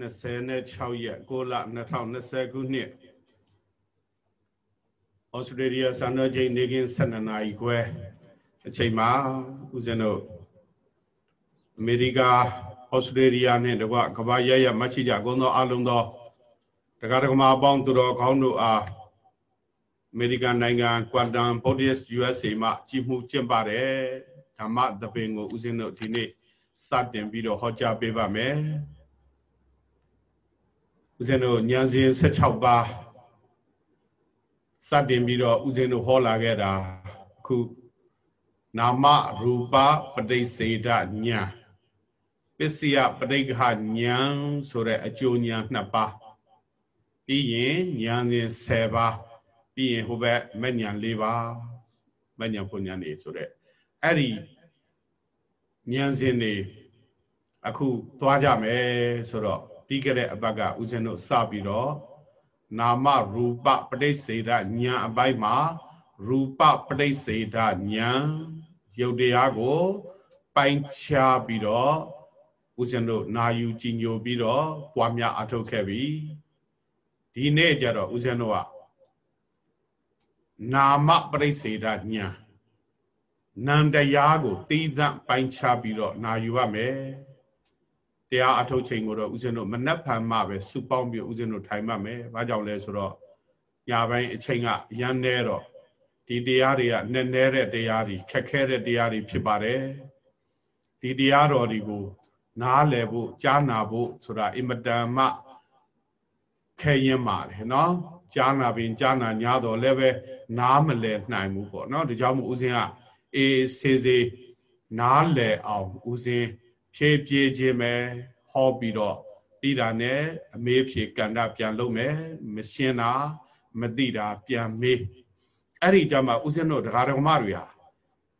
26ရက်6လ2020ခုနှစ်ဩစတြေးလျစံတော်ချိန်နေကင်း12နာရီခွဲအချိန်မှာဦးဇင်းတို့အမေရိကဩစတြေးလျနဲ့တကွကမ္ဘာရရမှတ်ရှိကြကုန်သောအလုံးသောတရားဓမ္မအပေါင်းသူတော်ကောင်းတို့အားအမေရိကန်နိုင်ငံကွမ်တန်ဗုဒ္ဓစ် USA မှာကြီးမှုကျင့်ပါတယ်ဓမ္မသဘင်ကိုဦးဇင်းတို့ဒီနေ့စတင်ပြီးတော့ဟောကြားပေးပါမယ် ဦးဇင်းတို့ဉာဏ်စဉ်16ပါးစတင်ပြီးတော့ဦးဇင်းတို့ဟောလာခဲ့တာအခုနာမရူပပဋိစေဒဉာဏ်ပစ္စယပဋိက္ခဉာဏ်ဆိုတဲ့အကျိုးဉာဏ်နှစ်ပါးပြီးရင်ဉာဏ်စဉ်10ပါးပြီးရင်ဟိုဘက်မဉဏ်၄ပါးမဉဏ်ဖွဉဏ်နေဆိုတဲ့အဲ့ဒီဉာဏ်စဉ်တွေအခုသွားကြမယ်ဆိုတော့ ပြီးခဲ့တဲ့အပတ်ကဦးဇင်းတို့စပြီးတော့နာမရူပပဋိစေဒဉာဏ်အပိုင်းမှာရူပပဋိစေဒဉာဏ်ရုပ်တရားကို ပိုင်းခြားပြီးတော့ဦးဇင်းတို့နာယူကြည်ညိုပြီးတော့ပွားများအထုတ်ခဲ့ပြီဒီနေ့ကျတော့ဦးဇင်းတို့ကနာမပရိစေဒဉာဏ်နန္တရားကိုသိသပိုင်းခြားပြီးတော့နာယူရမယ် တရားအထုတ်ချိန်ကိုတော့ဦးဇင်းတို့မနှက်ဖန်မှပဲစုပေါင်းပြီးဦးဇင်းတို့ထိုင်မှမယ်။ဘာကြောင့်လဲဆိုတော့ညာပိုင်းအချိန်ကရမ်းနေတော့ဒီတရားတွေကနည်းနည်းတဲ့တရားတွေခက်ခဲတဲ့တရားတွေဖြစ်ပါတယ်။ဒီတရားတော်တွေကိုနားလည်ဖို့ကြားနာဖို့ဆိုတာအင်မတန်မှခဲရင်ပါတယ်နော်။ကြားနာပင်ကြားနာညာတော့လည်းပဲနားမလည်နိုင်ဘူးပေါ့နော်။ဒီကြောင့်မို့ဦးဇင်းကအေးစေစေနားလည်အောင်ဦးဇင်း ဖြည်းဖြည်းချင်းပဲဟောပြီးတော့ပြီးတာနဲ့အမေးဖြေကန္တပြန်လုပ်မယ်မရှင်းတာမသိတာပြန်မေးအဲ့ဒီကြမှာဦးဇင်းတို့တရားတော်မတွေဟာ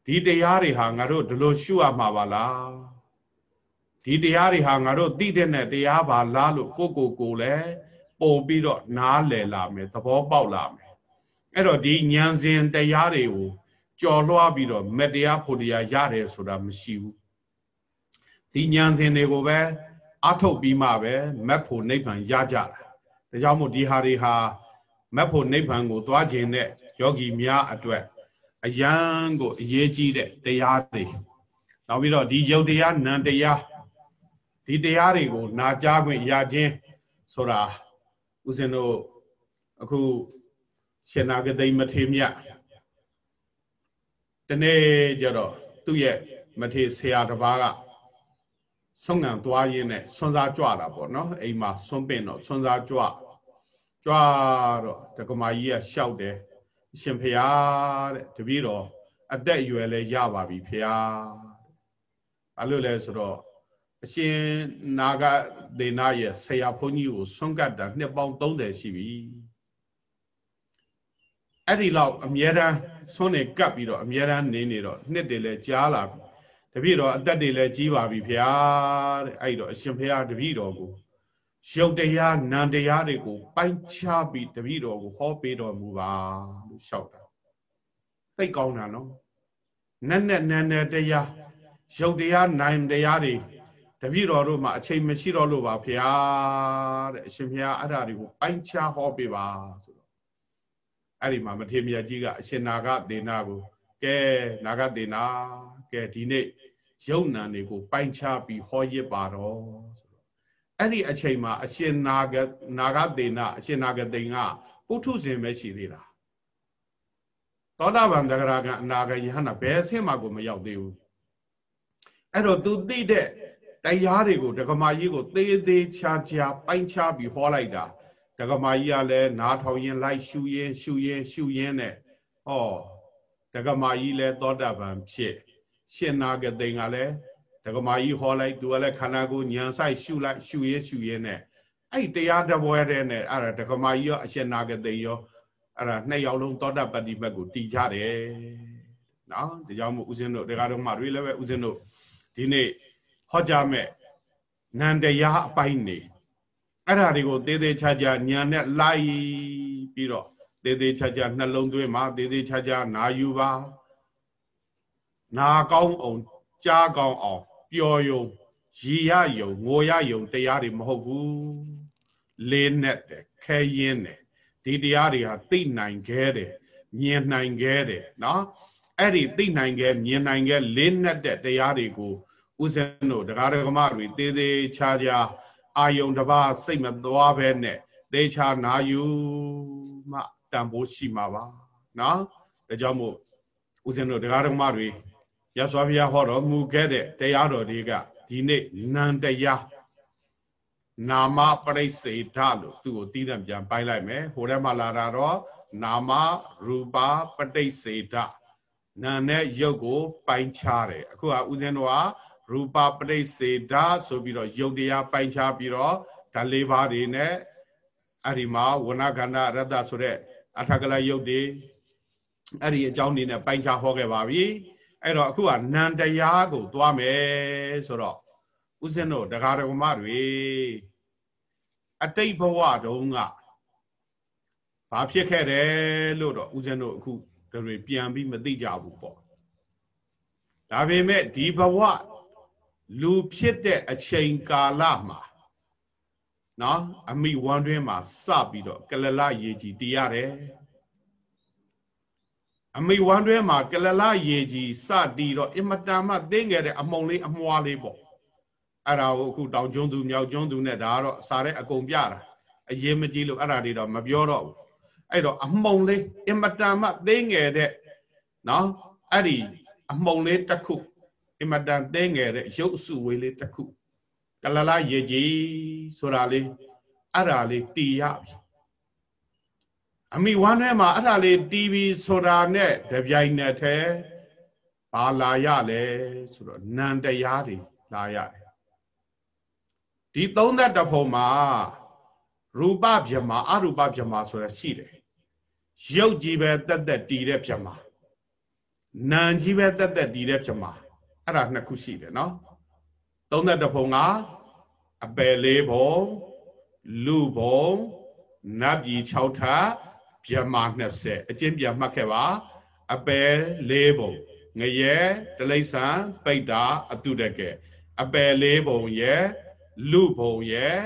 ဒီတရားတွေဟာငါတို့ဒီလိုရှုရမှာပါလားဒီတရားတွေဟာငါတို့သိတဲ့နဲ့တရားပါလားလို့ကိုကိုကိုလည်းပုံပြီးတော့နားလည်လာမယ်သဘောပေါက်လာမယ်အဲ့တော့ဒီဉာဏ်စဉ်တရားတွေကိုကြော်လွှားပြီးတော့မတရားဖို့တရားရတယ်ဆိုတာမရှိဘူး ဒီဉာဏ်စဉ်တွေကိုပဲအထုတ်ပြီးမှပဲမက်ဖို့နိဗ္ဗာန်ရကြတာဒါကြောင့်မို့ဒီဟာတွေဟာမက်ဖို့နိဗ္ဗာန်ကိုသွားခြင်းတဲ့ယောဂီများအတွက်အယံကိုအရေးကြီးတဲ့တရားတွေနောက်ပြီးတော့ဒီယုတ်တရားနံတရားဒီတရားတွေကိုနာကြားခွင့်ရခြင်းဆိုတာဦးဇင်းတို့အခုရှင်နာဂတိမထေမြတ်တနေ့ကျတော့သူ့ရဲ့မထေဆရာတစ်ပါးက ဆုံးငံသွားရင်းနဲ့ဆွမ်းစားကြွတာပေါ့နော်အိမ်မှာဆွမ်းပင်တော့ဆွမ်းစားကြွကြွတော့တက္ကမကြီးကရှောက်တယ်အရှင်ဖရာတဲ့တပည့်တော်အသက်အရွယ်လည်းရပါပြီဖရာဘာလို့လဲဆိုတော့အရှင်နာဂဒေနာရဲ့ဆရာဘုန်းကြီးကိုဆွန့်ကတ်တာနှစ်ပေါင်း30ရှိပြီအဲ့ဒီလောက်အမြဲတမ်းဆွန့်နေကပ်ပြီးတော့အမြဲတမ်းနေနေတော့နှစ်တွေလည်းကြားလာပြီ တပည့်တော်အသက်တွေလည်းကြီးပါပြီဖျားတဲ့အဲ့တော့အရှင်ဖျားတပည့်တော်ကိုရုပ်တရားနံတရားတွေကိုပိုင်းခြားပြီးတပည့်တော်ကိုဟောပေးတော်မူပါလို့လျှောက်တာသိကောင်းတာနော်နက်နက်နန်းနန်းတရားရုပ်တရားနိုင်တရားတွေတပည့်တော်တို့မှာအချိန်မရှိတော့လို့ပါဖျားတဲ့အရှင်ဖျားအဲ့ဓာတွေကိုပိုင်းခြားဟောပေးပါဆိုတော့အဲ့ဒီမှာမထေရမြတ်ကြီးကအရှင်နာဂသေနာကိုကဲနာဂသေနာကဲဒီနေ့ ယုံနံတွေကိုပိုင်းခြားပြီးဟောရစ်ပါတော့ဆိုတော့အဲ့ဒီအချိန်မှာအရှင်နာဂနာဂသေနအရှင်နာဂသိန်ကပုထုဇဉ်ပဲရှိသေးတာသောတာပန်တဂရကအနာဂယဟနာဘယ်အဆင့်မှကိုမရောက်သေးဘူးအဲ့တော့သူသိတဲ့တရားတွေကိုဒကမာကြီးကိုသေးသေးချာချာပိုင်းခြားပြီးဟောလိုက်တာဒကမာကြီးကလည်းနားထောင်ရင်လိုက်ရှူရင်ရှူရင်ရှူရင်နဲ့ဟောဒကမာကြီးလည်းသောတာပန်ဖြစ် ရှင်နာကတိန်ကလည်းဒကမာကြီးဟောလိုက်သူကလည်းခန္ဓာကိုယ်ညံဆိုင်ရှုလိုက်ရှုရဲရှုရဲနဲ့အဲ့တရားတပွဲတဲ့နဲ့အဲ့ဒါဒကမာကြီးရောအရှင်နာကတိန်ရောအဲ့ဒါနှစ်ယောက်လုံးသောတာပတ္တိမတ်ကိုတည်ကြတယ်နော်ဒါကြောင့်မို့ဦးဇင်းတို့တရားတော်မှတွေလည်းပဲဦးဇင်းတို့ဒီနေ့ဟောကြားမဲ့နန္တရားအပိုင်းနေအဲ့ဒါတွေကိုသေးသေးချာချာညာနဲ့လိုက်ပြီးတော့သေးသေးချာချာနှလုံးသွင်းမှာသေးသေးချာချာနာယူပါ နာကောင်းအောင်ကြားကောင်းအောင်ပျော်ယုံရီရယုံငိုရယုံတရားတွေမဟုတ်ဘူးလေးနဲ့တယ်ခဲရင်တယ်ဒီတရားတွေဟာသိနိုင်ခဲ့တယ်မြင်နိုင်ခဲ့တယ်နော်အဲ့ဒီသိနိုင်ခဲ့မြင်နိုင်ခဲ့လေးနဲ့တဲ့တရားတွေကိုဥစဉ်တို့တရားဓမ္မတွေသေးသေးချာချာအာယုံတစ်ပါးစိတ်မသွားပဲနဲ့သေချာနာယူမှတန်ဖိုးရှိမှာပါနော်ဒါကြောင့်မို့ဥစဉ်တို့တရားဓမ္မတွေ ရသော်ဘုရားဟောတော်မူခဲ့တဲ့တရားတော်တွေကဒီနေ့နန္တရားနာမပရိစေဓလို့သူ့ကိုတည်တံပြန်ပိုင်းလိုက်မယ်ဟိုထဲမှာလာတာတော့နာမရူပပဋိစေဓနာနဲ့ရုပ်ကို ပိုင်းခြားတယ်အခုကဥစဉ်တော်ကရူပပဋိစေဓဆိုပြီးတော့ရုပ်တရားပိုင်းခြားပြီးတော့ဓာတ်လေးပါးတွေနဲ့အဲ့ဒီမှာဝဏခန္ဓာရတ္တဆိုတဲ့အထကလယုတ်တွေအဲ့ဒီအကြောင်းနေနဲ့ပိုင်းခြားဟောခဲ့ပါပြီ အဲ့တော့အခုကနန္တရားကိုသွားမယ်ဆိုတော့ဥစဉ်တို့တရားတော်မတွေအတိတ်ဘဝတုန်းကဘာဖြစ်ခဲ့တယ်လို့တော့ဥစဉ်တို့အခုတွေပြန်ပြီးမသိကြဘူးပေါ့ဒါပေမဲ့ဒီဘဝလူဖြစ်တဲ့အချိန်ကာလမှာနော်အမိဝမ်းတွင်းမှာစပြီးတော့ကလလရေကြီးတည်ရတယ် အမိဝမ်းတွဲမှာကလလရေကြီးစတီးတော့အင်မတန်မှသိငယ်တဲ့အမုံလေးအမွားလေးပေါ့အဲ့ဒါကိုအခုတောင်ကျွန်းသူမြောက်ကျွန်းသူနဲ့ဒါကတော့စားတဲ့အကုန်ပြတာအရေးမကြီးလို့အဲ့ဒါတွေတော့မပြောတော့ဘူးအဲ့တော့အမုံလေးအင်မတန်မှသိငယ်တဲ့နော်အဲ့ဒီအမုံလေးတစ်ခုအင်မတန်သိငယ်တဲ့ရုပ်စုဝေးလေးတစ်ခုကလလရေကြီးဆိုတာလေးအဲ့ဒါလေးတီးရပြီ အမိဝမ်းထဲမှာအဲ့ဒါလေးတီးပြီးဆိုတာနဲ့တပြိုင်နက်တည်းဘာလာရလဲဆိုတော့နန္တရားတွေလာရတယ်ဒီသုံးသက်တဖို့မှာရူပဗြဟ္မာအရူပဗြဟ္မာဆိုတာရှိတယ်ရုပ်ကြီးပဲတက်တက်တည်တဲ့ဗြဟ္မာနာမ်ကြီးပဲတက်တက်တည်တဲ့ဗြဟ္မာအဲ့ဒါနှစ်ခုရှိတယ်နော်သုံးသက်တဖို့ကအပယ်လေးဘုံလူဘုံနတ်ပြည်6ထပ် ဗျမာ20အကျင့်ပြန်မှတ်ခဲ့ပါအပယ်၄ပုံငရဲတလိษံပိတ္တာအတုတကဲအပယ်၄ပုံရဲ့လူပုံရဲ့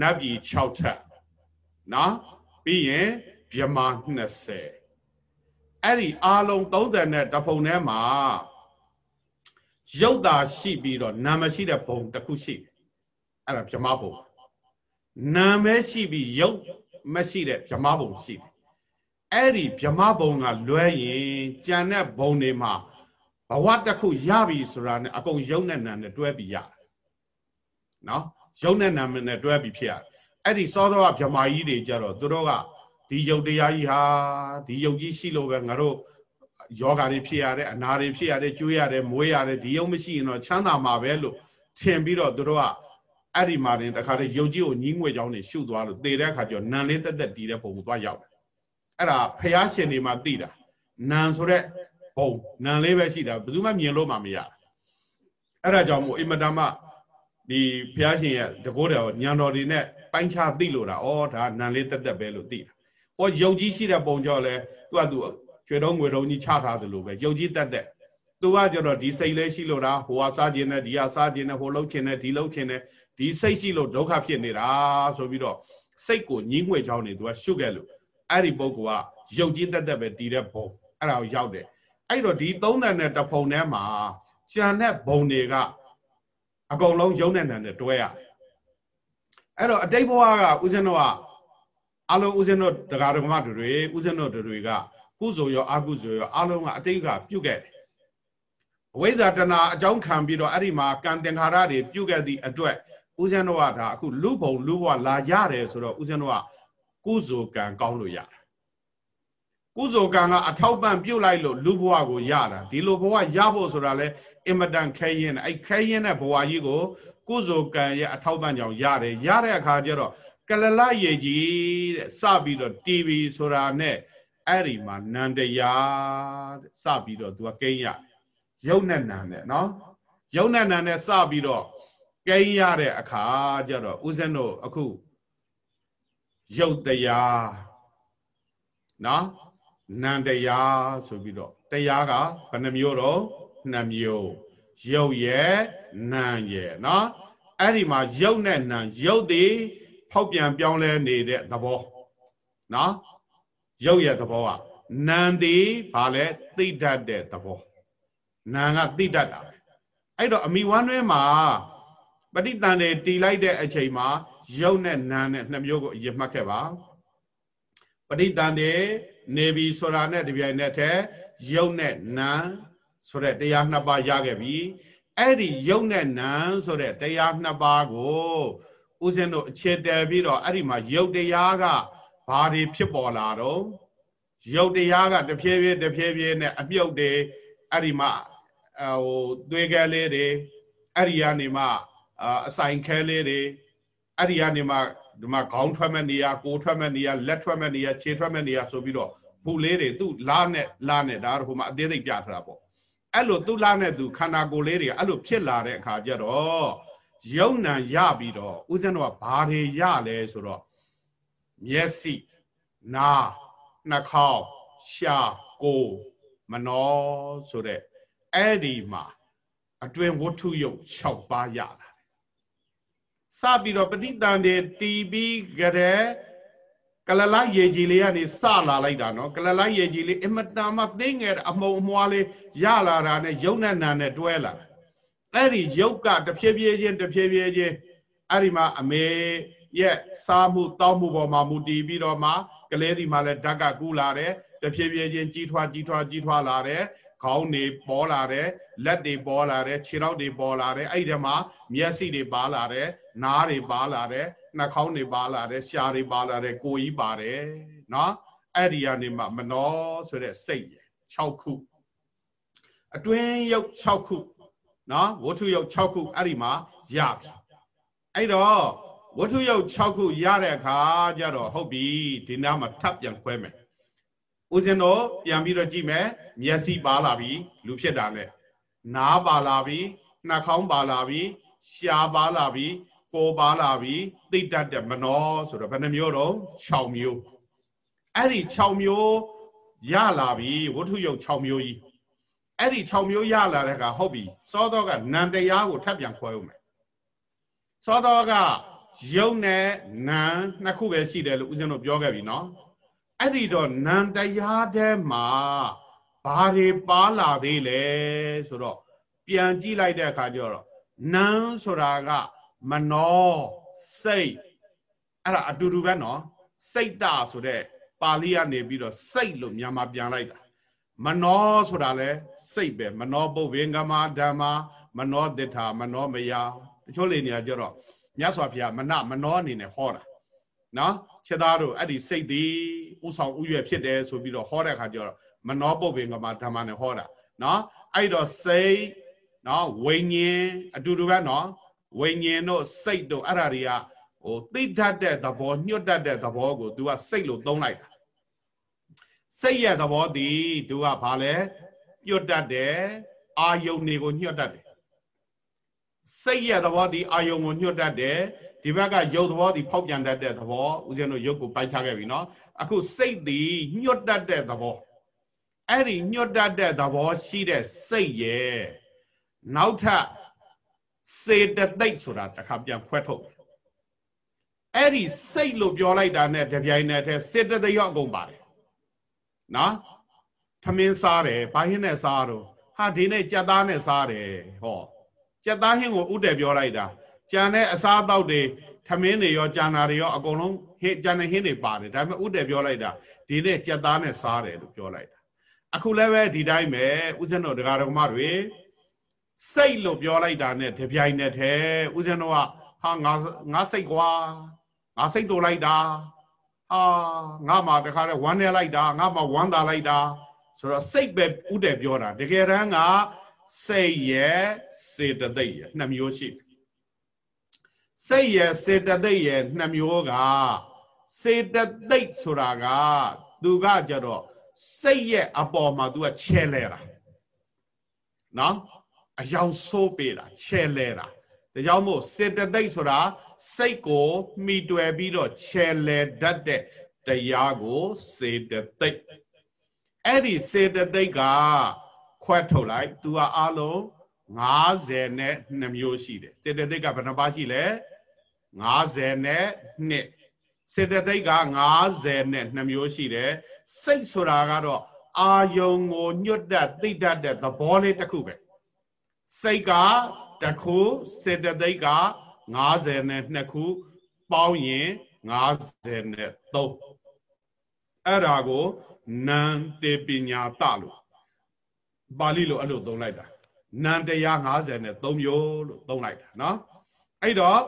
နတ်ပြည်6ထပ်နော်ပြီးရင်ဗျမာ20အဲ့ဒီအာလုံး30နဲ့တဖုံထဲမှာရုပ်သာရှိပြီးတော့နာမရှိတဲ့ဘုံတစ်ခုရှိတယ်အဲ့ဒါဗြဟ္မဘုံနာမဲရှိပြီးရုပ် မရှိတဲ့ဗြဟ္မဘုံရှိတယ်အဲ့ဒီဗြဟ္မဘုံကလွဲရင်ကြံတဲ့ဘုံတွေမှာဘဝတစ်ခုရပြီဆိုတာနဲ့အကုန်ယုံနဲ့နာနဲ့တွဲပြီးရတယ်နော်ယုံနဲ့နာနဲ့တွဲပြီးဖြစ်ရတယ်အဲ့ဒီသောသောဗြဟ္မာကြီးတွေကြတော့သူတို့ကဒီယုတ်တရားကြီးဟာဒီယုတ်ကြီးရှိလို့ပဲငါတို့ယောဂါတွေဖြစ်ရတယ်အနာတွေဖြစ်ရတယ်ကျွေးရတယ်မွေးရတယ်ဒီယုံမရှိရင်တော့ချမ်းသာမှာပဲလို့ထင်ပြီးတော့သူတို့က အဲ့ဒီမှာတင်တခါတည်းယုတ်ကြီးကိုညီးငွေကြောင်းနေရှုသွားလို့သေတဲ့အခါကျတော့နံလေးတက်တက်တီးတဲ့ပုံကိုသွားရောက်တယ်အဲ့ဒါဖះရှင်တွေမှာသိတာနံဆိုတဲ့ဘုံနံလေးပဲရှိတာဘယ်သူမှမြင်လို့မှမရအဲ့ဒါကြောင့်မို့အင်မတန်မှဒီဖះရှင်ရဲ့တကောတော်ညံတော်တွေနဲ့ပိုင်းခြားသိလို့တာဩဒါနံလေးတက်တက်ပဲလို့သိတာဟောယုတ်ကြီးရှိတဲ့ပုံကြောလဲသူကသူကျွေတော်ငွေတော်ကြီးချထားသလိုပဲယုတ်ကြီးတက်တက်သူကကြတော့ဒီစိတ်လေးရှိလို့တာဟိုဟာစားခြင်းနဲ့ဒီဟာစားခြင်းနဲ့ဟိုလှုပ်ခြင်းနဲ့ဒီလှုပ်ခြင်းနဲ့ ဒီစိတ်ရှိလို့ဒုက္ခဖြစ်နေတာဆိုပြီးတော့စိတ်ကိုညှင်းငွေချောင်းနေသူကရှုခဲ့လို့အဲ့ဒီပုဂ္ဂိုလ်ကရုပ်ကြီးတက်တက်ပဲတည်တဲ့ဘုံအဲ့ဒါကိုရောက်တယ်အဲ့တော့ဒီသုံးတန်တဲ့တဖုံထဲမှာကြံတဲ့ဘုံတွေကအကုန်လုံးယုံတဲ့နံနဲ့တွဲရတယ်အဲ့တော့အတိတ်ဘဝကဦးဇင်းတို့ကအလုံးဦးဇင်းတို့တရားဓမ္မတွေဦးဇင်းတို့တွေကကုသိုလ်ရောအကုသိုလ်ရောအလုံးကအတိတ်ကပြုတ်ခဲ့တယ်အဝိဇ္ဇာတဏအကြောင်းခံပြီးတော့အဲ့ဒီမှာကံသင်္ခါရတွေပြုတ်ခဲ့သည့်အတွက် ဦးဇင်းတို့ကဒါအခုလူဘုံလူဘဝလာရတယ်ဆိုတော့ဦးဇင်းတို့ကကုသိုလ်ကံကောင်းလို့ရတာကုသိုလ်ကံကအထောက်ပံ့ပြုတ်လိုက်လို့လူဘဝကိုရတာဒီလိုဘဝရဖို့ဆိုတာလဲအင်မတန်ခဲရင်အဲ့ခဲရင်တဲ့ဘဝကြီးကိုကုသိုလ်ကံရဲ့အထောက်ပံ့ကြောင့်ရတယ်ရတဲ့အခါကျတော့ကလလရေကြီးတဲ့စပြီးတော့တီဗီဆိုတာနဲ့အဲ့ဒီမှာနန္တရားတဲ့စပြီးတော့သူကကိန်းရရုပ်နဲ့နံနဲ့နော်ရုပ်နဲ့နံနဲ့စပြီးတော့ ကိန်းရတဲ့အခါကျတော့ဦးဇင်းတို့အခုရုပ်တရားနော်နံတရားဆိုပြီးတော့တရားကဘယ်နှမျိုးတော့နှစ်မျိုးရုပ်ရဲ့နာရဲ့နော်အဲ့ဒီမှာရုပ်နဲ့နာရုပ်သည်ဖောက်ပြန်ပြောင်းလဲနေတဲ့သဘောနော်ရုပ်ရဲ့သဘောကနာသည်ဘာလဲသိတတ်တဲ့သဘောနာကသိတတ်တာပဲအဲ့တော့အမိဝမ်းတွင်းမှာ ပဋိသန္ဓေတီလိုက်တဲ့အချိန်မှာရုပ်နဲ့နာနဲ့နှစ်မျိုးကိုအရင်မှတ်ခဲ့ပါပဋိသန္ဓေနေပြီဆိုတာနဲ့တပြိုင်နက်တည်းရုပ်နဲ့နာဆိုတဲ့တရားနှစ်ပါးရခဲ့ပြီအဲ့ဒီယုတ်နဲ့နံဆိုတဲ့တရားနှစ်ပါးကိုဦးဇင်းတို့အခြေတည်ပြီးတော့အဲ့ဒီမှာယုတ်တရားကဘာတွေဖြစ်ပေါ်လာတော့ယုတ်တရားကတဖြည်းဖြည်းတဖြည်းဖြည်းနဲ့အမြုပ်တွေအဲ့ဒီမှာဟိုသွေးခဲလေးတွေအဲ့ဒီကနေမှ အဆိုင်ခဲလေးတွေအဲ့ဒီကနေမှဒီမှာခေါင်းထွက်မဲ့နေရာကိုထွက်မဲ့နေရာလက်ထွက်မဲ့နေရာခြေထွက်မဲ့နေရာဆိုပြီးတော့ဘူလေးတွေသူ့လားနဲ့လားနဲ့ဒါတော့ဟိုမှာအသေးစိတ်ပြထားတာပေါ့အဲ့လိုသူ့လားနဲ့သူခန္ဓာကိုယ်လေးတွေအဲ့လိုဖြစ်လာတဲ့အခါကျတော့ယုံနံရပြီးတော့ဦးဇင်းတို့ကဘာတွေရလဲဆိုတော့မျက်စိနားနှာခေါင်းရှားကိုယ်မနောဆိုတဲ့အဲ့ဒီမှာအတွင်ဝတ္ထုယုတ်6ပါးရလာတယ် စပြီးတော့ပဋိတန်တွေတီးပြီးကြတဲ့ကလလရေကြီးလေးကနေစလာလိုက်တာနော်ကလလရေကြီးလေးအမတန်မှသိငယ်အမုံအမွားလေးရလာတာနဲ့ယုံနဲ့နာနဲ့တွဲလာအဲ့ဒီယုတ်ကတဖြည်းဖြည်းချင်းတဖြည်းဖြည်းချင်းအဲ့ဒီမှာအမေရဲ့စားမှုတောင်းမှုပေါ်မှာမူတည်ပြီးတော့မှကလေးဒီမှာလည်းဓာတ်ကကူးလာတယ်တဖြည်းဖြည်းချင်းကြီးထွားကြီးထွားကြီးထွားလာတယ် ခေါင်းတွေပေါ်လာတယ်လက်တွေပေါ်လာတယ်ခြေထောက်တွေပေါ်လာတယ်အဲ့ဒီမှာမျက်စိတွေပါလာတယ်နားတွေပါလာတယ်နှာခေါင်းတွေပါလာတယ်ရှားတွေပါလာတယ်ကိုယ်ကြီးပါတယ်နော်အဲ့ဒီကနေမှမနောဆိုတဲ့စိတ်6ခုအတွင်းရုပ်6ခုနော်ဝတ္ထုရုပ်6ခုအဲ့ဒီမှာရပြီအဲ့တော့ဝတ္ထုရုပ်6ခုရတဲ့အခါကျတော့ဟုတ်ပြီဒီနားမှာထပ်ပြန်ခွဲမယ် ဦးဇင်းတို့ပြန်ပြီးတော့ကြည့်မယ်မျက်စိပါလာပြီလူဖြစ်တာနဲ့နားပါလာပြီနှာခေါင်းပါလာပြီရှားပါလာပြီကိုပါလာပြီသိတတ်တဲ့မနောဆိုတော့ဘယ်နှမျိုးတော့6မျိုးအဲ့ဒီ6မျိုးရလာပြီဝတ္ထုယုတ်6မျိုးကြီးအဲ့ဒီ6မျိုးရလာတဲ့ကဟုတ်ပြီစောတော့ကနံတရားကိုထပ်ပြန်ခွဲဦးမယ်စောတော့ကယုတ်နဲ့နံနှစ်ခုပဲရှိတယ်လို့ဦးဇင်းတို့ပြောခဲ့ပြီနော် အဲ့ဒီတော့နံတရားထဲမှာဘာတွေပါလာသေးလဲဆိုတော့ပြန်ကြည့်လိုက်တဲ့အခါကျတော့နံဆိုတာကမနောစိတ်အဲ့ဒါအတူတူပဲနော်စိတ်တဆိုတဲ့ပါဠိကနေပြီးတော့စိတ်လို့မြန်မာပြန်လိုက်တာမနောဆိုတာလဲစိတ်ပဲမနောပုဗ္ဗေကမဓမ္မာမနောတိထာမနောမယတချို့လေနေရာကျတော့မြတ်စွာဘုရားမနမနောအနေနဲ့ဟောတာနော် ခြေသားတို့အဲ့ဒီစိတ်ဒီဥဆောင်ဥရွယ်ဖြစ်တယ်ဆိုပြီးတော့ဟောတဲ့အခါကျတော့မနောပုဗ္ဗေကမဓမ္မာနဲ့ဟောတာနော်အဲ့တော့စိတ်နော်ဝိညာဉ်အတူတူပဲနော်ဝိညာဉ်တို့စိတ်တို့အဲ့ဒါတွေကဟိုသိတတ်တဲ့သဘောညှွတ်တတ်တဲ့သဘောကို तू ကစိတ်လို့သုံးလိုက်တာစိတ်ရဲ့သဘောတည် तू ကဘာလဲညှွတ်တတ်တယ်အာယုန်တွေကိုညှွတ်တတ်တယ်စိတ်ရဲ့သဘောတည်အာယုန်ကိုညှွတ်တတ်တယ် ဒီဘက်ကရုပ်သဘောတည်ဖောက်ပြန်တတ်တဲ့သဘောဦးဇင်းတို့ရုပ်ကိုပိုက်ချခဲ့ပြီနော်အခုစိတ်တည်ညှွတ်တတ်တဲ့သဘောအဲ့ဒီညှွတ်တတ်တဲ့သဘောရှိတဲ့စိတ်ရဲ့နောက်ထပ်စေတသိက်ဆိုတာတစ်ခါပြန်ခွဲထုတ်အဲ့ဒီစိတ်လို့ပြောလိုက်တာနဲ့တပြိုင်နက်တည်းစေတသိက်ရောအကုန်ပါတယ်နော်ထမင်းစားတယ်ဘာဟင်းနဲ့စားတော့ဟာဒီနေ့ကြက်သားနဲ့စားတယ်ဟောကြက်သားဟင်းကိုဥတည်ပြောလိုက်တာ ကြံတဲ့အစားအသောက်တွေထမင်းတွေရောကြံတာတွေရောအကုန်လုံးဟင်းကြံတဲ့ဟင်းတွေပါတယ်ဒါပေမဲ့ဥတည်ပြောလိုက်တာဒီနေ့ကြက်သားနဲ့စားတယ်လို့ပြောလိုက်တာအခုလည်းပဲဒီတိုင်းပဲဥစ္စံတော်ဒကာဒကမတွေစိတ်လို့ပြောလိုက်တာနဲ့တပြိုင်နက်တည်းဦးဇင်းတို့ကဟာငါငါစိတ်ကွာငါစိတ်တို့လိုက်တာဟာငါမှတခါလဲဝမ်းနေလိုက်တာငါမှဝမ်းသာလိုက်တာဆိုတော့စိတ်ပဲဥတည်ပြောတာတကယ်တမ်းကစိတ်ရဲ့စေတသိက်ရဲ့နှစ်မျိုးရှိ စိတ်ရဲ့စေတသိက်ရဲ့နှစ်မျိုးကစေတသိက်ဆိုတာကသူကကြတော့စိတ်ရဲ့အပေါ်မှာ तू ကချဲလဲတာနော်အယောင်ဆိုးပေးတာချဲလဲတာဒါကြောင့်မို့စေတသိက်ဆိုတာစိတ်ကိုမိတွယ်ပြီးတော့ချဲလဲတတ်တဲ့တရားကိုစေတသိက်အဲ့ဒီစေတသိက်ကခွဲထုတ်လိုက်သူကအားလုံး50နဲ့2မျိုးရှိတယ်စေတသိက်ကဘယ်နှပါရှိလဲ 50နဲ့2စေတသိက်က50နဲ့2မျိုးရှိတယ်စိတ်ဆိုတာကတော့အာယုံကိုညွတ်တတ်သိတတ်တဲ့သဘောလေးတစ်ခုပဲစိတ်ကတစ်ခုစေတသိက်က50နဲ့2ခုပေါင်းရင်50နဲ့3အဲ့ဒါကိုနံတေပညာတလို့ပါဠိလိုအဲ့လိုသုံးလိုက်တာနံတရား50နဲ့3မျိုးလို့သုံးလိုက်တာเนาะအဲ့တော့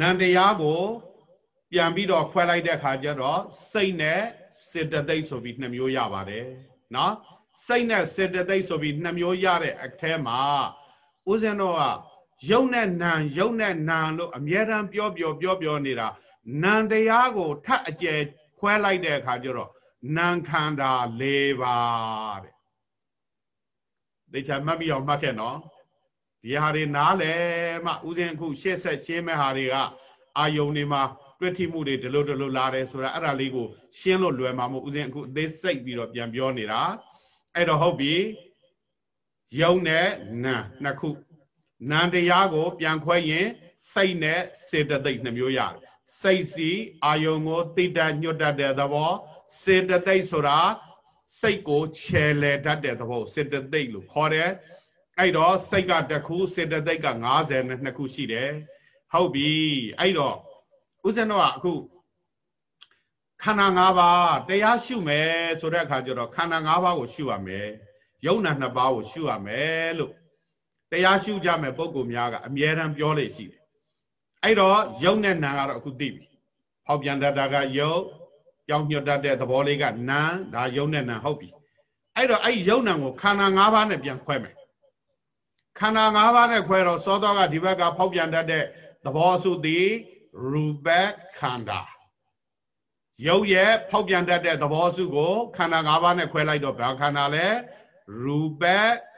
နံတရားကိုပြန်ပြီးတော့ခွဲလိုက်တဲ့ခါကျတော့စိတ်နဲ့စေတသိက်ဆိုပြီးနှစ်မျိုးရပါတယ်နော်စိတ်နဲ့စေတသိက်ဆိုပြီးနှစ်မျိုးရတဲ့အထဲမှာဥစဉ်တော့ကယုတ်နဲ့နံယုတ်နဲ့နံလို့အမြဲတမ်းပြောပြောပြောပြောနေတာနံတရားကိုထပ်အကျယ်ခွဲလိုက်တဲ့အခါကျတော့နံခန္ဓာ၄ပါးတဲ့။ဒေချာမှတ်ပြီးအောင်မှတ်ခဲ့နော်။ ဒီဟာတွေနားလဲမှဥစဉ်အခုရှေ့ဆက်ရှင်းမဲ့ဟာတွေကအာယုန်တွေမှာတွေ့ထိမှုတွေဒီလိုဒီလိုလာတယ်ဆိုတာအဲ့ဒါလေးကိုရှင်းလို့လွယ်မှာမဟုတ်ဥစဉ်အခုအသေးစိတ်ပြီးတော့ပြန်ပြောနေတာအဲ့တော့ဟုတ်ပြီယုံနဲ့နာနှစ်ခုနာတရားကို ပြန်ခွဲရင်စိတ်နဲ့စေတသိက်နှမျိုးရတယ်စိတ်စီအာယုံကိုတိတ္တညွတ်တတ်တဲ့သဘောစေတသိက်ဆိုတာစိတ်ကိုခြယ်လေတတ်တဲ့သဘောစေတသိက်လို့ခေါ်တယ် အဲ့တော့စိတ်ကတစ်ခုစေတသိက်က90နဲ့နှစ်ခုရှိတယ်ဟုတ်ပြီအဲ့တော့ဦးဇင်းတို့ကအခုခန္ဓာ၅ပါးတရားရှုမယ်ဆိုတဲ့အခါကျတော့ခန္ဓာ၅ပါးကိုရှုရမယ်ယုံနာနှစ်ပါးကိုရှုရမယ်လို့တရားရှုကြမယ်ပုံကိုများကအမြဲတမ်းပြောလေရှိတယ်အဲ့တော့ယုံနဲ့နာကတော့အခုသိပြီဖောက်ပြန်တတ်တာကယုံပြောင်းညွတ်တတ်တဲ့သဘောလေးကနာဒါယုံနဲ့နာဟုတ်ပြီအဲ့တော့အဲ့ယုံနာကိုခန္ဓာ၅ပါးနဲ့ပြန်ခွဲမယ် ခန္ဓာ၅ပါးနဲ့ခွဲတော့စောတော့ကဒီဘက်ကဖောက်ပြန်တတ်တဲ့သဘောစုသည်ရူပခန္ဓာယုတ်ရဲ့ဖောက်ပြန်တတ်တဲ့သဘောစုကိုခန္ဓာ၅ပါးနဲ့ခွဲလိုက်တော့ဘာခန္ဓာလဲရူပ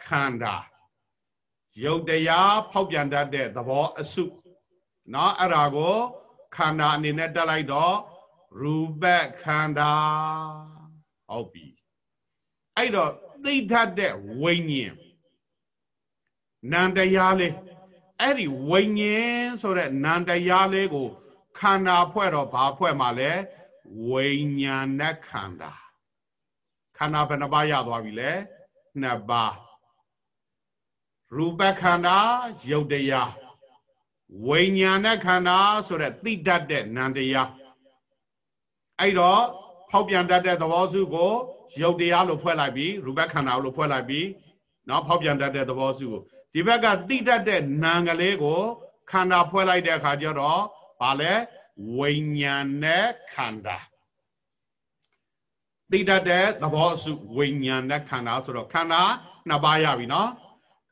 ခန္ဓာယုတ်တရားဖောက်ပြန်တတ်တဲ့သဘောအစုเนาะအဲ့ဒါကိုခန္ဓာအနေနဲ့တက်လိုက်တော့ရူပခန္ဓာဟုတ်ပြီအဲ့တော့သိထတဲ့ဝိညာဉ် နန္တရားလေးအဲ့ဒီဝိညာဉ်ဆိုတဲ့နန္တရားလေးကို ခန္ဓာဖွဲ့တော့ဘာဖွဲ့မှာလဲဝိညာဏခန္ဓာခန္ဓာဘယ်နှပါးရသွားပြီလဲနှစ်ပါးရူပခန္ဓာယုတ်တရားဝိညာဏခန္ဓာဆိုတဲ့သိတတ်တဲ့နန္တရားအဲ့တော့ဖောက်ပြန်တတ်တဲ့သဘောစုကိုယုတ်တရားလို့ဖွဲ့လိုက်ပြီးရူပခန္ဓာလို့ဖွဲ့လိုက်ပြီးเนาะဖောက်ပြန်တတ်တဲ့သဘောစုကို ဒီဘက်ကသိတတ်တဲ့နာမ်ကလေးကိုခန္ဓာဖွဲ့လိုက်တဲ့အခါကျတော့ဘာလဲဝိညာဉ်နဲ့ခန္ဓာသိတတ်တဲ့သဘောစုဝိညာဉ်နဲ့ခန္ဓာဆိုတော့ခန္ဓာနှစ်ပါးရပြီနော်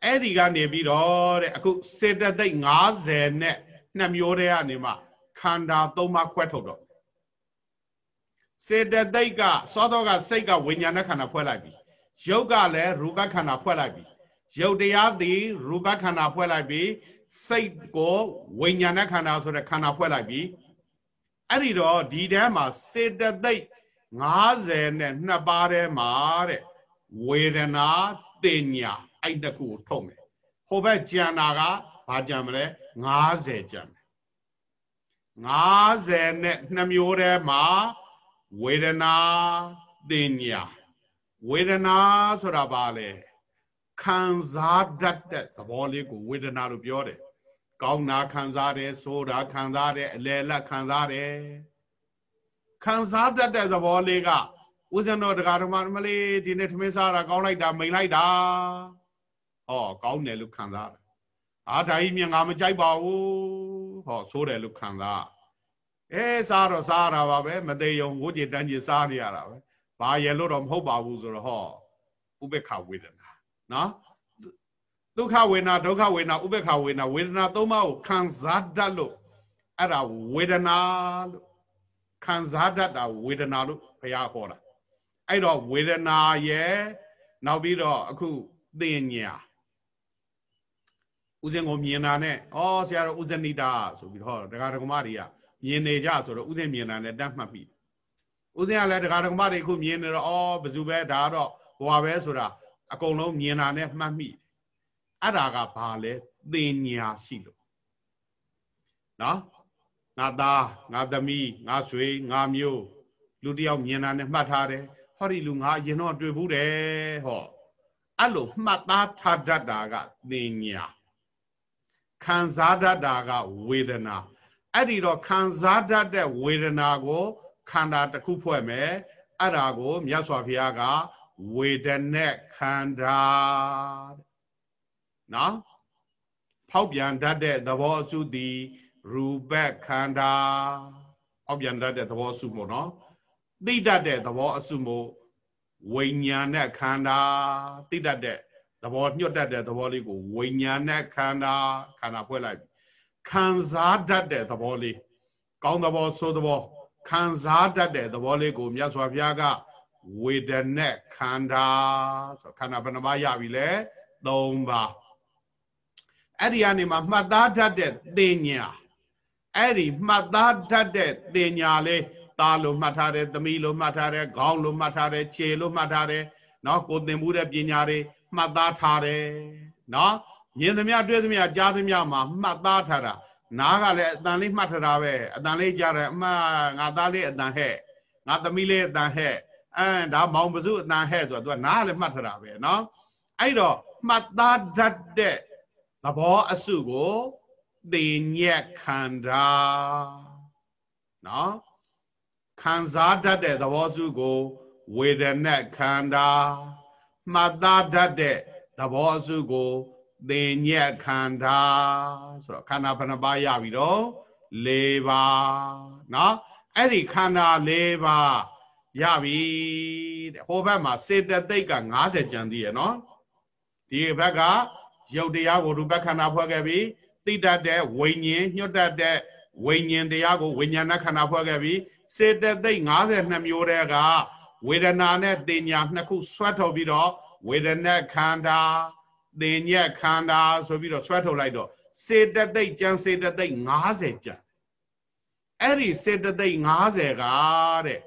အဲ့ဒီကနေပြီးတော့တဲ့အခုစေတသိက်90နဲ့နှစ်မျိုးတည်းကနေမှခန္ဓာသုံးပါးခွဲထုတ်တော့စေတသိက်ကစောတော့ကစိတ်ကဝိညာဉ်နဲ့ခန္ဓာဖွဲ့လိုက်ပြီယုတ်ကလည်းရူပခန္ဓာဖွဲ့လိုက်ပြီ ယုတ်တရားသည်ရူပခန္ဓာဖွဲ့လိုက်ပြီးစိတ်ကိုဝိညာဏခန္ဓာဆိုတဲ့ခန္ဓာဖွဲ့လိုက်ပြီးအဲ့ဒီတော့ဒီထဲမှာစေတသိက်90နဲ့နှစ်ပါးထဲမှာတဲ့ဝေဒနာတင်ညာအဲ့တခုကိုထုတ်မယ်ဟိုဘက်ကြံတာကဘာကြံမလဲ90ကြံမယ်90နဲ့နှစ်မျိုးထဲမှာဝေဒနာတင်ညာဝေဒနာဆိုတာဘာလဲ ခံစားတတ်တဲ့သဘောလေးကိုဝေဒနာလို့ပြောတယ်။ကောင်းတာခံစားတယ်ဆိုတာခံစားတယ်အလယ်လက်ခံစားတယ်။ခံစားတတ်တဲ့သဘောလေးကဦးဇင်းတော်တရားတော်မလေးဒီနေ့ထမင်းစားတာကောင်းလိုက်တာမိန်လိုက်တာ။ဟောကောင်းတယ်လို့ခံစားတယ်။အာဒါကြီးမြင်ငါမကြိုက်ပါဘူး။ဟောဆိုးတယ်လို့ခံစား။အဲစားတော့စားရတာပါပဲမသေးယုံဝိจิตတန်းကြီးစားနေရတာပဲ။ဘာရလို့တော့မဟုတ်ပါဘူးဆိုတော့ဟောဥပေက္ခဝေဒနာ နော်ဒုက္ခဝေဒနာဒုက္ခဝေဒနာဥပေက္ခဝေဒနာဝေဒနာသုံးပါးကိုခံစားတတ်လို့အဲ့ဒါဝေဒနာလို့ခံစားတတ်တာဝေဒနာလို့ဘုရားဟောတာအဲ့တော့ဝေဒနာရဲ့နောက်ပြီးတော့အခုသိညာဥစဉ်ကိုမြင်တာနဲ့ဩဆရာတော်ဥဇနိတာဆိုပြီးတော့တရားဓမ္မတွေကမြင်နေကြဆိုတော့ဥစဉ်မြင်တာနဲ့တတ်မှတ်ပြီဥစဉ်ကလည်းတရားဓမ္မတွေအခုမြင်နေတော့ဩဘယ်သူပဲဒါတော့ဟွာပဲဆိုတာ အကုန်လုံးမြင်တာနဲ့မှတ်မိအဲ့ဒါကဘာလဲသိညာရှိလို့နော်ငါသားငါသမီးငါဆွေငါမျိုးလူတယောက်မြင်တာနဲ့မှတ်ထားတယ်ဟောဒီလူငါအရင်တော့တွေ့ဘူးတယ်ဟောအဲ့လိုမှတ်သားထားတတ်တာကသိညာခံစားတတ်တာကဝေဒနာအဲ့ဒီတော့ခံစားတတ်တဲ့ဝေဒနာကိုခန္ဓာတစ်ခုဖွဲ့မယ်အဲ့ဒါကိုမြတ်စွာဘုရားက ဝေဒနဲ့ခန္ဓာနော်ဖောက်ပြန်တတ်တဲ့သဘောအစုသည်ရူပခန္ဓာဖောက်ပြန်တတ်တဲ့သဘောအစုမို့နော်သိတတ်တဲ့သဘောအစုမို့ဝိညာဉ်နဲ့ခန္ဓာသိတတ်တဲ့သဘောညှွတ်တတ်တဲ့သဘောလေးကိုဝိညာဉ်နဲ့ခန္ဓာခန္ဓာဖွဲ့လိုက်ခံစားတတ်တဲ့သဘောလေးကောင်းသဘောဆိုးသဘောခံစားတတ်တဲ့သဘောလေးကိုမြတ်စွာဘုရားက ဝေဒနဲ့ခန္ဓာဆိုခန္ဓာဘယ်နှပါးရပြီလဲ၃ပါးအဲ့ဒီကနေမှမှတ်သားတတ်တဲ့သိညာအဲ့ဒီမှတ်သားတတ်တဲ့သိညာလေးသားလို့မှတ်ထားတယ်သမီးလို့မှတ်ထားတယ်ခေါင်းလို့မှတ်ထားတယ်ခြေလို့မှတ်ထားတယ်နော်ကိုသင်မှုတဲ့ပညာတွေမှတ်သားထားတယ်နော်မြင်သမျှတွေ့သမျှကြားသမျှမှာမှတ်သားထားတာနားကလည်းအတန်လေးမှတ်ထားတာပဲအတန်လေးကြားတယ်အမငါသားလေးအတန်ဟဲ့ငါသမီးလေးအတန်ဟဲ့ အဲဒါမောင်ပစုအတန်ဟဲ့ဆိုတော့ तू ကနားလည်းမှတ်ထားတာပဲနော်အဲ့တော့မှတ်သားတတ်တဲ့သဘောအစုကိုသိညက်ခန္ဓာနော်ခံစားတတ်တဲ့သဘောစုကိုဝေဒနာခန္ဓာမှတ်သားတတ်တဲ့သဘောအစုကိုသိညက်ခန္ဓာဆိုတော့ခန္ဓာဘယ်နှပါးရပြီတော့၄ပါးเนาะအဲ့ဒီခန္ဓာ၄ပါး ရပြီတဲ့ဟိုဘက်မှာစေတသိက်က90ကျန်သေးရနော်ဒီဘက်ကရုပ်တရားကိုရူပခန္ဓာဖွဲ့ခဲ့ပြီးသိတတ်တဲ့ဝိညာဉ်ညွတ်တတ်တဲ့ဝိညာဉ်တရားကိုဝိညာဏခန္ဓာဖွဲ့ခဲ့ပြီးစေတသိက်52မျိုးတည်းကဝေဒနာနဲ့တင်ညာနှစ်ခုဆွတ်ထုတ်ပြီးတော့ဝေဒနာခန္ဓာတင်ညက်ခန္ဓာဆိုပြီးတော့ဆွတ်ထုတ်လိုက်တော့စေတသိက်ကျန်စေတသိက်90ကျန်အဲ့ဒီစေတသိက်90ကတဲ့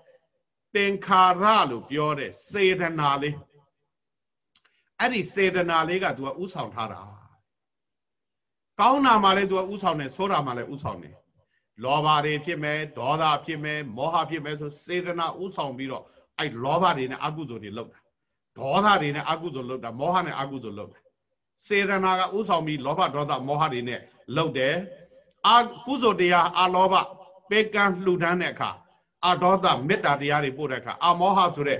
သင်္ခါရလို့ပြောတဲ့စေတနာလေးအဲ့ဒီစေတနာလေးက तू ကဥဆောင်ထားတာကောင်းတာမှလည်း तू ကဥဆောင်တယ်ဆိုးတာမှလည်းဥဆောင်တယ်လောဘတွေဖြစ်မယ်ဒေါသဖြစ်မယ်မောဟဖြစ်မယ်ဆိုစေတနာဥဆောင်ပြီးတော့အဲ့လောဘတွေနဲ့အကုသိုလ်တွေလုပ်တာဒေါသတွေနဲ့အကုသိုလ်လုပ်တာမောဟနဲ့အကုသိုလ်လုပ်တာစေရနာကဥဆောင်ပြီးလောဘဒေါသမောဟတွေနဲ့လှုပ်တယ်အာကုသိုလ်တရားအာလောဘပေကံလှူဒန်းတဲ့အခါ အာဒေါသမေတ္တာတရားတွေပို့တဲ့အခါအာမောဟဆိုတဲ့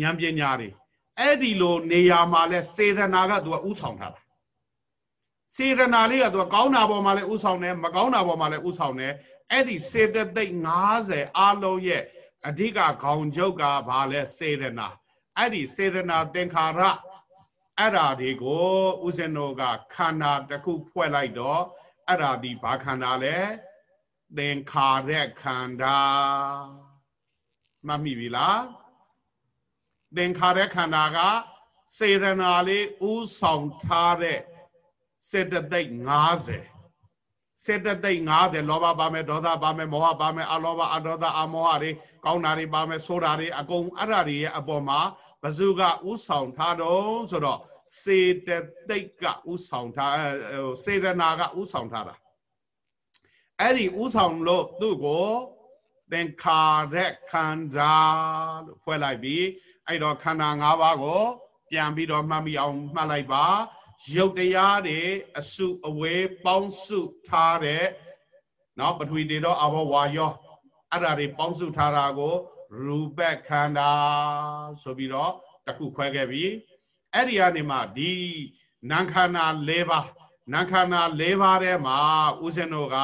ဉာဏ်ပညာတွေအဲ့ဒီလိုနေရာမှာလဲစေရနာကသူကဥဆောင်ထားတာစေရနာလေးကသူကကောင်းတာပေါ်မှာလဲဥဆောင်တယ်မကောင်းတာပေါ်မှာလဲဥဆောင်တယ်အဲ့ဒီစေတသိက်90အလုံးရဲ့အဓိကခေါင်းချုပ်ကဘာလဲစေရနာအဲ့ဒီစေရနာသင်္ခါရအဲ့ဓာတွေကိုဥစဉ်တို့ကခန္ဓာတစ်ခုဖွဲ့လိုက်တော့အဲ့ဓာဒီဘာခန္ဓာလဲ သင်္ခါရခန္ဓာမှတ်မိပြီလားသင်္ခါရခန္ဓာကစေရနာလေးဥဆောင်ထားတဲ့စေတသိက်50စေတသိက်50လောဘပါမယ်ဒေါသပါမယ်မောဟပါမယ်အလောဘအဒေါသအမောဟတွေကောင်းတာတွေပါမယ်ဆိုးတာတွေအကုန်အဲ့ဓာတွေရဲ့အပေါ်မှာဘဇုကဥဆောင်ထားတော့ဆိုတော့စေတသိက်ကဥဆောင်ထားစေရနာကဥဆောင်ထားတာ အဲ့ဒီဥဆောင်လို့သူ့ကိုသင်္ခါရခန္ဓာလို့ဖွဲ့လိုက်ပြီးအဲ့တော့ခန္ဓာ၅ပါးကို ပြန်ပြီးတော့မှတ်မိအောင်မှတ်လိုက်ပါရုပ်တရားတွေအစုအဝေးပေါင်းစုထားတဲ့နော်ပထဝီတေတော့အဘောဝါယောအဲ့ဒါတွေပေါင်းစုထားတာကို ရူပခန္ဓာဆိုပြီးတော့တခုခွဲခဲ့ပြီအဲ့ဒီကနေမှဒီနံခန္ဓာ၄ပါးနံခန္ဓာ၄ပါးထဲမှာဦးဇင်းတို့က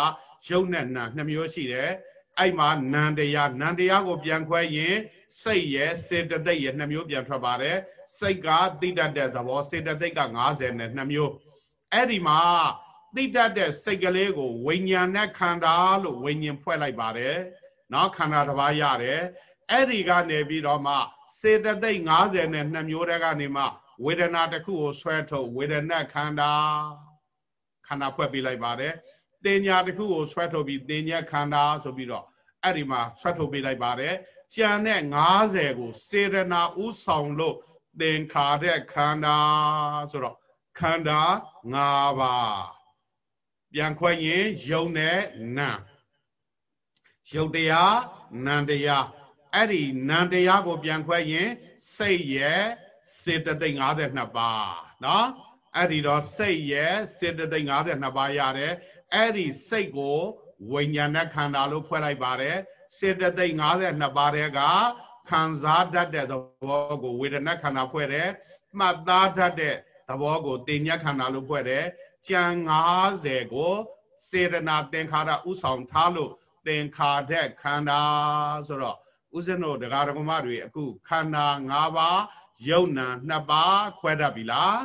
ရုပ်နဲ့နာနှစ်မျိုးရှိတယ်အဲ့မှာနံတရားနံတရားကိုပြန်ခွဲရင်စိတ်ရဲ့စေတသိက်ရဲ့နှစ်မျိုးပြန်ထွက်ပါတယ်စိတ်ကသိတတ်တဲ့သဘောစေတသိက်က90နဲ့နှစ်မျိုးအဲ့ဒီမှာသိတတ်တဲ့စိတ်ကလေးကိုဝိညာဉ်နဲ့ခန္ဓာလို့ဝိညာဉ်ဖွဲ့လိုက်ပါတယ်နော်ခန္ဓာတစ်ပါးရတယ်အဲ့ဒီကနေပြီးတော့မှစေတသိက်90နဲ့2မျိုးတည်းကနေမှဝေဒနာတစ်ခုကိုဆွဲထုတ်ဝေဒနာခန္ဓာခန္ဓာဖွဲ့ပေးလိုက်ပါတယ် တင်ညာတစ်ခုကိုဆွဲထုတ်ပြီးတင်ညာခန္ဓာဆိုပြီးတော့အဲ့ဒီမှာဆွဲထုတ်ပေးလိုက်ပါတယ်ကြံတဲ့90ကိုစေရနာဥဆောင်လို့ သင်္ခါတဲ့ခန္ဓာဆိုတော့ခန္ဓာ၅ပါးပြန်ခွဲရင်ယုံနဲ့နာယုတ်တရားနံတရားအဲ့ဒီနံတရားကိုပြန်ခွဲရင်စိတ်ရဲ့စေတသိက်52ပါးเนาะအဲ့ဒီတော့စိတ်ရဲ့စေတသိက်52ပါးရတယ် အဲ့ဒီစိတ်ကိုဝိညာဏခန္ဓာလို့ဖွဲ့လိုက်ပါတယ်စေတသိက်52ပါးတဲ့ကခံစားတတ်တဲ့သဘောကိုဝေဒနာခန္ဓာဖွဲ့တယ်မှတ်သားတတ်တဲ့သဘောကိုတင်ညက်ခန္ဓာလို့ဖွဲ့တယ်ကြံ90ကိုစေရနာသင်္ခါရဥဆောင်ထားလို့သင်္ခါတဲ့ခန္ဓာဆိုတော့ဥစဉ်တို့ဒကာဒကမတွေအခုခန္ဓာ၅ပါးယုံနာနှစ်ပါးခွဲတတ်ပြီလား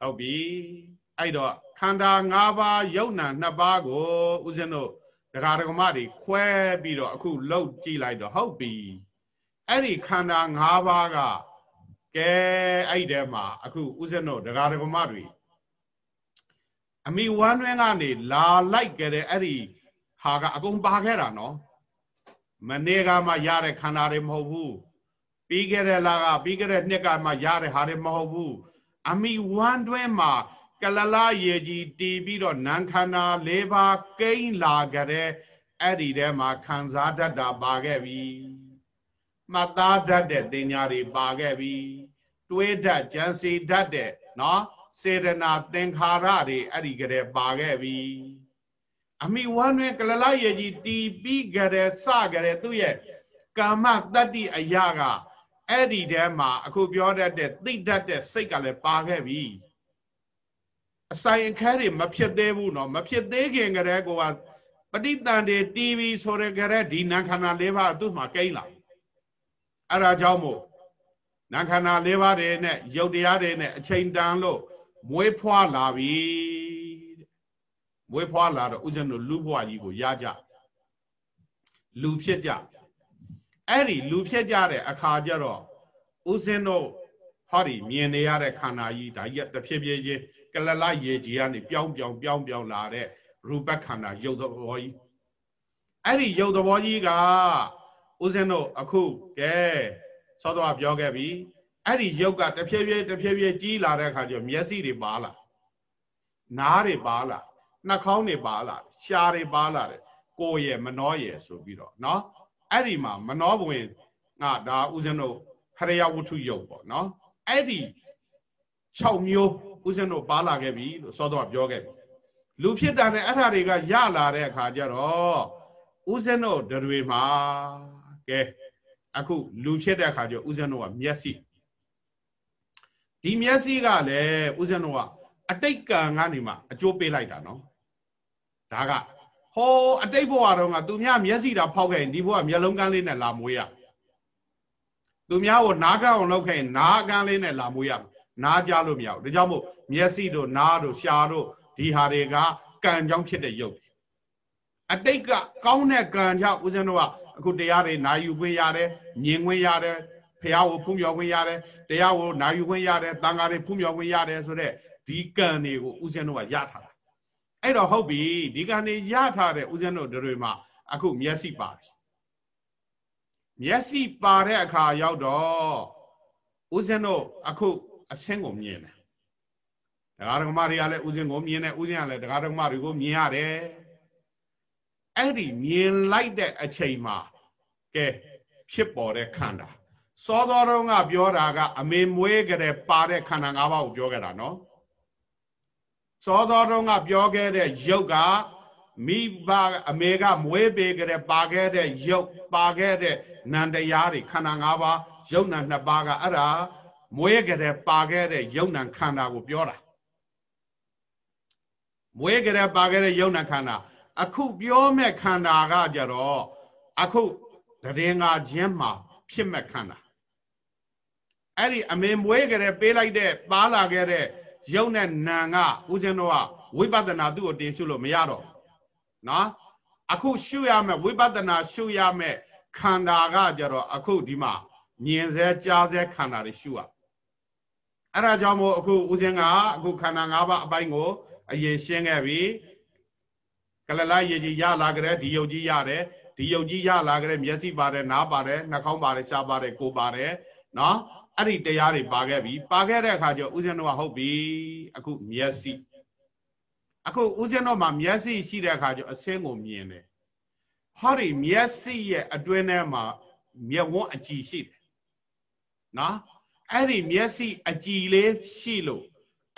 ဟုတ်ပြီ အဲ့တော့ခန္ဓာ၅ပါးယုံနာနှစ်ပါးကိုဥစဉ်တို့ဒကာဒကမတွေခွဲပြီးတော့အခုလှုပ်ကြည့်လိုက်တော့ဟုတ်ပြီအဲ့ဒီခန္ဓာ၅ပါးကကဲအဲ့ဒီထဲမှာအခုဥစဉ်တို့ဒကာဒကမတွေအမိဝမ်းတွင်းကနေလာလိုက်ကြတဲ့အဲ့ဒီဟာကအကုန်ပါခဲ့တာနော်မနေ့ကမှရတဲ့ခန္ဓာတွေမဟုတ်ဘူးပြီးခဲ့တဲ့လကပြီးခဲ့တဲ့နှစ်ကမှရတဲ့ဟာတွေမဟုတ်ဘူးအမိဝမ်းတွင်းမှာ ကလလရေကြီးတီးပြီးတော့နံခန္ဓာ၄ပါးကိန်းလာကြတဲ့အဲ့ဒီထဲမှာခံစားတတ်တာပါခဲ့ပြီမှတ်သားတတ်တဲ့တင်ညာတွေပါခဲ့ပြီတွေးတတ်ကြံစီတတ်တဲ့နော်စေရနာသင်္ခါရတွေအဲ့ဒီကလေးပါခဲ့ပြီအမိဝမ်းတွင်ကလလရေကြီးတီးပြီးကြတဲ့စကြတဲ့သူ့ရဲ့ကာမတတ္တိအရာကအဲ့ဒီထဲမှာအခုပြောတတ်တဲ့သိတတ်တဲ့စိတ်ကလည်းပါခဲ့ပြီ အဆိုင်အခဲတွေမဖြစ်သေးဘူးเนาะမဖြစ်သေးခင်ကတည်းကပဋိတန်တွေတီးပြီးဆိုရကြတဲ့ဒီနံခန္ဓာ၄ပါးသူ့မှာကိန်းလာအဲ့ဒါကြောင့်မို့နံခန္ဓာ၄ပါးတွေနဲ့ယုတ်တရားတွေနဲ့အချိန်တန်လို့မွေးဖွားလာပြီမွေးဖွားလာတော့ဥစဉ်တို့လူဘွားကြီးကိုရကြလူဖြစ်ကြအဲ့ဒီလူဖြစ်ကြတဲ့အခါကျတော့ဥစဉ်တို့ဟောဒီမြင်နေရတဲ့ခန္ဓာကြီးဒါကြီးတဖြည်းဖြည်းချင်း ကလလရေကြီးကနေပြောင်းပြောင်းပြောင်းပြောင်းလာတဲ့ရူပခန္ဓာရုပ်သဘောကြီးအဲ့ဒီရုပ်သဘောကြီးကဥစဉ်တို့အခုကဲသောတော်ပြောခဲ့ပြီအဲ့ဒီရုပ်ကတဖြည်းဖြည်းတဖြည်းဖြည်းကြီးလာတဲ့အခါကျမျက်စိတွေပါလာနားတွေပါလာနှာခေါင်းတွေပါလာရှားတွေပါလာတယ်ကိုယ်ရဲ့မနှောရဲ့ဆိုပြီးတော့เนาะအဲ့ဒီမှာမနှောဘဝင်ငါဒါဥစဉ်တို့ခရယဝတ္ထုယုတ်ပေါ့เนาะအဲ့ဒီ6မျိုး ဥစဉ်တို့ပါလာခဲ့ပြီလို့သောတော်ပြောခဲ့ပြီလူဖြစ်တာနဲ့အဲ့ဓာတွေကရလာတဲ့အခါကျတော့ဥစဉ်တို့တွေမှာကဲအခုလူဖြစ်တဲ့အခါကျဥစဉ်တို့ကမျက်စိဒီမျက်စိကလည်းဥစဉ်တို့ကအတိတ်ကံကနေမှအကျိုးပေးလိုက်တာနော်ဒါကဟောအတိတ်ဘဝတုန်းကသူများမျက်စိတာဖောက်ခဲ့ရင်ဒီဘဝမျက်လုံးကန်းလေးနဲ့လာမွေးရသူများကိုနားကအောင်လုပ်ခဲ့ရင်နားကန်းလေးနဲ့လာမွေးရ နားကြလို့မရဘူးဒါကြောင့်မို့မျက်စိတို့နားတို့ရှားတို့ဒီဟာတွေကကံကြောင့်ဖြစ်တဲ့ရုပ်အတိတ်ကကောင်းတဲ့ကံကြောင့်ဦးဇင်းတို့ကအခုတရားတွေနာယူခွင့်ရတယ်မြင်ခွင့်ရတယ်ဖះကိုဖူးမြော်ခွင့်ရတယ်တရားကိုနာယူခွင့်ရတယ်တန်ဃာတွေဖူးမြော်ခွင့်ရတယ်ဆိုတော့ဒီကံတွေကိုဦးဇင်းတို့ကရထားတာအဲ့တော့ဟုတ်ပြီဒီကံတွေရထားတဲ့ဦးဇင်းတို့တွေမှာအခုမျက်စိပါပြီမျက်စိပါတဲ့အခါရောက်တော့ဦးဇင်းတို့အခု အဆင်းကိုမြင်တယ်တရားဓမ္မတွေကလည်းဦးဇင်းကိုမြင်တယ်ဦးဇင်းကလည်းတရားဓမ္မတွေကိုမြင်ရတယ်အဲ့ဒီမြင်လိုက်တဲ့အချိန်မှာကဲဖြစ်ပေါ်တဲ့ခန္ဓာစောသောတုန်းကပြောတာကအမေမွေးကြတဲ့ပါတဲ့ခန္ဓာ၅ပါးကိုပြောခဲ့တာနော်စောသောတုန်းကပြောခဲ့တဲ့ယုတ်ကမိဘအမေကမွေးပေးကြတဲ့ပါခဲ့တဲ့ယုတ်ပါခဲ့တဲ့နန္တရားတွေခန္ဓာ၅ပါးယုတ်နံနှစ်ပါးကအဲ့ဒါ မွေးကြတဲ့ပါခဲ့တဲ့ယုတ်နံခန္ဓာကိုပြောတာမွေးကြတဲ့ပါခဲ့တဲ့ယုတ်နံခန္ဓာအခုပြောမဲ့ခန္ဓာကကြတော့အခုတည်ငါချင်းမှာဖြစ်မဲ့ခန္ဓာအဲ့ဒီအမေမွေးကြတဲ့ပေးလိုက်တဲ့ပါလာခဲ့တဲ့ရုပ်နဲ့နာကဦးဇင်းတို့ကဝိပဿနာသူ့ကိုတင်ရှုလို့မရတော့နော်အခုရှုရမယ်ဝိပဿနာရှုရမယ်ခန္ဓာကကြတော့အခုဒီမှာမြင်စေကြားစေခန္ဓာတွေရှုရ အဲ့ဒါကြောင့်မို့အခုဦးဇင်းကအခုခန္ဓာ၅ပါးအပိုင်းကိုအရင်ရှင်းခဲ့ပြီကလလရေကြီးရလာကြတဲ့ဒီယုတ်ကြီးရတယ်ဒီယုတ်ကြီးရလာကြတဲ့မျက်စိပါတယ်နားပါတယ်နှာခေါင်းပါတယ်ရှားပါတယ်ကိုယ်ပါတယ်နော်အဲ့ဒီတရားတွေပါခဲ့ပြီပါခဲ့တဲ့အခါကျဦးဇင်းတို့ကဟုတ်ပြီအခုမျက်စိအခုဦးဇင်းတို့မှာမျက်စိရှိတဲ့အခါကျအစင်းကိုမြင်တယ်ဟောဒီမျက်စိရဲ့အတွင်းထဲမှာမျက်ဝန်းအကြည်ရှိတယ်နော် အဲ့ဒီမျက်စိအကြည်လေးရှိလို့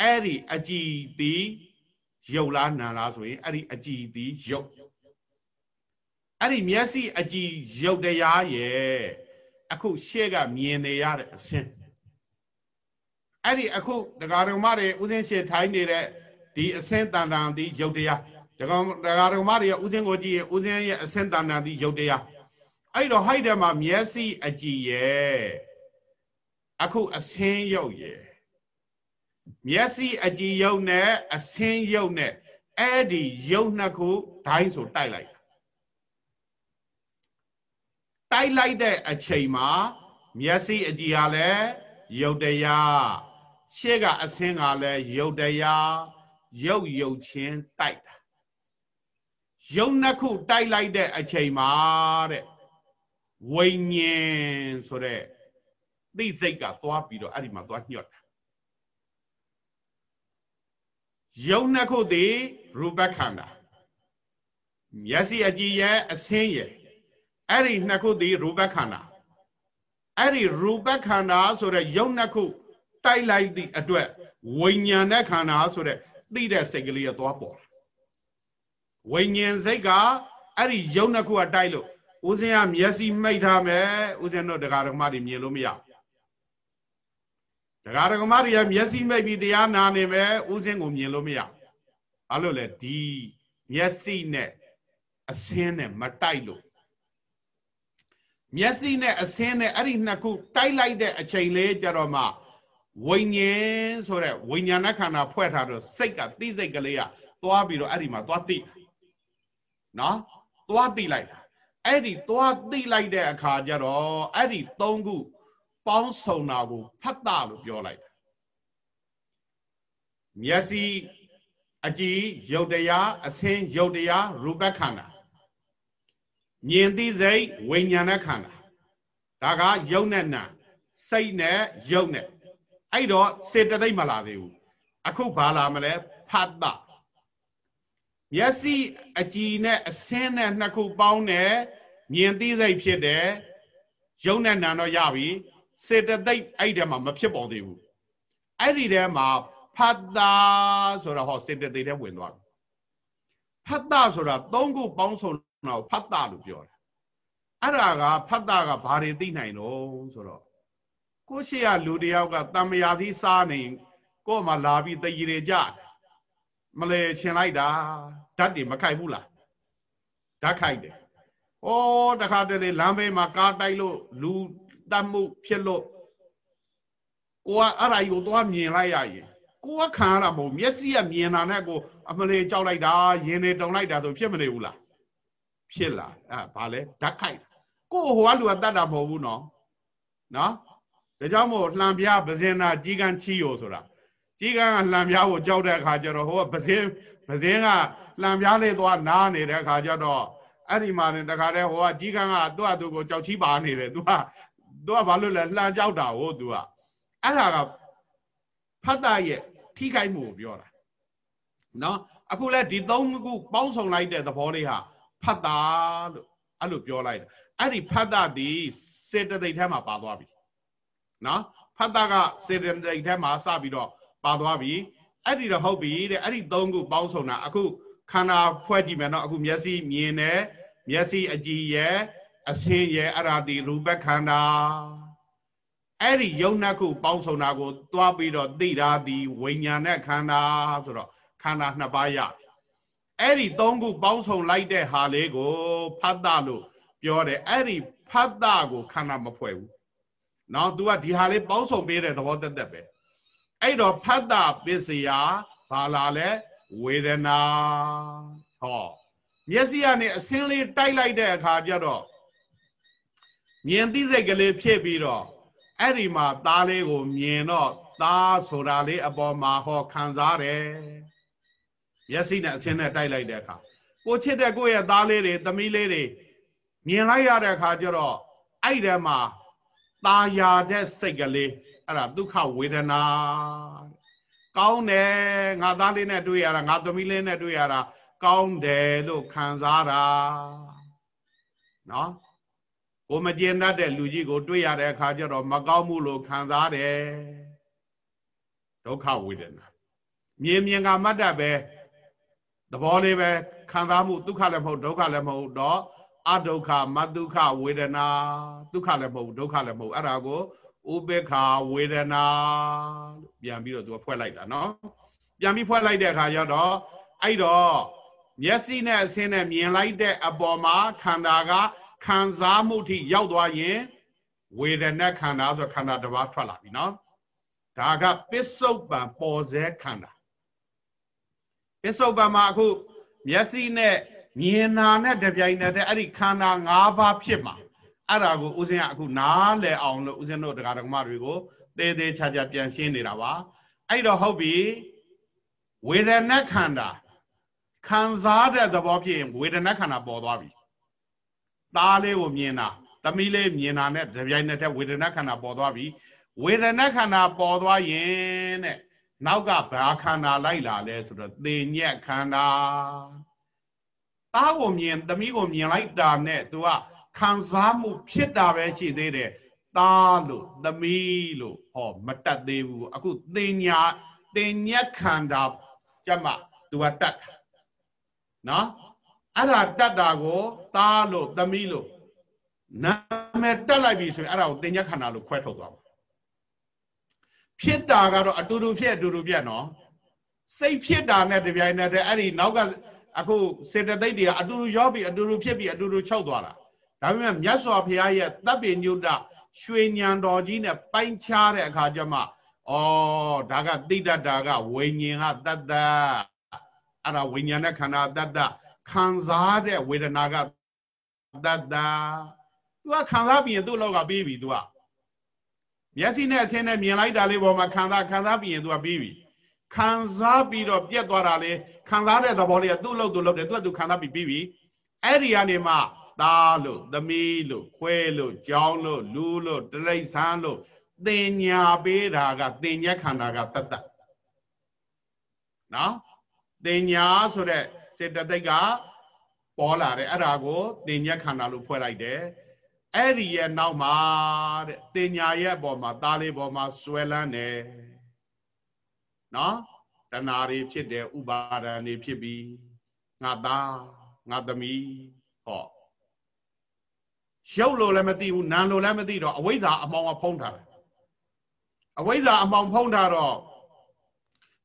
အဲ့ဒီအကြည်သည်ရုပ်လားနာလားဆိုရင်အဲ့ဒီအကြည်သည်ရုပ်အဲ့ဒီမျက်စိအကြည်ရုပ်တရားရဲ့အခုရှေ့ကမြင်နေရတဲ့အဆင်းအဲ့ဒီအခုဒကာဒကမတွေဥစဉ်ရှေ့ထိုင်းနေတဲ့ဒီအဆင်းတန်တန်ဒီရုပ်တရားဒကာဒကာဒကမတွေဥစဉ်ကိုကြည့်ရင်ဥစဉ်ရဲ့အဆင်းတန်တန်ဒီရုပ်တရားအဲ့တော့ဟိုက်တယ်မှာမျက်စိအကြည်ရဲ့ အခုအဆင်းရုပ်ရဲ့မျက်စိအကြည်ရုပ်နဲ့အဆင်းရုပ်နဲ့အဲ့ဒီရုပ်နှစ်ခုဒိုင်းဆိုတိုက်လိုက်တိုက်လိုက်တဲ့အချိန်မှာမျက်စိအကြည်ဟာလည်းရုပ်တရားရှေ့ကအဆင်းကလည်းရုပ်တရားရုပ်ရုပ်ချင်းတိုက်တာရုပ်နှစ်ခုတိုက်လိုက်တဲ့အချိန်မှာတဲ့ဝိညာဉ်ဆိုတဲ့ သိစိတ်ကသွားပြီးတော့အဲ့ဒီမှာသွားညှော့တာယုံနှစ်ခုသည်ရူပခန္ဓာမျက်စိအကြည့်ရဲ့အဆင်းရဲ့အဲ့ဒီနှစ်ခုသည်ရူပခန္ဓာအဲ့ဒီရူပခန္ဓာဆိုတဲ့ယုံနှစ်ခုတိုက်လိုက်သည့်အတွက်ဝိညာဉ်နဲ့ခန္ဓာဆိုတဲ့သိတဲ့စိတ်ကလေးကသွားပေါ်ဝိညာဉ်စိတ်ကအဲ့ဒီယုံနှစ်ခုကတိုက်လို့ဦးဇင်းကမျက်စိမိတ်ထားမယ်ဦးဇင်းတို့တရားဓမ္မတွေမြင်လို့မရ တရားဓမ္မတွေကမျက်စိမိတ်ပြီးတရားနာနေမယ်ဦးဇင်းကိုမြင်လို့မရဘာလို့လဲဒီမျက်စိနဲ့အစင်းနဲ့မတိုက်လို့မျက်စိနဲ့အစင်းနဲ့အဲ့ဒီနှစ်ခုတိုက်လိုက်တဲ့အချိန်လေးကြတော့မှဝိညာဉ်ဆိုတဲ့ဝိညာဏခန္ဓာဖွဲ့ထားတော့စိတ်ကသိစိတ်ကလေးကသွားပြီးတော့အဲ့ဒီမှာသွားသိနော်သွားသိလိုက်တာအဲ့ဒီသွားသိလိုက်တဲ့အခါကျတော့အဲ့ဒီသုံးခု ပေါင်းစုံတာကိုဖတ်တာလို့ပြောလိုက်တာမျက်စိအကြည်ရုပ်တရားအစင်းရုပ်တရားရူပခန္ဓာမြင်သိစိတ်ဝိညာဏခန္ဓာဒါကယုတ်နဲ့နာစိတ်နဲ့ယုတ်နဲ့အဲ့တော့စေတသိက်မလာသေးဘူးအခုဘာလာမလဲဖတ်တာမျက်စိအကြည်နဲ့အစင်းနဲ့နှစ်ခုပေါင်းတယ်မြင်သိစိတ်ဖြစ်တယ်ယုံနဲ့နာတော့ရပြီ စေတသိက်အဲ့ဒီမှာမဖြစ်ပေါ်သေးဘူးအဲ့ဒီထဲမှာဖတ်တာဆိုတာဟောစေတသိက်ထဲဝင်သွားပြီဖတ်တာဆိုတာသုံးခုပေါင်းစုံတော့ဖတ်တာလို့ပြောတာအဲ့ဒါကဖတ်တာကဘာတွေသိနိုင်တော့ဆိုတော့ကိုရှိရလူတယောက်ကတံမယာသီးစားနေကို့မှာလာပြီးတည်ရကြမလဲချင်လိုက်တာဓာတ်တွေမခိုက်ဘူးလားဓာတ်ခိုက်တယ်။ဩတခါတလေလမ်းဘေးမှာကားတိုက်လို့လူ တတ်မှုဖြစ်လို့ကိုကအဲ့ဒါကြီးကိုသွားမြင်လိုက်ရရင်ကိုကခံရတာမဟုတ်မျက်စိကမြင်တာနဲ့ကိုအမလေးကြောက်လိုက်တာရင်နေတုံလိုက်တာဆိုဖြစ်မနေဘူးလားဖြစ်လာအဲဘာလဲဓာတ်ခိုက်ကိုဟိုကလူကတတ်တာမဟုတ်ဘူးနော်နော်ဒါကြောင့်မို့လှံပြားပဇင်နာကြီးကန်းချီယောဆိုတာကြီးကန်းကလှံပြားကိုကြောက်တဲ့အခါကျတော့ဟိုကပဇင်ပဇင်ကလှံပြားလေးသွားနားနေတဲ့အခါကျတော့အဲ့ဒီမှာနေတခါတည်းဟိုကကြီးကန်းကသူ့အတူကိုကြောက်ချီပါနေတယ်သူက သူကဘာလို့လဲလှန်ကြောက်တာဟိုသူကအဲ့ဒါကဖတ်တာရဲ့ထိခိုက်မှုကိုပြောတာနော်အခုလဲဒီသုံးခုပေါင်းစုံလိုက်တဲ့သဘောလေးဟာဖတ်တာလို့အဲ့လိုပြောလိုက်တာအဲ့ဒီဖတ်တာဒီစေတသိက်ထဲမှာပါသွားပြီနော်ဖတ်တာကစေတသိက်ထဲမှာစပြီးတော့ပါသွားပြီအဲ့ဒီတော့ဟုတ်ပြီတဲ့အဲ့ဒီသုံးခုပေါင်းစုံတာအခုခန္ဓာဖွဲ့ကြည့်မယ်နော်အခုမျက်စိမြင်တယ်မျက်စိအကြည့်ရဲ့ အစင်ရဲ့အရာတိရူပခန္ဓာအဲ့ဒီယုံနှက်ခုပေါင်းစုံတာကို သွားပြီးတော့သိတာဒီဝိညာဉ်နဲ့ခန္ဓာဆိုတော့ခန္ဓာနှစ်ပါးရအဲ့ဒီသုံးခုပေါင်းစုံလိုက်တဲ့ဟာလေးကိုဖတ်တာလို့ပြောတယ်အဲ့ဒီဖတ်တာကိုခန္ဓာမဖွဲ့ဘူး။နော် तू ကဒီဟာလေးပေါင်းစုံပေးတဲ့သဘောတက်တက်ပဲ။အဲ့တော့ဖတ်တာပစ္စယဘာလာလဲဝေဒနာဟောမျက်စိကနေအစင်းလေးတိုက်လိုက်တဲ့အခါကျတော့ မြင်သိစိတ်ကလေးဖြစ်ပြီးတော့အဲ့ဒီမှာသားလေးကိုမြင်တော့သားဆိုတာလေးအပေါ်မှာဟောခံစားတယ်မျက်စိနဲ့အစင်းနဲ့တိုက်လိုက်တဲ့အခါကိုချစ်တဲ့ကိုယ့်ရဲ့သားလေးတွေသမီးလေးတွေမြင်လိုက်ရတဲ့အခါကျတော့အဲ့ဒီမှာตาယာတဲ့စိတ်ကလေးအဲ့ဒါဒုက္ခဝေဒနာကောင်းတယ်ငါသားလေးနဲ့တွေ့ရတာငါသမီးလေးနဲ့တွေ့ရတာကောင်းတယ်လို့ခံစားတာနော် ကိုမကျင်တတ်တဲ့လူကြီးကို တွေ့ရတဲ့အခါကျတော့မကောင်းမှုလို့ခံစားတယ်ဒုက္ခဝေဒနာမြင်မြင်ကမှတ်တတ်ပဲသဘောလေးပဲခံစားမှုဒုက္ခလည်းမဟုတ်ဒုက္ခလည်းမဟုတ်တော့အဒုက္ခမဒုက္ခဝေဒနာဒုက္ခလည်းမဟုတ်ဒုက္ခလည်းမဟုတ်အဲ့ဒါကိုဥပေက္ခဝေဒနာလို့ပြန်ပြီးတော့သူကဖွဲ့လိုက်တာနော်ပြန်ပြီးဖွဲ့လိုက်တဲ့အခါကျတော့အဲ့တော့မျက်စိနဲ့အဆင်းနဲ့မြင်လိုက်တဲ့အပေါ်မှာခန္ဓာက ခံစားမှုထိရောက်သွားရင်ဝေဒနာခန္ဓာဆိုခန္ဓာတစ်ပါးထွက်လာပြီနော်ဒါကပစ္စုပန်ပေါ်စေခန္ဓာပစ္စုပန်မှာအခုမျက်စိနဲ့မြင်နာနဲ့တပြိုင်နက်တည်းအဲ့ဒီခန္ဓာ၅ပါးဖြစ်မှာအဲ့ဒါကိုဦးဇင်းကအခုနားလည်အောင်လို့ဦးဇင်းတို့တရားဓမ္မတွေကိုသေးသေးချာချာပြန်ရှင်းနေတာပါအဲ့တော့ဟုတ်ပြီဝေဒနာခန္ဓာခံစားတဲ့သဘောဖြစ်ရင်ဝေဒနာခန္ဓာပေါ်သွားပြီ သားလေးကိုမြင်တာသမီးလေးမြင်တာနဲ့တပြိုင်နက်တည်းဝေဒနာခန္ဓာပေါ်သွားပြီဝေဒနာခန္ဓာပေါ်သွားရင်တဲ့နောက်ကဘာခန္ဓာလိုက်လာလဲဆိုတော့သေညက်ခန္ဓာသားကိုမြင်သမီးကိုမြင်လိုက်တာနဲ့ तू ကခံစားမှုဖြစ်တာပဲရှိသေးတယ်သားလို့သမီးလို့ဟောမတတ်သေးဘူးအခုသေညာသေညက်ခန္ဓာကြက်မှ तू ကတတ်တာနော်အဲ့ဒါတတ်တာကို သားလို့သမီးလို့နာမည်တက်လိုက်ပြီဆိုရင်အဲ့ဒါကိုသေညက်ခန္ဓာလို့ခွဲထုတ်သွားမှာဖြစ်တာကတော့အတူတူဖြစ်အတူတူပြတ်နော်စိတ်ဖြစ်တာနဲ့တပြိုင်နက်တည်းအဲ့ဒီနောက်ကအခုစေတသိက်တွေကအတူတူရောပြီးအတူတူဖြစ်ပြီးအတူတူချုပ်သွားတာဒါပေမဲ့မြတ်စွာဘုရားရဲ့တပ်ပိညုတရွှေညံတော်ကြီးနဲ့ပိုင်းခြားတဲ့အခါကျမှဩဒါကသိတတ်တာကဝိညာဉ်ကတတ်တတ်အဲ့ဒါဝိညာဉ်နဲ့ခန္ဓာတတ်တတ်ခံစားတဲ့ဝေဒနာက တတ်တတ် तू ကခံစားပြီးရင်သူ့လောက်ကပြီးပြီ तू ကမျက်စိနဲ့အချင်းနဲ့မြင်လိုက်တာလေးပေါ်မှာခံစားခံစားပြီးရင် तू ကပြီးပြီခံစားပြီးတော့ပြက်သွားတာလေခံစားတဲ့သဘောလေးကသူ့လို့သူ့လို့တယ်သူကသူခံစားပြီးပြီးပြီအဲ့ဒီကနေမှသားလို့သမီးလို့ခွဲလို့ကြောင်းလို့လူလို့တရိษံလို့သင်ညာပေးတာကသင်ညက်ခန္ဓာကတတ်တတ်နော်သင်ညာဆိုတဲ့စေတသိက်က ပေါ်လာတယ်အဲ့ဒါကိုသင်ညက်ခန္ဓာလို့ဖွဲ့လိုက်တယ်အဲ့ဒီရဲ့နောက်မှာတဲ့တင်ညာရဲ့အပေါ်မှာသားလေးပေါ်မှာဆွဲလန်းတယ်နော်တဏှာတွေဖြစ်တယ်ဥပါဒံတွေဖြစ်ပြီးငါသားငါသမီးဟောရုပ်လို့လည်းမသိဘူးနာမ်လို့လည်းမသိတော့အဝိဇ္ဇာအမောင်ကဖုံးထားတယ်အဝိဇ္ဇာအမောင်ဖုံးထားတော့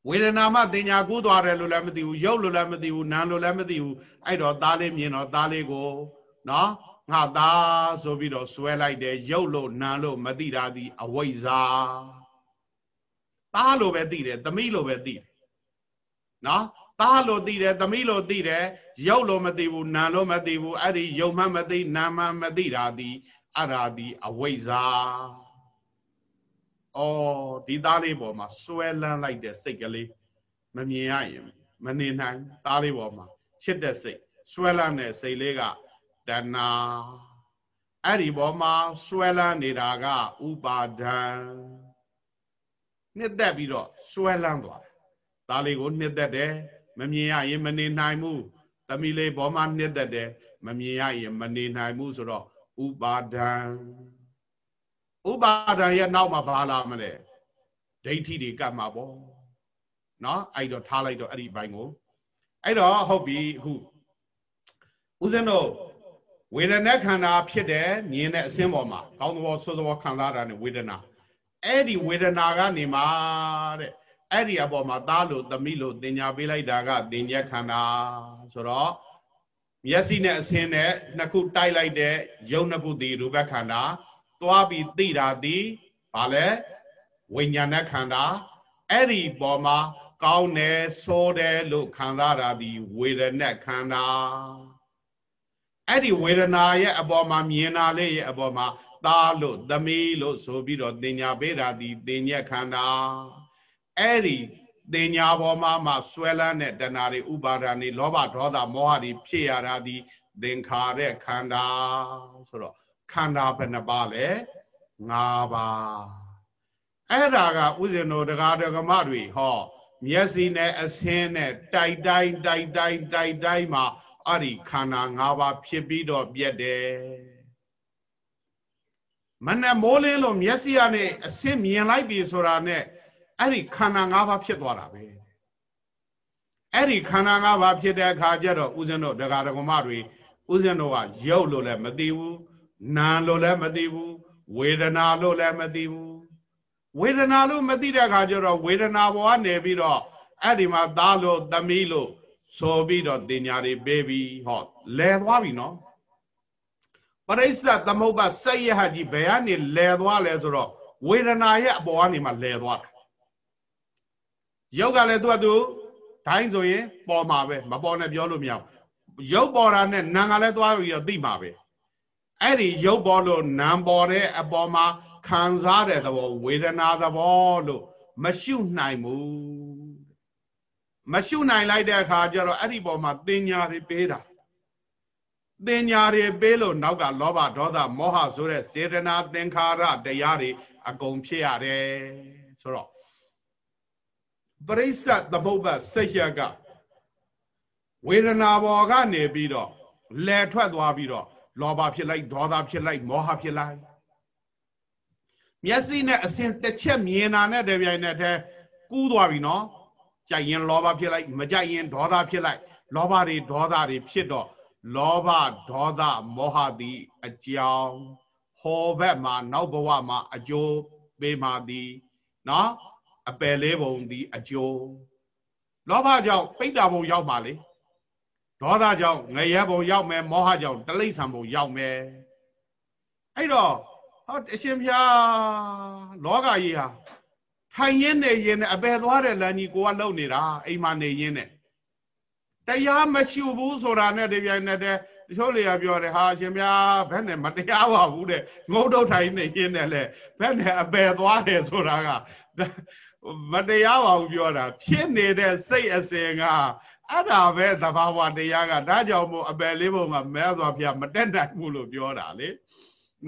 ဝေဒနာမှတင်ညာကူးသွားတယ်လို့လည်းမသိဘူးရုပ်လို့လည်းမသိဘူးနာမ်လို့လည်းမသိဘူးအဲ့တော့သားလေးမြင်တော့သားလေးကိုနော်ငါသားဆိုပြီးတော့ဆွဲလိုက်တယ်ရုပ်လို့နာလို့မသိတာဒီအဝိဇ္ဇာသားလို့ပဲသိတယ်သမီးလို့ပဲသိတယ်နော်သားလို့သိတယ်သမီးလို့သိတယ်ရုပ်လို့မသိဘူးနာလို့မသိဘူးအဲ့ဒီရုပ်မှမသိနာမှမသိတာဒီအဲ့ဒါဒီအဝိဇ္ဇာ အော်ဒီသားလေးပေါ်မှာဆွဲလန်းလိုက်တဲ့စိတ်ကလေးမမြင်ရရင်မနေနိုင်သားလေးပေါ်မှာချစ်တဲ့စိတ်ဆွဲလန်းတဲ့စိတ်လေးကတဏှာအဲ့ဒီဘောမှာဆွဲလန်းနေတာကဥပါဒံနှစ်သက်ပြီးတော့ဆွဲလန်းသွားတယ်ဒါလေးကိုနှစ်သက်တယ်မမြင်ရရင်မနေနိုင်ဘူးသမီးလေးဘောမှာနှစ်သက်တယ်မမြင်ရရင်မနေနိုင်ဘူးဆိုတော့ဥပါဒံ ဥပါဒံရဲ့နောက်မှာဘာလာမလဲဒိဋ္ဌိတွေကပ်မှာပေါ့နော်အဲ့တော့ထားလိုက်တော့အဲ့ဒီဘိုင်းကိုအဲ့တော့ဟုတ်ပြီအခုဦးဇင်းတို့ဝေဒနာခန္ဓာဖြစ်တယ်မြင်တဲ့အစင်းပေါ်မှာကောင်းသဘောဆိုးသဘောခံစားတာနဲ့ဝေဒနာအဲ့ဒီဝေဒနာကနေမှတဲ့အဲ့ဒီအပေါ်မှာသားလို့သမီးလို့တင်ညာပေးလိုက်တာကတင်ညက်ခန္ဓာဆိုတော့မျက်စိနဲ့အစင်းနဲ့နှစ်ခုတိုက်လိုက်တဲ့ယုံနှစ်ခုဒီရူပခန္ဓာ သွားပြီးသိတာဒီဘာလဲဝိညာဏခန္ဓာအဲ့ဒီပေါ်မှာကောင်းတယ်ဆိုးတယ်လို့ခံစားတာဒီဝေဒနာခန္ဓာအဲ့ဒီဝေဒနာရဲ့အပေါ်မှာမြင်တာလေးရဲ့အပေါ်မှာသားလို့သမီးလို့ဆိုပြီးတော့တင်ညာပေးတာဒီတင်ညက်ခန္ဓာအဲ့ဒီတင်ညာပေါ်မှာမှဆွဲလန်းတဲ့တဏှာတွေဥပါဒာတွေလောဘဒေါသမောဟတွေဖြစ်ရတာဒီသင်္ခါရခန္ဓာဆိုတော့ ခန္ဓာဘယ်နှပါလဲ၅ပါးအဲ့ဒါကဥစဉ်တို့တရားဓမ္မတွေဟော မျက်စိနဲ့အဆင်းနဲ့တိုက်တိုင်းတိုက်တိုင်းတိုက်တိုင်းမှာအဲ့ဒီခန္ဓာ၅ပါးဖြစ်ပြီးတော့ပြက်တယ်မနဲ့မိုးလင်းလို့မျက်စိကနေအဆင်းမြင်လိုက်ပြီဆိုတာနဲ့အဲ့ဒီခန္ဓာ၅ပါးဖြစ်သွားတာပဲအဲ့ဒီခန္ဓာ၅ပါးဖြစ်တဲ့အခါကျတော့ဥစဉ်တို့ဒကာဒကမတွေဥစဉ်တို့ကရုပ်လို့လည်းမသိဘူး နာလို့လည်းမသိဘူးဝေဒနာလို့လည်းမသိဘူးဝေဒနာလို့မသိတဲ့အခါကျတော့ဝေဒနာဘောကနေပြီးတော့အဲ့ဒီမှာသားလို့သမီးလို့ဆိုပြီးတော့တင်ညာတွေပေးပြီးဟောလဲသွားပြီနော်ပရိစ္ဆသမုပ္ပါစိတ်ရဟကြီးဘယ်ကနေလဲသွားလဲဆိုတော့ဝေဒနာရဲ့အပေါ်ကနေမှလဲသွားတာရုပ်ကလည်းသူကသူတိုင်းဆိုရင်ပေါ်မှာပဲမပေါ်နဲ့ပြောလို့မရဘူးရုပ်ပေါ်တာနဲ့နာကလည်းသွားပြီးတော့သိမှာပဲ အဲ့ဒီရုပ်ပေါ်လို့နာပေါ်တဲ့အပေါ်မှာခံစားတဲ့သဘောဝေဒနာသဘောလို့မရှုနိုင်ဘူးမရှုနိုင်လိုက်တဲ့အခါကျတော့အဲ့ဒီပေါ်မှာတင်ညာတွေပေးတာတင်ညာတွေပေးလို့နောက်ကလောဘဒေါသမောဟဆိုတဲ့စေတနာသင်္ခါရတရားတွေအကုန်ဖြစ်ရတယ်ဆိုတော့ပရိစ္ဆသမုပ္ပါစိတ်ရကဝေဒနာဘောကနေပြီးတော့လဲထွက်သွားပြီးတော့ လောဘဖြစ်လိုက်ဒေါသဖြစ်လိုက်မောဟဖြစ်လိုက်မျက်စိနဲ့အစဉ်တစ်ချက်မြင်တာနဲ့တပြိုင်နက်တည်းကူးသွားပြီနော်ကြိုက်ရင်လောဘဖြစ်လိုက်မကြိုက်ရင်ဒေါသဖြစ်လိုက် လောဘတွေဒေါသတွေဖြစ်တော့လောဘဒေါသမောဟသည်အကြောင်းဟောဘက်မှာနောက်ဘဝမှာအကျိုးပေးမှသည်နော်အပယ်လေးပုံသည်အကျိုးလောဘကြောင့်ပိဋ္ဌာဘုံရောက်ပါလေ ဒေါသကြောင့်ငရဲဘုံရောက်မယ်မောဟကြောင့်တိဋ္ဌံဘုံရောက်မယ်အဲ့တော့ဟောအရှင်ဘုရားလောကကြီးဟာထိုင်ရင်းနေရင်းနဲ့အပယ်သွားတဲ့လမ်းကြီးကိုကလုံနေတာအိမ်မှာနေရင်းနဲ့တရားမရှိဘူးဆိုတာနဲ့တပြိုင်နက်တည်းတချို့လေပြောတယ်ဟာအရှင်ဘုရားဘယ်နဲ့မတရားပါဘူးတဲ့ငုံတော့ထိုင်နေရင်းနဲ့လေဘယ်နဲ့အပယ်သွားတယ်ဆိုတာကမတရားပါဘူးပြောတာဖြစ်နေတဲ့စိတ်အစဉ်က အဲ့ဒါပဲသဘာဝတရားကဒါကြောင့်မို့အပယ်လေးပုံကမဲစွာဖျားမတက်နိုင်ဘူးလို့ပြောတာလေ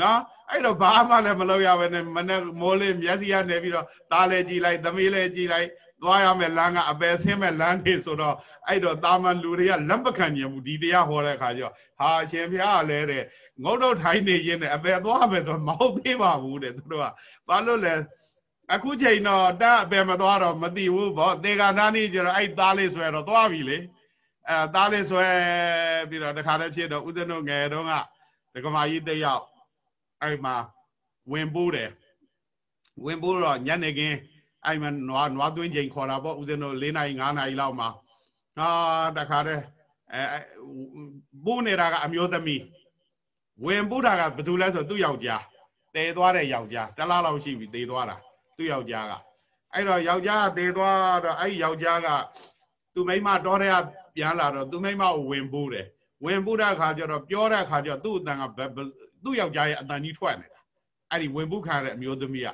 နော်အဲ့တော့ဘာမှလည်းမလုပ်ရဘဲနဲ့မနဲ့မိုးလေးမျက်စိကနေပြီးတော့သားလည်းကြည်လိုက်သမီးလည်းကြည်လိုက်သွားရမယ်လမ်းကအပယ်ဆင်းမဲ့လမ်းတွေဆိုတော့အဲ့တော့တာမန်လူတွေကလက်မခံညင်ဘူးဒီတရားဟောတဲ့အခါကျတော့ဟာအရှင်ဘုရားကလည်းတဲ့ငုတ်တော့ထိုင်းနေရင်းနဲ့အပယ်သွားမယ်ဆိုမဟုတ်သေးပါဘူးတဲ့သူတို့ကဘာလို့လဲ အခုချိန်တော့တအပယ်မသွားတော့မသိဘူးဗောသေကနာနီကျတော့အဲ့သားလေးဆွဲတော့သွားပြီလေအဲသားလေးဆွဲပြီးတော့တခါတည်းဖြစ်တော့ဥဒ္ဒနုငယ်တုန်းကဒကမာကြီးတယောက်အဲ့မှာဝင်ပိုးတယ်ဝင်ပိုးတော့ညနေခင်းအဲ့မှာနွားနွားသွင်းချိန်ခေါ်တာပေါ့ဦးဇင်းတို့၄နာရီ၅နာရီလောက်မှာဟာတခါတည်းအဲပိုးနေတာကအမျိုးသမီးဝင်ပိုးတာကဘယ်သူလဲဆိုသူ့ယောက်ျားတည်သွားတဲ့ယောက်ျားတလားလောက်ရှိပြီတည်သွားတာ သူ့ယောက်ျားကအဲ့တော့ယောက်ျားကတည်သွားတော့အဲ့ယောက်ျားကသူမိမတော်တဲ့ပြန်လာတော့သူမိမကိုဝင်ပိုးတယ်ဝင်ပိုးတဲ့အခါကျတော့ပြောတဲ့အခါကျတော့သူ့အတန်ကသူ့ယောက်ျားရဲ့အတန်ကြီးထွက်နေတာအဲ့ဒီဝင်ပုခံရတဲ့အမျိုးသမီးက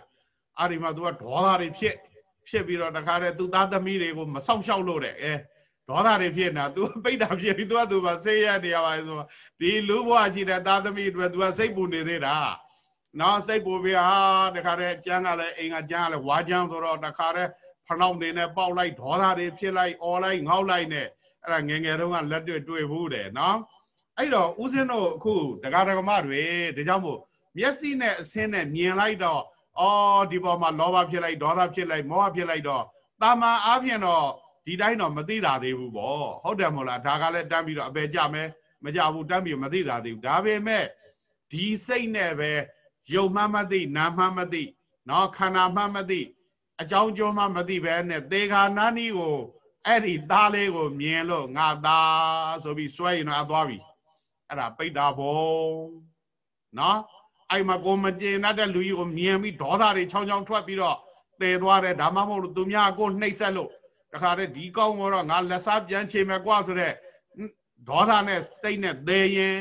အဲ့ဒီမှာသူကဒေါသတွေဖြစ်ဖြစ်ပြီးတော့တခါတည်းသူသားသမီးတွေကိုမဆောက်ရှောက်လို့တဲ့အဲဒေါသတွေဖြစ်နေတာ तू ပိတ်တာဖြစ်ပြီး तू က तू ပါစိတ်ရနေရပါလေဆိုဒီလူဘဝရှိတဲ့သားသမီးတွေ तू ကစိတ်ပူနေသေးတာ နော်စိတ်ပူပြီးဟာတခါတည်းကျန်းကလည်းအိမ်ကကျန်းကလည်းဝါကျန်းဆိုတော့တခါတည်းဖနှောက်နေနဲ့ပေါက်လိုက်ဒေါသတွေဖြစ်လိုက်អော်လိုက်ငေါက်လိုက်နဲ့အဲ့ဒါငငယ်တုန်းကလက်တွေ့တွေ့ဘူးတယ်နော်အဲ့တော့ဦးဇင်းတို့အခုဒကာဒကမတွေဒါကြောင့်မို့မျက်စိနဲ့အဆင်းနဲ့မြင်လိုက်တော့အော်ဒီပေါ်မှာလောဘဖြစ်လိုက်ဒေါသဖြစ်လိုက်မောဟဖြစ်လိုက်တော့တာမန်အားဖြင့်တော့ဒီတိုင်းတော့မသိတာသေးဘူးပေါ့ဟုတ်တယ်မို့လားဒါကလည်းတမ်းပြီးတော့အပေကြမယ်မကြဘူးတမ်းပြီးမသိတာသေးဘူးဒါပေမဲ့ဒီစိတ်နဲ့ပဲ ယုံမှမသိနာမှမသိနော်ခန္ဓာမှမသိအကြောင်းကျိုးမှမသိပဲနဲ့သေခါနာနီးကိုအဲ့ဒီသားလေးကိုမြင်လို့ငါသားဆိုပြီးစွဲရင်တော့အသွားပြီအဲ့ဒါပိဋ္ဌာဘုံနော်အဲ့မှာကိုမကျင်တဲ့လူကြီးကိုမြင်ပြီးဒေါသတွေချောင်းချောင်းထွက်ပြီးတော့တည်သွားတယ်ဒါမှမဟုတ်လို့သူများကိုနှိပ်ဆက်လို့တခါတည်းဒီကောင်းတော့ငါလက်စားပြန်ချေမယ်ကွာဆိုတဲ့ဒေါသနဲ့စိတ်နဲ့သေရင်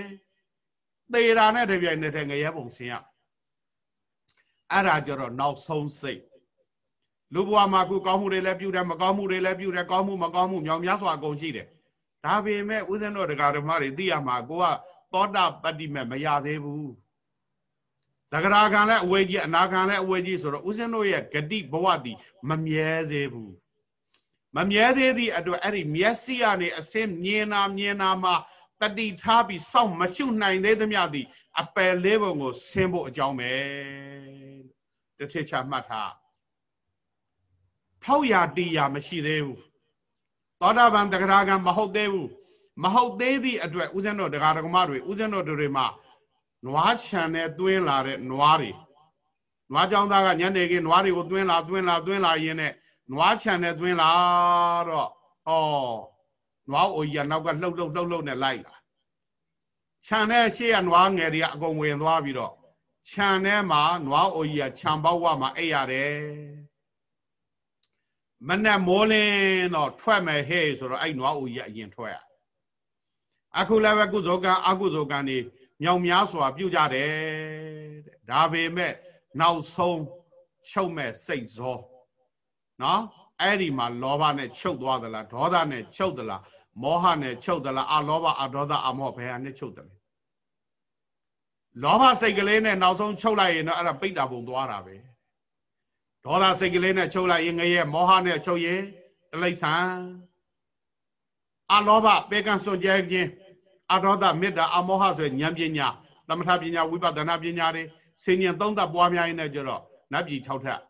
သေတာနဲ့တပြိုင်နက်တည်းငရဲပုံဆင်းရ အဲ့ဒါကြတော့နောက်ဆုံးစိတ်လူဘဝမှာခုကောင်းမှုတွေလည်းပြုတယ်မကောင်းမှုတွေလည်းပြုတယ်ကောင်းမှုမကောင်းမှုမြောင်များစွာအကုန်ရှိတယ်ဒါပေမဲ့ဦးဇင်းတော်တရားဓမ္မတွေသိရမှာကိုကသောတာပတ္တိမဲ့မရသေးဘူးတဂရာခံလည်းအဝေးကြီးအနာခံလည်းအဝေးကြီးဆိုတော့ဦးဇင်းတို့ရဲ့ဂတိဘဝတည်မမြဲသေးဘူးမမြဲသေးသည့်အတွက်အဲ့ဒီမျက်စိကနေအစင်းမြင်နာမြင်နာမှာတတိထားပြီးစောင့်မရှုနိုင်သေးသမျှသည် အပယ်လေးပုံကိုဆင်းဖို့အကြောင်းပဲတစ်ချက်ချမှတ်ထားထောက်ရတီးရမရှိသေးဘူးသောတာပန်တဂရကံမဟုတ်သေးဘူးမဟုတ်သေးသည့်အတွက်ဦးဇင်းတို့တရားဓမ္မတွေဦးဇင်းတို့တွေမှာနွားခြံနဲ့တွင်းလာတဲ့နွားတွေနွားကြောင်သားကညနေခင်းနွားတွေကိုတွင်းလာတွင်းလာတွင်းလာရင်းနဲ့နွားခြံနဲ့တွင်းလာတော့ဟောနွားအိုကြီးကနောက်ကလှုပ်လှုပ်လှုပ်လှုပ်နဲ့လိုက်လာ ခြံနဲ့ရှေ့ကနွားငယ်တွေကအကုန်ဝင်သွားပြီးတော့ခြံထဲမှာနွားအိုကြီးကခြံပေါက်ဝမှာအိပ်ရတယ်မနဲ့မိုးလင်းတော့ထွက်မယ်ဟဲ့ဆိုတော့အဲ့နွားအိုကြီးကအရင်ထွက်ရအခုလည်းပဲကုသိုလ်ကံအကုသိုလ်ကံတွေမြောင်များစွာပြုကြတယ်တဲ့ဒါပေမဲ့နောက်ဆုံးချုပ်မဲ့စိတ်ဇောနော်အဲ့ဒီမှာလောဘနဲ့ချုပ်သွားသလားဒေါသနဲ့ချုပ်သလား မောဟနဲ့ချုပ်သလားအလောဘအဒေါသအမောဘယ်ဟာနဲ့ချုပ်တယ်လဲလောဘစိတ်ကလေးနဲ့နောက်ဆုံးချုပ်လိုက်ရင်တော့အဲ့ဒါပိတ်တာပုံသွားတာပဲဒေါသစိတ်ကလေးနဲ့ချုပ်လိုက်ရင်ငရဲမောဟနဲ့ချုပ်ရင်တလိษံအလောဘပေကံစွန့်ကြဲခြင်းအဒေါသမေတ္တာအမောဟဆိုဉာဏ်ပညာသမထပညာဝိပဿနာပညာတွေစင်ញံသုံးသပ်ပွားများရင်းနဲ့ကြတော့နတ်ပြည်၆ထပ်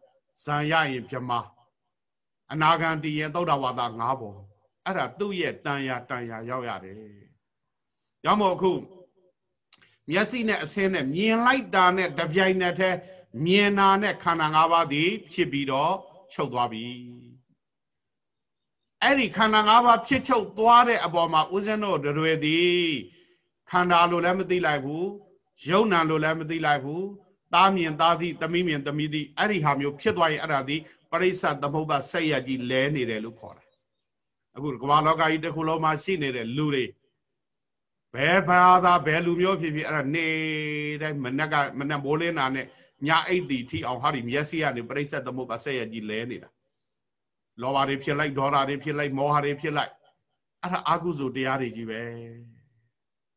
ဇံရရင်ပြမအနာဂံတည်ရင်သုဒ္ဓဝါဒ၅ပုံ အဲ့ဒါသူ့ရဲ့တန်ရာတန်ရာရောက်ရတယ်။ရောက်မို့အခုမျက်စိနဲ့အစင်းနဲ့မြင်လိုက်တာနဲ့တပြိုင်နက်တည်းမြင်တာနဲ့ခန္ဓာ၅ပါးသည်ဖြစ်ပြီးတော့ချုပ်သွားပြီ။အဲ့ဒီခန္ဓာ၅ပါးဖြစ်ချုပ်သွားတဲ့အပေါ်မှာဦးဇင်းတို့တွေသည်ခန္ဓာလို့လည်းမသိလိုက်ဘူး။ယုံနာလို့လည်းမသိလိုက်ဘူး။သားမြင်သားသည်သမီးမြင်သမီးသည်အဲ့ဒီဟာမျိုးဖြစ်သွားရင်အဲ့ဒါသည်ပရိစ္ဆသမုပ္ပါဆက်ရကြီးလဲနေတယ်လို့ခေါ်တာ အခုကမ္ဘာလောကကြီးတစ်ခုလုံးမှာရှိနေတဲ့လူတွေဘယ်ဘာသာဘယ်လူမျိုးဖြစ်ဖြစ်အဲ့ဒါနေတိုင်းမနက်ကမနက်မိုးလင်းတာနဲ့ညာအိတ်တီထီအောင်ဟာဒီမျက်စိကနေပရိစ္ဆသမုပ္ပါဆက်ရကြီးလဲနေတာလောဘတွေဖြစ်လိုက်ဒေါသတွေဖြစ်လိုက်မောဟတွေဖြစ်လိုက်အဲ့ဒါအာကုဇုတရားတွေကြီးပဲ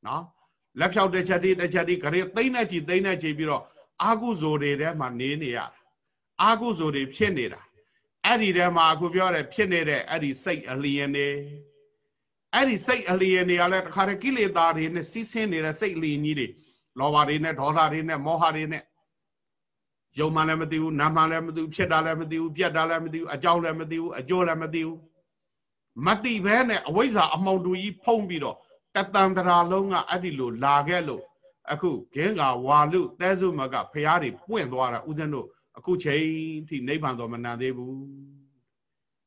နော်လက်ဖြောက်တစ်ချက်တည်းတစ်ချက်တည်းခရီးသိမ့်နေချီသိမ့်နေချီပြီးတော့အာကုဇုတွေထဲမှာနေနေရတာအာကုဇုတွေဖြစ်နေတာ အဲ့ဒီထဲမှာအခုပြောတယ်ဖြစ်နေတဲ့အဲ့ဒီစိတ်အလျင်နေအဲ့ဒီစိတ်အလျင်တွေကလည်းတခါတည်းကိလေသာတွေနဲ့စီးဆင်းနေတဲ့စိတ်အလျင်ကြီးတွေလောဘတွေနဲ့ဒေါသတွေနဲ့မောဟတွေနဲ့ယုံမှလည်းမသိဘူးနာမှလည်းမသိဘူးဖြစ်တာလည်းမသိဘူးပြက်တာလည်းမသိဘူးအကြောင်းလည်းမသိဘူးအကျိုးလည်းမသိဘူးမတိဘဲနဲ့အဝိဇ္ဇာအမောင်တူကြီးဖုံးပြီးတော့တတန်တရာလုံးကအဲ့ဒီလိုလာခဲ့လို့အခုဂင်းကဝါလူတဲစုမကဖျားတွေပွင့်သွားတာဦးဇင်းတို့ အခုချိန်ထိနိဗ္ဗာန်တော့မနံသေးဘူး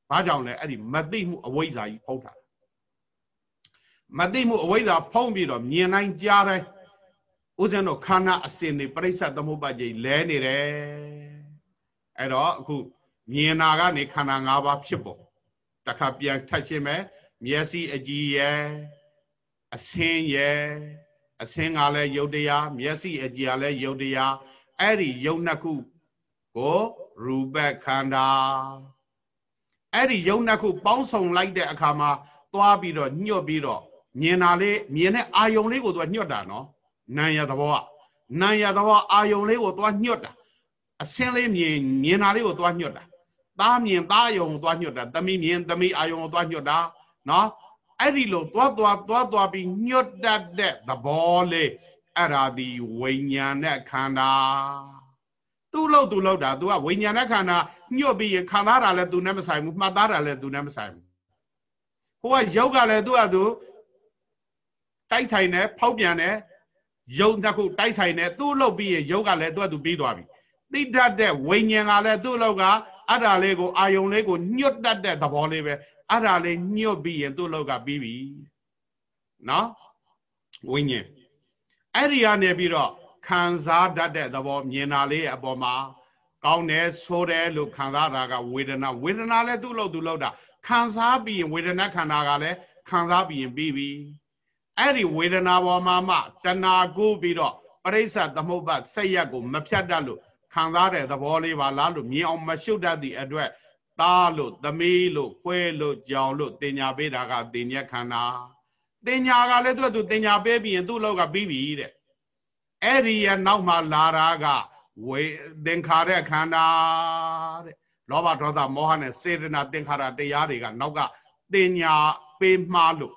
။ဘာကြောင့်လဲအဲ့ဒီမသိမှုအဝိဇ္ဇာကြီးဖုံးထားမသိမှုအဝိဇ္ဇာဖုံးပြီးတော့မြင်တိုင်းကြားတိုင်းဥစဉ်တော့ခန္ဓာအစဉ်တွေပြိဿသမုပ္ပါဒ်ကြီးလဲနေတယ်။အဲ့တော့အခုမြင်နာကနေခန္ဓာ၅ပါးဖြစ်ပေါ်တခါပြန်ထပ်ရှင်းမယ်မျက်စိအကြည့်ရဲ့အဆင်းရဲ့အဆင်းကလည်းယုတ်တရားမျက်စိအကြည့်ကလည်းယုတ်တရားအဲ့ဒီယုတ်နှစ်ခု ကိုရူပခန္ဓာအဲ့ဒီယုံနှစ်ခုပေါင်းစုံလိုက်တဲ့အခါမှာသွားပြီးတော့ညှော့ပြီးတော့မြင်တာလေးမြင်တဲ့အာယုံလေးကိုသူကညှော့တာနော်နာယသဘောကနာယသဘောအာယုံလေးကိုသွားညှော့တာအစင်းလေးမြင်မြင်တာလေးကိုသွားညှော့တာသားမြင်သားယုံကိုသွားညှော့တာသမီးမြင်သမီးအာယုံကိုသွားညှော့တာနော်အဲ့ဒီလိုသွားသွားသွားသွားပြီးညှော့တတ်တဲ့သဘောလေးအဲ့ဒါဒီဝိညာဉ်နဲ့ခန္ဓာ သူ့လို့သူလို့တာ तू ကဝိညာဏခန္ဓာညှို့ပြီးရင်ခံစားတာလည်း तू နဲ့မဆိုင်ဘူးမှတ်သားတာလည်း तू နဲ့မဆိုင်ဘူးဟိုကယုတ်ကလည်း तू က तू တိုက်ဆိုင်တယ်ဖောက်ပြန်တယ်ယုတ်တစ်ခုတိုက်ဆိုင်တယ်သူ့လို့ပြီးရင်ယုတ်ကလည်း तू က तू ပြီးသွားပြီသိတတ်တဲ့ဝိညာဉ်ကလည်းသူ့လောက်ကအဲ့ဒါလေးကိုအာယုံလေးကိုညှွတ်တတ်တဲ့သဘောလေးပဲအဲ့ဒါလေးညှွတ်ပြီးရင်သူ့လောက်ကပြီးပြီနော်ဝိညာဉ်အဲ့ဒီကနေပြီးတော့ ခံစားတတ်တဲ့သဘောမြင်တာလေးအပေါ်မှာကောင်းတယ်ဆိုတယ်လို့ခံစားတာကဝေဒနာဝေဒနာလည်းသူ့လို့သူ့လို့တာခံစားပြီးရင်ဝေဒနာခန္ဓာကလည်းခံစားပြီးရင်ပြီးပြီအဲ့ဒီဝေဒနာပေါ်မှာမှတဏှာကိုပြီးတော့ပရိစ္ဆသမုပ္ပါဆက်ရက်ကိုမဖြတ်တတ်လို့ခံစားတဲ့သဘောလေးပါလားလို့မြင်အောင်မရှုတ်တတ်သည့်အတွက်သားလို့သမီးလို့ခွဲလို့ကြောင်လို့တင်ညာပေးတာကတင်ညက်ခန္ဓာတင်ညာကလည်းသူကသူတင်ညာပေးပြီးရင်သူ့လောက်ကပြီးပြီတဲ့ အဲ့ဒီရဲ့နောက်မှာလာတာကဝေသင်္ခါရခန္ဓာတဲ့လောဘဒေါသမောဟနဲ့စေတနာသင်္ခါရတရားတွေကနောက်ကတင်ညာပေးမှားလို့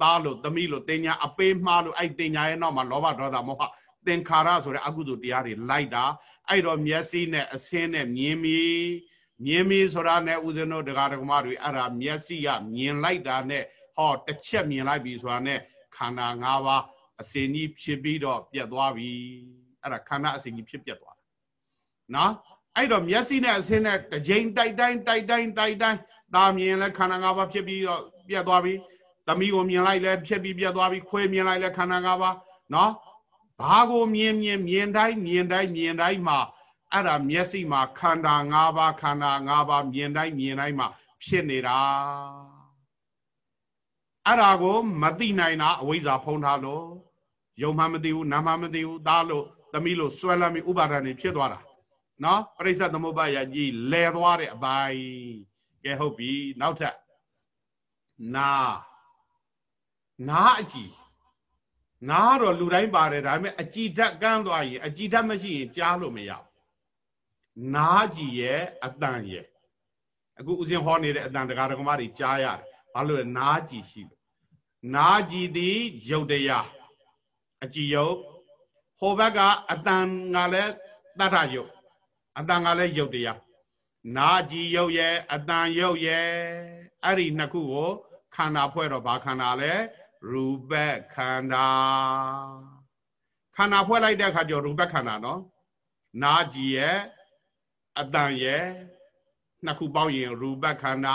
သားလို့သမီးလို့တင်ညာအပေးမှားလို့အဲ့တင်ညာရဲ့နောက်မှာလောဘဒေါသမောဟသင်္ခါရဆိုတဲ့အကုသိုလ်တရားတွေလိုက်တာအဲ့တော့မျက်စိနဲ့အစင်းနဲ့မြင်မီမြင်မီဆိုတာနဲ့ဥစဉ်တို့တရားဓမ္မတွေအဲ့ဒါမျက်စိကမြင်လိုက်တာနဲ့ဟောတစ်ချက်မြင်လိုက်ပြီဆိုတာနဲ့ခန္ဓာ၅ပါး အစင်ကြီးဖြစ်ပြီးတော့ပြတ်သွားပြီအဲ့ဒါခန္ဓာအစင်ကြီးဖြစ်ပြတ်သွားတာနော်အဲ့တော့မျက်စိနဲ့အစင်းနဲ့တစ်ကြိမ်တိုက်တိုင်းတိုက်တိုင်းတိုက်တိုင်းသာမြင်လဲခန္ဓာ၅ပါးဖြစ်ပြီးတော့ပြတ်သွားပြီသမီးကိုမြင်လိုက်လဲဖြစ်ပြီးပြတ်သွားပြီခွေးမြင်လိုက်လဲခန္ဓာ၅ပါးနော်ဘာကိုမြင်မြင်မြင်တိုင်းမြင်တိုင်းမြင်တိုင်းမှာအဲ့ဒါမျက်စိမှာခန္ဓာ၅ပါးခန္ဓာ၅ပါးမြင်တိုင်းမြင်တိုင်းမှာဖြစ်နေတာအဲ့ဒါကိုမသိနိုင်တာအဝိဇ္ဇာဖုံးထားလို့ ယုံမှမသိဘူးနာမှမသိဘူးသားလို့သမီးလို့ဆွဲလမ်းပြီးဥပါဒဏ်တွေဖြစ်သွားတာနော်ပရိစ္ဆသမုပ္ပါယကြီးလဲသွားတဲ့အပိုင်းကဲဟုတ်ပြီနောက်ထပ်နာနာအကြည့်နားတော့လူတိုင်းပါတယ်ဒါပေမဲ့အကြည်ဓာတ်ကန်းသွားရင်အကြည်ဓာတ်မရှိရင်ကြားလို့မရဘူးနားကြည်ရဲ့အတန်ရဲ့အခုဦးဇင်းဟောနေတဲ့အတန်တရားဓမ္မတွေကြားရတယ်ဘာလို့လဲနားကြည်ရှိလို့နားကြည်သည်ယုတ်တရား အကြည်ယုတ်ဟိုဘက်ကအတန်ကလည်းတတ္ထယုတ်အတန်ကလည်းယုတ်တရားနာကြည်ယုတ်ရဲ့အတန်ယုတ်ရဲ့အဲ့ဒီနှစ်ခုကိုခန္ဓာဖွဲ့တော့ဘာခန္ဓာလဲရူပခန္ဓာခန္ဓာဖွဲ့လိုက်တဲ့အခါကျတော့ရူပခန္ဓာနော်နာကြည်ရဲ့အတန်ရဲ့နှစ်ခုပေါင်းရင်ရူပခန္ဓာ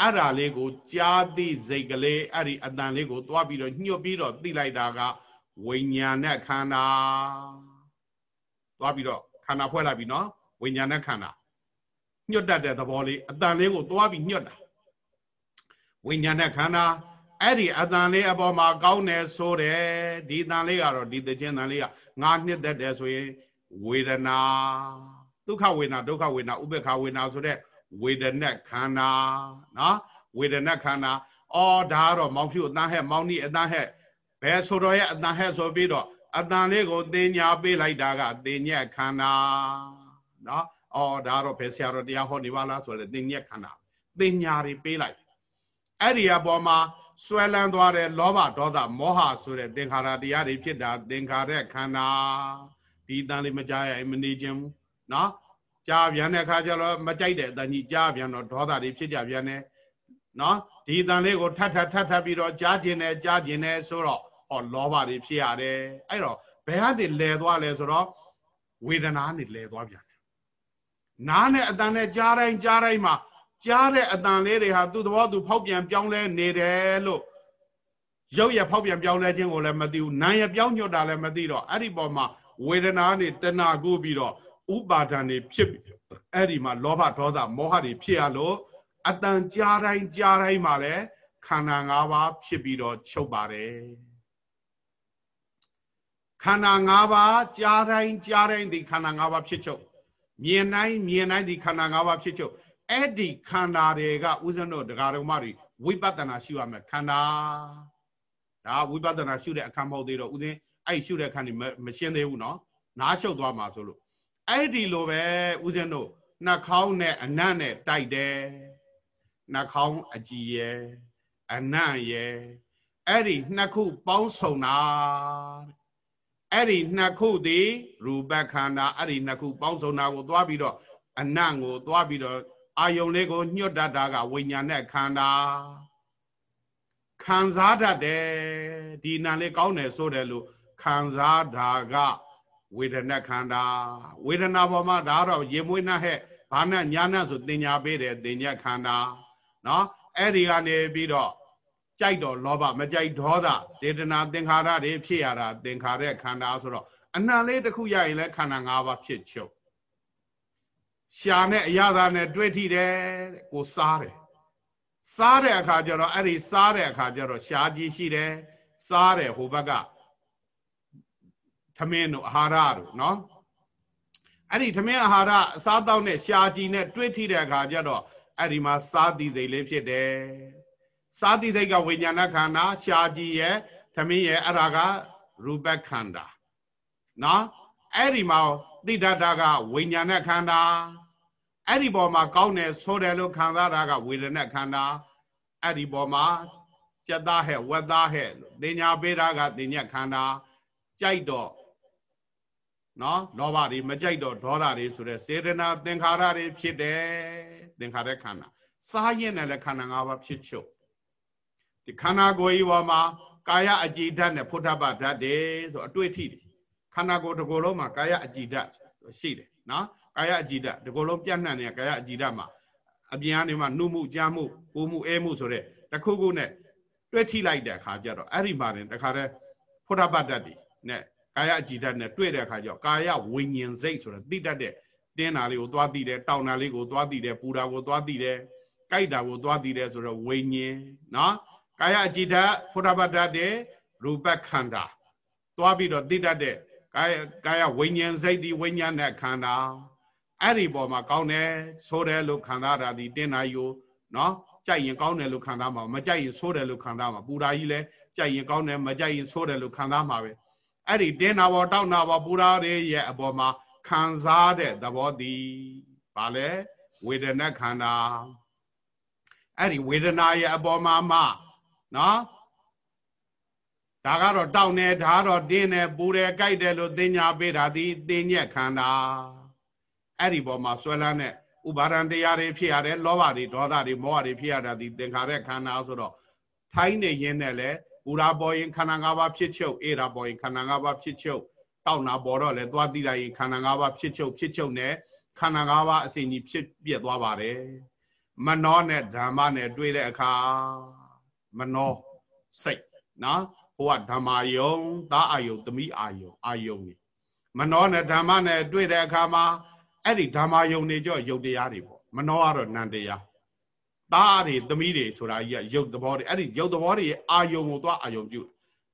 အဲ့ဒါလေးကိုကြားသိစိတ်ကလေးအဲ့ဒီအတန်လေးကိုတွားပြီးတော့ညှို့ပြီးတော့သိလိုက်တာက ဝိညာဏခန္ဓာတွားပြီးတော့ခန္ဓာဖွဲ့လိုက်ပြီနော်ဝိညာဏခန္ဓာညှို့တတ်တဲ့သဘောလေးအတန်လေးကိုတွားပြီးညှို့တာဝိညာဏခန္ဓာအဲ့ဒီအတန်လေးအပေါ်မှာကောင်းတယ်ဆိုတယ်ဒီတန်လေးကတော့ဒီတခြင်းတန်လေးကငါနှစ်သက်တယ်ဆိုရင်ဝေဒနာဒုက္ခဝေဒနာဒုက္ခဝေဒနာဥပေက္ခဝေဒနာဆိုတဲ့ဝေဒနာခန္ဓာနော်ဝေဒနာခန္ဓာအော်ဒါကတော့မောင်ဖြူအတန်ဟဲ့မောင်နီအတန်ဟဲ့ ဘယ်ဆိုတော့ရဲ့အတန်ဟဲ့ဆိုပြီးတော့အတန်လေးကိုသင်ညာပေးလိုက်တာကသင်ညက်ခန္ဓာနော်အော်ဒါတော့ဘယ်ဆရာတော်တရားဟောနေပါလားဆိုတော့သင်ညက်ခန္ဓာသင်ညာတွေပေးလိုက်အဲ့ဒီအပေါ်မှာဆွဲလန်းသွားတဲ့လောဘဒေါသမောဟဆိုတဲ့သင်္ခါရတရားတွေဖြစ်တာသင်္ခါရခန္ဓာဒီတန်လေးမကြားရရင်မနေခြင်းဘူးနော်ကြားပြန်တဲ့အခါကျတော့မကြိုက်တဲ့အတန်ကြီးကြားပြန်တော့ဒေါသတွေဖြစ်ကြပြန်တယ်နော်ဒီတန်လေးကိုထပ်ထပ်ထပ်ထပ်ပြီးတော့ကြားခြင်းနဲ့ကြားခြင်းနဲ့ဆိုတော့ ဟောလောဘတွေဖြစ်ရတယ်အဲ့တော့ဘယ်ကနေလဲသွားလဲဆိုတော့ဝေဒနာနဲ့လဲသွားပြန်တယ်နားနဲ့အတန်နဲ့ကြားတိုင်းကြားတိုင်းမှာကြားတဲ့အတန်လေးတွေဟာသူ့သဘောသူဖောက်ပြန်ပြောင်းလဲနေတယ်လို့ရုပ်ရဖောက်ပြန်ပြောင်းလဲခြင်းကိုလည်းမသိဘူးနာမ်ရပြောင်းညွတ်တာလည်းမသိတော့အဲ့ဒီပေါ်မှာဝေဒနာနဲ့တဏှာကိုပြီးတော့ဥပါဒံတွေဖြစ်အဲ့ဒီမှာလောဘဒေါသမောဟတွေဖြစ်ရလို့အတန်ကြားတိုင်းကြားတိုင်းမှာလည်းခန္ဓာ၅ပါးဖြစ်ပြီးတော့ချုပ်ပါတယ် ခန္ဓာ၅ပါးကြားတိုင်းကြားတိုင်းဒီခန္ဓာ၅ပါးဖြစ်ချုပ်မြင်တိုင်းမြင်တိုင်းဒီခန္ဓာ၅ပါးဖြစ်ချုပ်အဲ့ဒီခန္ဓာတွေကဥစဉ်တို့ဒကာဒကမတွေဝိပဿနာရှုရမယ်ခန္ဓာဒါဝိပဿနာရှုတဲ့အခါမဟုတ်သေးတော့ဥစဉ်အဲ့ရှုတဲ့အခါနေမရှင်းသေးဘူးเนาะနားရှုပ်သွားမှာဆိုလို့အဲ့ဒီလိုပဲဥစဉ်တို့နှာခေါင်းနဲ့အနံ့နဲ့တိုက်တယ်နှာခေါင်းအကြည်ရဲ့အနံ့ရဲ့အဲ့ဒီနှစ်ခုပေါင်းစုံတာ အဲ့ဒီနှစ်ခုသည်ရူပခန္ဓာအဲ့ဒီနှစ်ခုပေါင်းစုံတာကိုသွားပြီးတော့အနံ့ကိုသွားပြီးတော့အာယုံလေးကိုညှွတ်တတ်တာကဝိညာဉ်နဲ့ခန္ဓာခံစားတတ်တယ်ဒီနာလေးကောင်းတယ်ဆိုတယ်လို့ခံစားတာကဝေဒနာခန္ဓာဝေဒနာပေါ်မှာဒါတော့ရေမွေးနှက်ဟဲ့ဘာနဲ့ညာနဲ့ဆိုတင်ညာပေးတယ်တင်ညာခန္ဓာနော်အဲ့ဒီကနေပြီးတော့ ကြိုက်တော့လောဘမကြိုက်ဒေါသစေတနာသင်္ခါရတွေဖြစ်ရတာသင်္ခါရခန္ဓာဆိုတော့အနံလေးတစ်ခုရရင်လည်းခန္ဓာ၅ပါးဖြစ်ချုပ်ရှာနဲ့အရသာနဲ့တွေ့ထိတယ်ကိုစားတယ်စားတဲ့အခါကျတော့အဲ့ဒီစားတဲ့အခါကျတော့ရှားကြီးရှိတယ်စားတယ်ဟိုဘက်ကသမင်းတို့အာဟာရတို့နော်အဲ့ဒီသမင်းအာဟာရအစားတောက်နဲ့ရှားကြီးနဲ့တွေ့ထိတဲ့အခါကျတော့အဲ့ဒီမှာစားတည်စိတ်လေးဖြစ်တယ် စားတည်စိတ်ကဝိညာဏခန္ဓာရှားကြီးရဲ့သမင်းရဲ့အဲ့ဒါကရူပခန္ဓာနော်အဲ့ဒီမှာသိတတ်တာကဝိညာဏခန္ဓာအဲ့ဒီပေါ်မှာကောင်းတယ်ဆိုတယ်လို့ခံစားတာကဝေဒနာခန္ဓာအဲ့ဒီပေါ်မှာစက်သားဟဲ့ဝက်သားဟဲ့လို့တင်ညာပေးတာကတင်ညက်ခန္ဓာကြိုက်တော့နော်လောဘတွေမကြိုက်တော့ဒေါသတွေဆိုတဲ့စေတနာသင်္ခါရတွေဖြစ်တယ်သင်္ခါရခန္ဓာစားရင်လည်းခန္ဓာ၅ပါးဖြစ်ချုပ် ဒီခန္ဓာကိုယ်ကြီးပေါ်မှာကာယအကြည်ဓာတ်နဲ့ဖုထပဓာတ်တွေဆိုအတွေ့အထိတွေခန္ဓာကိုယ်တစ်ကိုယ်လုံးမှာကာယအကြည်ဓာတ်ရှိတယ်နော်ကာယအကြည်ဓာတ်ဒီကိုယ်လုံးပြန့်နှံ့နေတဲ့ကာယအကြည်ဓာတ်မှာအပြင်ကနေမှနှုမှုကြားမှုပူမှုအဲမှုဆိုတဲ့တခုခုနဲ့တွေ့ထိလိုက်တဲ့အခါကျတော့အဲ့ဒီမှာတင်တခါတည်းဖုထပဓာတ်တွေနဲ့ကာယအကြည်ဓာတ်နဲ့တွေ့တဲ့အခါကျတော့ကာယဝိညာဉ်စိတ်ဆိုတဲ့သိတတ်တဲ့တင်းတာလေးကိုသွားသိတယ်တောင်တာလေးကိုသွားသိတယ်ပူတာကိုသွားသိတယ်ကြိုက်တာကိုသွားသိတယ်ဆိုတော့ဝိညာဉ်နော် ကာယအကြည်ဓာတ်ဖုထပဓာတ်တဲ့ရူပခန္ဓာသွားပြီးတော့သိတတ်တဲ့ကာယကာယဝိညာဉ်စိတ်ဒီဝိညာဉ်နဲ့ခန္ဓာအဲ့ဒီပေါ်မှာကောင်းတယ်ဆိုတယ်လို့ခံစားတာဒီတင်းနာယူနော်ကြိုက်ရင်ကောင်းတယ်လို့ခံစားမှာမကြိုက်ရင်ဆိုးတယ်လို့ခံစားမှာပူတာကြီးလဲကြိုက်ရင်ကောင်းတယ်မကြိုက်ရင်ဆိုးတယ်လို့ခံစားမှာပဲအဲ့ဒီတင်းနာဘောတောက်နာဘောပူရာတွေရဲ့အပေါ်မှာခံစားတဲ့သဘောတည်ဗာလဲဝေဒနာခန္ဓာအဲ့ဒီဝေဒနာရဲ့အပေါ်မှာမှ နော်ဒါကတော့တောက်နေဒါကတော့တင်းနေပူတယ်ကြိုက်တယ်လို့သင်ညာပေးတာဒီသင်ညက်ခန္ဓာအဲ့ဒီပေါ်မှာဆွဲလန်းတဲ့ဥပါဒံတရားတွေဖြစ်ရတယ်လောဘတွေဒေါသတွေမောဟတွေဖြစ်ရတာဒီသင်္ခါရခန္ဓာဆိုတော့ထိုင်းနေရင်းနဲ့လဲပူရာပေါ်ရင်ခန္ဓာ၅ပါးဖြစ်ချုပ်အေရာပေါ်ရင်ခန္ဓာ၅ပါးဖြစ်ချုပ်တောက်နာပေါ်တော့လဲသွားသိလိုက်ရင်ခန္ဓာ၅ပါးဖြစ်ချုပ်ဖြစ်ချုပ်နဲ့ခန္ဓာ၅ပါးအစဉ်ကြီးဖြစ်ပြက်သွားပါတယ်မနောနဲ့ဓမ္မနဲ့တွေ့တဲ့အခါ မနောစိတ်နော်ဟိုကဓမ္မာယုံသာအာယုံသမီးအာယုံအာယုံနေမနောနဲ့ဓမ္မနဲ့တွေ့တဲ့အခါမှာအဲ့ဒီဓမ္မာယုံနေကြောယုတ်တရားတွေပေါ့မနောကတော့နန္တရားသားတွေသမီးတွေဆိုတာကြီးကယုတ်သဘောတွေအဲ့ဒီယုတ်သဘောတွေရဲ့အာယုံကိုသွားအာယုံပြု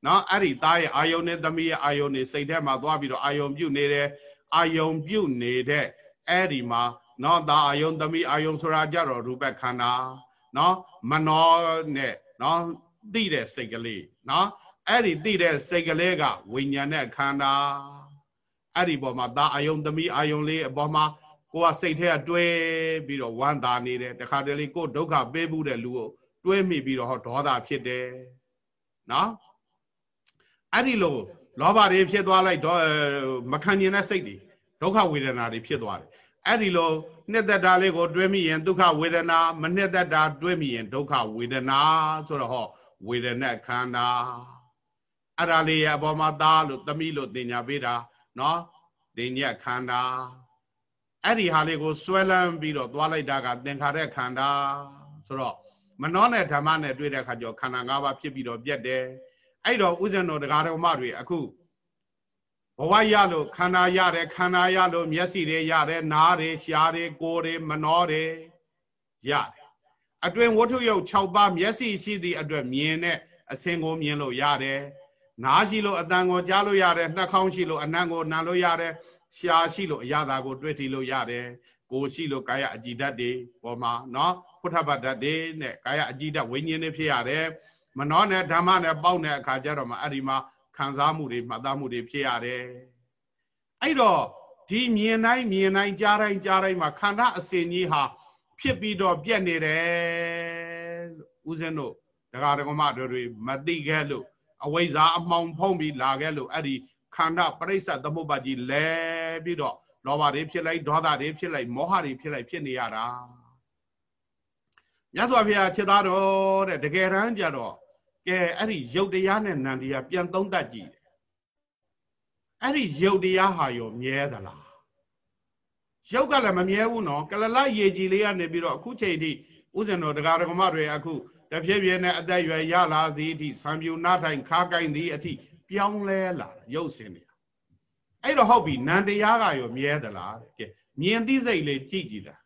နော်အဲ့ဒီသားရဲ့အာယုံနဲ့သမီးရဲ့အာယုံနေစိတ်ထဲမှာသွားပြီးတော့အာယုံပြုနေတယ်အာယုံပြုနေတဲ့အဲ့ဒီမှာနော်သားအာယုံသမီးအာယုံဆိုတာကြတော့ရူပခန္ဓာနော်မနောနဲ့ နော်သိတဲ့စိတ်ကလေးနော်အဲ့ဒီသိတဲ့စိတ်ကလေးကဝိညာဉ်နဲ့ခန္ဓာအဲ့ဒီပေါ်မှာသားအာယုံသမီးအာယုံလေးအပေါ်မှာကိုကစိတ်ထဲကတွဲပြီးတော့ဝမ်းသာနေတယ်တခါတလေကိုဒုက္ခပေးမှုတဲ့လူကိုတွဲမိပြီးတော့ဟောဒေါသဖြစ်တယ်နော်အဲ့ဒီလိုလောဘတွေဖြစ်သွားလိုက်တော့မခံကျင်တဲ့စိတ်တွေဒုက္ခဝေဒနာတွေဖြစ်သွားတယ် အဲ့ဒီလိုနှစ်သက်တာလေးကိုတွဲမိရင်ဒုက္ခဝေဒနာမနှစ်သက်တာတွဲမိရင်ဒုက္ခဝေဒနာဆိုတော့ဟောဝေဒနာခန္ဓာအဲ့ဒါလေးရဲ့အပေါ်မှာသားလို့သမီးလို့တင်ညာပေးတာနော်တင်ညက်ခန္ဓာအဲ့ဒီဟာလေးကိုစွဲလန်းပြီးတော့သွားလိုက်တာကသင်္ခါရခန္ဓာဆိုတော့မနှောနဲ့ဓမ္မနဲ့တွေ့တဲ့အခါကျတော့ခန္ဓာ၅ပါးဖြစ်ပြီးတော့ပြတ်တယ်အဲ့တော့ဥဇဏတော်တရားတော်မတွေအခု ဘဝရလို့ခန္ဓာရတယ်ခန္ဓာရလို့မျက်စိတွေရတယ်နားတွေရှားတွေကိုယ်တွေမနှောတွေရတယ်အတွင်ဝတ္ထုယုတ်6ပါးမျက်စိရှိသည့်အတွက်မြင်တဲ့အစင်ကိုမြင်လို့ရတယ်နားရှိလို့အတန်ကိုကြားလို့ရတယ်နှာခေါင်းရှိလို့အနံ့ကိုနားလို့ရတယ်ရှားရှိလို့အရသာကိုတွေ့ထီလို့ရတယ်ကိုယ်ရှိလို့ကာယအကြည်ဓာတ်တွေပေါ်မှာနော်ဖုထဘဓာတ်တွေနဲ့ကာယအကြည်ဓာတ်ဝိညာဉ်တွေဖြစ်ရတယ်မနှောနဲ့ဓမ္မနဲ့ပေါက်တဲ့အခါကျတော့မှအဲ့ဒီမှာ ခံစားမှုတွေမှတ်သားမှုတွေဖြစ်ရတယ်အဲ့တော့ဒီမြင်တိုင်းမြင်တိုင်းကြားတိုင်းကြားတိုင်းမှာခန္ဓာအစဉ်ကြီးဟာဖြစ်ပြီးတော့ပြက်နေတယ်လို့ဦးဇင်းတို့ဒကာဒကမတို့တွေမသိခဲ့လို့အဝိဇ္ဇာအမှောင်ဖုံးပြီးလာခဲ့လို့အဲ့ဒီခန္ဓာပရိစ္ဆသမုပ္ပါကြီးလဲပြီးတော့လောဘတွေဖြစ်လိုက်ဒေါသတွေဖြစ်လိုက်မောဟတွေဖြစ်လိုက်ဖြစ်နေရတာမြတ်စွာဘုရားခြေသားတော်တဲ့တကယ်တမ်းကြတော့ ကဲအဲ့ဒီယုတ်တရားနဲ့နံတရားပြန်သုံးတတ်ကြည့်တယ်အဲ့ဒီယုတ်တရားဟာရောမြဲသလားရုပ်ကလည်းမမြဲဘူးနော်ကလလရေကြည်လေးကနေပြီးတော့အခုချိန်ထိဥဇဏတော်တရားဓမ္မတွေအခုတဖြည်းဖြည်းနဲ့အသက်ရွယ်ရလာသည်အထိစံပြူနာထိုင်ခါကိုင်းသည်အထိပြောင်းလဲလာရုပ်စင်နေတာအဲ့တော့ဟုတ်ပြီနန္တရားကရောမြဲသလားကဲမြင်သိစိတ်လေးကြည့်ကြည့်တာ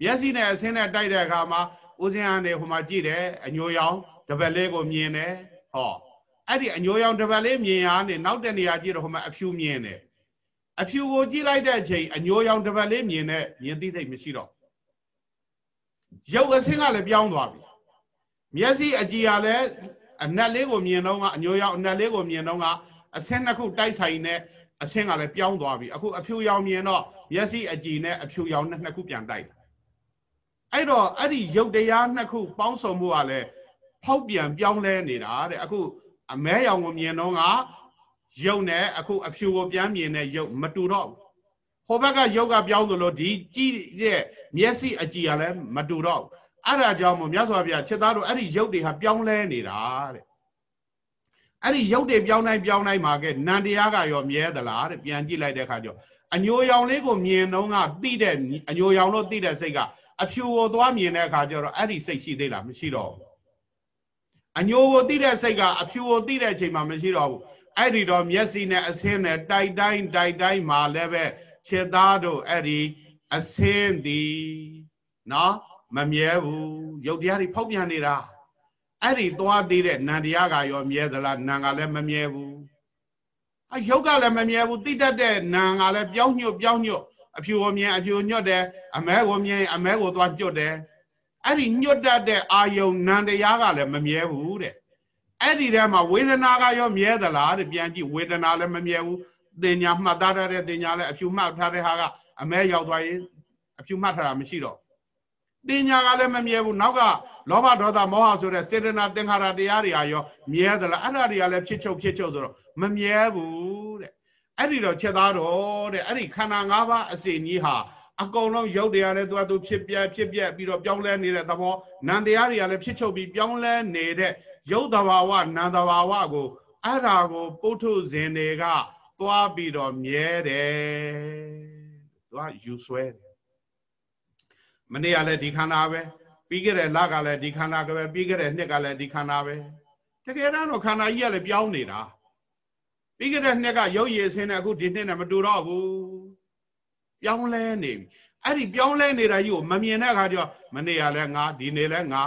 မျက်စိနဲ့အဆင်းနဲ့တိုက်တဲ့အခါမှာဥစဉ်အနေဟိုမှာကြည့်တယ်အညိုရောင် တပတ်လေးကိုမြင်တယ်ဟောအဲ့ဒီအညိုရောင်တပတ်လေးမြင်ရနေနောက်တဲ့နေရာကြည့်တော့ဟိုမှာအဖြူမြင်တယ်အဖြူကိုကြည့်လိုက်တဲ့အချိန်အညိုရောင်တပတ်လေးမြင်တဲ့မြင်သိစိတ်မရှိတော့ရုပ်အဆင်းကလည်းပြောင်းသွားပြီမျက်စိအကြည်ကလည်းအနက်လေးကိုမြင်တော့ကအညိုရောင်အနက်လေးကိုမြင်တော့ကအဆင်းနှစ်ခုတိုက်ဆိုင်နဲ့အဆင်းကလည်းပြောင်းသွားပြီအခုအဖြူရောင်မြင်တော့မျက်စိအကြည်နဲ့အဖြူရောင်နဲ့နှစ်ခုပြန်တိုက်အဲ့တော့အဲ့ဒီရုပ်တရားနှစ်ခုပေါင်းစုံမှုကလည်း ဖောက်ပြန်ပြောင်းလဲနေတာတဲ့အခုအမဲရောင်ကိုမြင်တော့ကရုပ်နဲ့အခုအဖြူကိုပြန်မြင်တဲ့ရုပ်မတူတော့ဘူးဟိုဘက်ကရုပ်ကပြောင်းသလိုဒီကြည့်တဲ့မျက်စိအကြည်ကလည်းမတူတော့ဘူးအဲ့ဒါကြောင့်မို့မြတ်စွာဘုရားချက်သားတို့အဲ့ဒီရုပ်တွေဟာပြောင်းလဲနေတာတဲ့အဲ့ဒီရုပ်တွေပြောင်းတိုင်းပြောင်းတိုင်းမှာကဲနန္တရားကရောမြဲသလားတဲ့ပြန်ကြည့်လိုက်တဲ့အခါကျတော့အညိုရောင်လေးကိုမြင်တော့ကတိတဲ့အညိုရောင်လို့တိတဲ့စိတ်ကအဖြူကိုသွားမြင်တဲ့အခါကျတော့အဲ့ဒီစိတ်ရှိသေးလားမရှိတော့ဘူး အညိုကိုတိတဲ့စိတ်ကအဖြူကိုတိတဲ့အချိန်မှာမရှိတော့ဘူးအဲ့ဒီတော့မျက်စိနဲ့အဆင်းနဲ့တိုက်တိုင်းတိုက်တိုင်းမှာလည်းပဲခြေသားတို့အဲ့ဒီအဆင်းသည်နော်မမြဲဘူးရုပ်တရားတွေဖောက်ပြန်နေတာအဲ့ဒီသွားသေးတဲ့နံတရားကရောမြဲသလားနံကလည်းမမြဲဘူးအယုတ်ကလည်းမမြဲဘူးတိတတ်တဲ့နံကလည်းပြောင်းညွတ်ပြောင်းညွတ်အဖြူကိုမြင်အဖြူညွတ်တယ်အမဲကိုမြင်အမဲကိုသွားညွတ်တယ် အဲ့ဒီညွတ်တတ်တဲ့အာယုံနံတရားကလည်းမမြဲဘူးတဲ့အဲ့ဒီထဲမှာဝေဒနာကရောမြဲသလားတဲ့ပြန်ကြည့်ဝေဒနာလည်းမမြဲဘူးတင်ညာမှတ်သားတဲ့တင်ညာလည်းအဖြူမှတ်ထားတဲ့ဟာကအမဲရောက်သွားရင်အဖြူမှတ်ထားတာမရှိတော့တင်ညာကလည်းမမြဲဘူးနောက်ကလောဘဒေါသမောဟဆိုတဲ့စေတနာသင်္ခါရတရားတွေအရောမြဲသလားအဲ့ဒါတွေကလည်းဖြစ်ချုပ်ဖြစ်ချုပ်ဆိုတော့မမြဲဘူးတဲ့အဲ့ဒီတော့ချက်သားတော့တဲ့အဲ့ဒီခန္ဓာ၅ပါးအစဉ်ကြီးဟာ အကုန်လုံးရုပ်တရားလည်းသူကသူဖြစ်ပြဖြစ်ပြပြီးတော့ပြောင်းလဲနေတဲ့သဘောနံတရားတွေကလည်းဖြစ်ချုပ်ပြီးပြောင်းလဲနေတဲ့ရုပ်တဘာဝနံတဘာဝကိုအဲ့ဒါကိုပုထုဇဉ်တွေကသွားပြီးတော့မြဲတယ်သူကယူဆွဲတယ်မနေ့ကလည်းဒီခန္ဓာပဲပြီးခဲ့တဲ့လကလည်းဒီခန္ဓာကပဲပြီးခဲ့တဲ့နှစ်ကလည်းဒီခန္ဓာပဲတကယ်တော့ခန္ဓာကြီးကလည်းပြောင်းနေတာပြီးခဲ့တဲ့နှစ်ကရုပ်ရည်ဆင်းတဲ့အခုဒီနှစ်နဲ့မတူတော့ဘူး ပြောင်းလဲနေပြီအဲ့ဒီပြောင်းလဲနေတာကြီးကိုမမြင်တဲ့အခါကျတော့မနေ့ကလည်းငါဒီနေ့လည်းငါ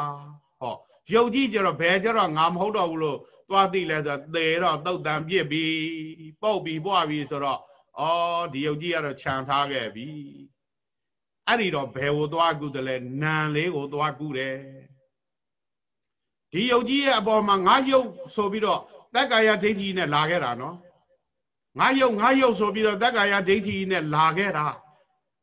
ဟောရုပ်ကြီးကျတော့ဘယ်ကျတော့ငါမဟုတ်တော့ဘူးလို့သွားသိလဲဆိုသေတော့တုတ်တန်ပြစ်ပြီပုတ်ပြီပွားပြီဆိုတော့ဩဒီရုပ်ကြီးကတော့ခြံထားခဲ့ပြီအဲ့ဒီတော့ဘယ်ကိုသွားကုတယ်လဲနံလေးကိုသွားကုတယ်ဒီယုတ်ကြီးရဲ့အပေါ်မှာငါယုတ်ဆိုပြီးတော့တက္ကာယဒိဋ္ဌိနဲ့လာခဲ့တာနော်ငါယုတ်ငါယုတ်ဆိုပြီးတော့တက္ကာယဒိဋ္ဌိနဲ့လာခဲ့တာ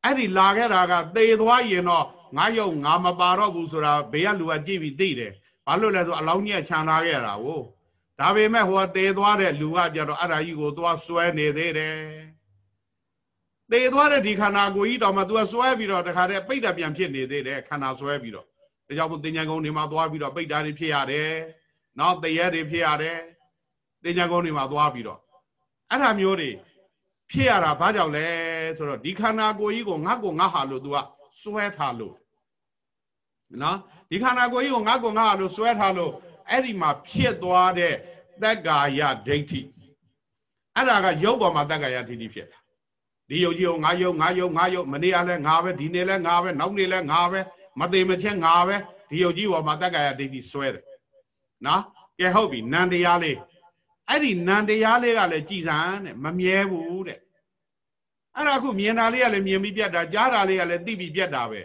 အဲ့ဒီလာခဲ့တာကသေသွားရင်တော့ငါယုတ်ငါမပါတော့ဘူးဆိုတာဘေးကလူကကြည့်ပြီးသိတယ်ဘာလို့လဲဆိုအလောင်းကြီးကခြံထားခဲ့တာကိုဒါပေမဲ့ဟိုကသေသွားတဲ့လူကကြတော့အဲ့ဒါကြီးကိုသွားစွဲနေသေးတယ်သေသွားတဲ့ဒီခန္ဓာကိုယ်ကြီးတော်မှ तू ဆွဲပြီးတော့တခါတည်းပိတ်တာပြန်ဖြစ်နေသေးတယ်ခန္ဓာဆွဲပြီးတော့ဒါကြောင့်မို့တင်ညာကုန်းတွေမှာသွားပြီးတော့ပိတ်တာတွေဖြစ်ရတယ်နောက်တရဲတွေဖြစ်ရတယ်တင်ညာကုန်းတွေမှာသွားပြီးတော့အဲ့ဒါမျိုးတွေ ဖြစ်ရတာဘာကြောင့်လဲဆိုတော့ဒီခန္ဓာကိုယ်ကြီးကိုငါ့ကိုငါဟာလို့ तू ကဆွဲထားလို့နော်ဒီခန္ဓာကိုယ်ကြီးကိုငါ့ကိုငါဟာလို့ဆွဲထားလို့အဲ့ဒီမှာဖြစ်သွားတဲ့တက္ကာယဒိဋ္ဌိအဲ့ဒါကရုပ်ပေါ်မှာတက္ကာယဒိဋ္ဌိဖြစ်တာဒီယုတ်ကြီးကိုငါယုတ်ငါယုတ်ငါယုတ်မနေ့ကလည်းငါပဲဒီနေ့လည်းငါပဲနောက်နေ့လည်းငါပဲမသေးမချင်းငါပဲဒီယုတ်ကြီးပေါ်မှာတက္ကရာဒိဋ္ဌိဆွဲတယ်နော်ကဲဟုတ်ပြီနန္တရားလေးအဲ့ဒီနန္တရားလေးကလည်းကြည်စံတဲ့မမြဲဘူးတဲ့ အဲ့ဒါအခုမြင်တာလေးကလည်းမြင်ပြီးပြတ်တာကြားတာလေးကလည်းသိပြီးပြတ်တာပဲ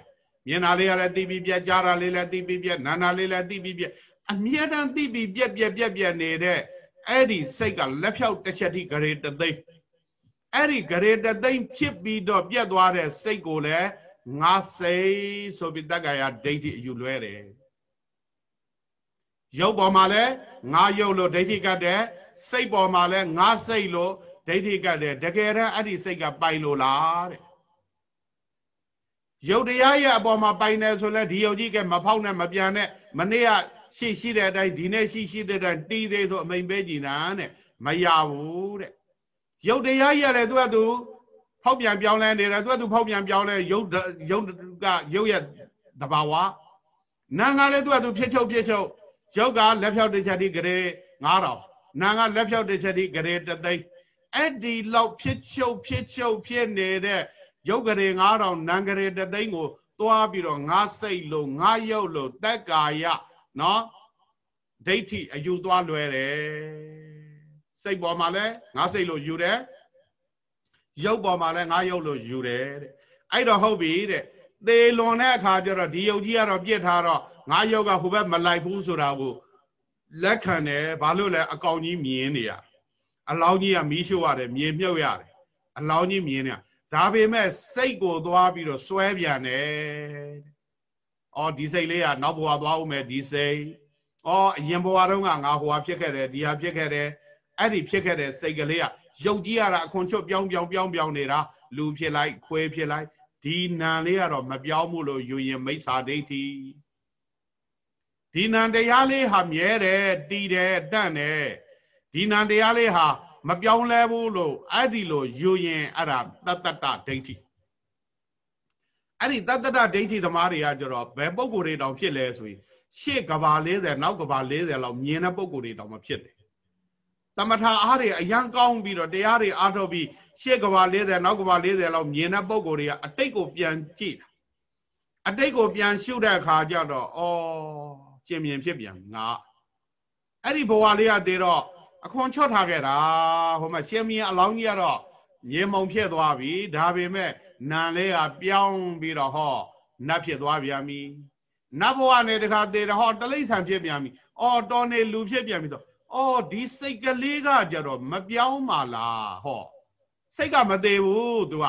မြင်တာလေးကလည်းသိပြီးပြတ်ကြားတာလေးလည်းသိပြီးပြတ်နာနာလေးလည်းသိပြီးပြတ်အမြဲတမ်းသိပြီးပြတ်ပြတ်ပြတ်ပြတ်နေတဲ့အဲ့ဒီစိတ်ကလက်ဖြောက်တစ်ချက်ထိဂရေတသိမ်းအဲ့ဒီဂရေတသိမ့်ဖြစ်ပြီးတော့ပြတ်သွားတဲ့စိတ်ကိုလည်းငါစိတ်ဆိုပြီးတက္ကရာဒိဋ္ဌိအယူလွဲတယ်ရုပ်ပေါ်မှာလည်းငါရုပ်လို့ဒိဋ္ဌိကတ်တယ်စိတ်ပေါ်မှာလည်းငါစိတ်လို့ ဒိဋ္ဌိကတ်တယ်တကယ်တမ်းအဲ့ဒီစိတ်ကပိုင်လို့လားတဲ့ရုပ်တရားရဲ့အပေါ်မှာပိုင်တယ်ဆိုလဲဒီယုတ်ကြီးကမဖောက်နဲ့မပြန်နဲ့မနေ့ကရှိရှိတဲ့အတိုင်းဒီနေ့ရှိရှိတဲ့အတိုင်းတီးသေးဆိုအမိန်ပေးကြည်နာတဲ့မရဘူးတဲ့ရုပ်တရားကြီးကလည်းသူကသူဖောက်ပြန်ပြောင်းလဲနေတယ်သူကသူဖောက်ပြန်ပြောင်းလဲရုပ်ရုပ်ကရုပ်ရဲ့တဘာဝနာငါလည်းသူကသူဖြစ်ချုပ်ဖြစ်ချုပ်ရုပ်ကလက်ဖြောက်တစ်ချက်ဒီဂရေ9000နာငါလက်ဖြောက်တစ်ချက်ဒီဂရေတသိန်း အဲ့ဒီလောက်ဖြစ်ချုပ်ဖြစ်ချုပ်ဖြစ်နေတဲ့ရုပ်ဂရေ9000နာဂရေတသိန်းကိုသွားပြီးတော့ငါစိတ်လို့ငါရုပ်လို့တက်ကာယနော်ဒိဋ္ဌိအယူသွားလွယ်တယ်စိတ်ပေါ်မှာလည်းငါစိတ်လို့ယူတယ်ရုပ်ပေါ်မှာလည်းငါရုပ်လို့ယူတယ်တဲ့အဲ့တော့ဟုတ်ပြီတဲ့သေလွန်တဲ့အခါကျတော့ဒီယုတ်ကြီးကတော့ပြစ်ထားတော့ငါရုပ်ကဟိုဘက်မလိုက်ဘူးဆိုတာကိုလက်ခံတယ်ဘာလို့လဲအကောင်ကြီးမြင်နေရ အလောင်းကြီးကမီးရှို့ရတယ်မြေမြုပ်ရတယ်အလောင်းကြီးမြင်နေဒါပေမဲ့စိတ်ကိုသွားပြီးတော့စွဲပြန်တယ်။အော်ဒီစိတ်လေးကနောက်ဘဝသွားဦးမယ်ဒီစိတ်။အော်အရင်ဘဝတုန်းကငါဟိုဟာဖြစ်ခဲ့တယ်ဒီဟာဖြစ်ခဲ့တယ်အဲ့ဒီဖြစ်ခဲ့တဲ့စိတ်ကလေးကရုပ်ကြီးရတာအခွန်ချွတ်ပြောင်းပြောင်းပြောင်းပြောင်းနေတာလူဖြစ်လိုက်ခွဲဖြစ်လိုက်ဒီနာလေးကတော့မပြောင်းဘူးလို့ယူရင်မိစ္ဆာဒိဋ္ဌိဒီနံတရားလေးဟာမြဲတယ်တည်တယ်တန့်တယ် ဒီနံတရားလေးဟာမပြောင်းလဲဘူးလို့အဲ့ဒီလိုယူရင်အဲ့ဒါတတ္တတဒိဋ္ဌိအဲ့ဒီတတ္တတဒိဋ္ဌိသမားတွေကကြတော့ဘယ်ပုံကိုယ်တွေတောင်ဖြစ်လဲဆိုရင်ရှေ့ကဘာ40နောက်ကဘာ40လောက်မြင်တဲ့ပုံကိုယ်တွေတောင်မဖြစ်တယ်တမထာအားတွေအရန်ကောင်းပြီးတော့တရားတွေအားထုတ်ပြီးရှေ့ကဘာ40နောက်ကဘာ40လောက်မြင်တဲ့ပုံကိုယ်တွေကအတိတ်ကိုပြန်ကြည့်တာအတိတ်ကိုပြန်ရှုတဲ့အခါကျတော့ဩကျင်မြင်ဖြစ်ပြန်ငါအဲ့ဒီဘဝလေးကတည်းတော့ အခွန်ချော့ထားခဲ့တာဟိုမှာရှင်မြင်အလောင်းကြီးကတော့မြေမုံဖြစ်သွားပြီဒါပေမဲ့နံလေးကပြောင်းပြီးတော့ဟောနတ်ဖြစ်သွားပြန်ပြီနတ်ဘဝနဲ့တခါတည်းတော့ဟောတလိษံဖြစ်ပြန်ပြီအော်တော်နေလူဖြစ်ပြန်ပြီတော့အော်ဒီစိတ်ကလေးကကြတော့မပြောင်းပါလားဟောစိတ်ကမသေးဘူးသူက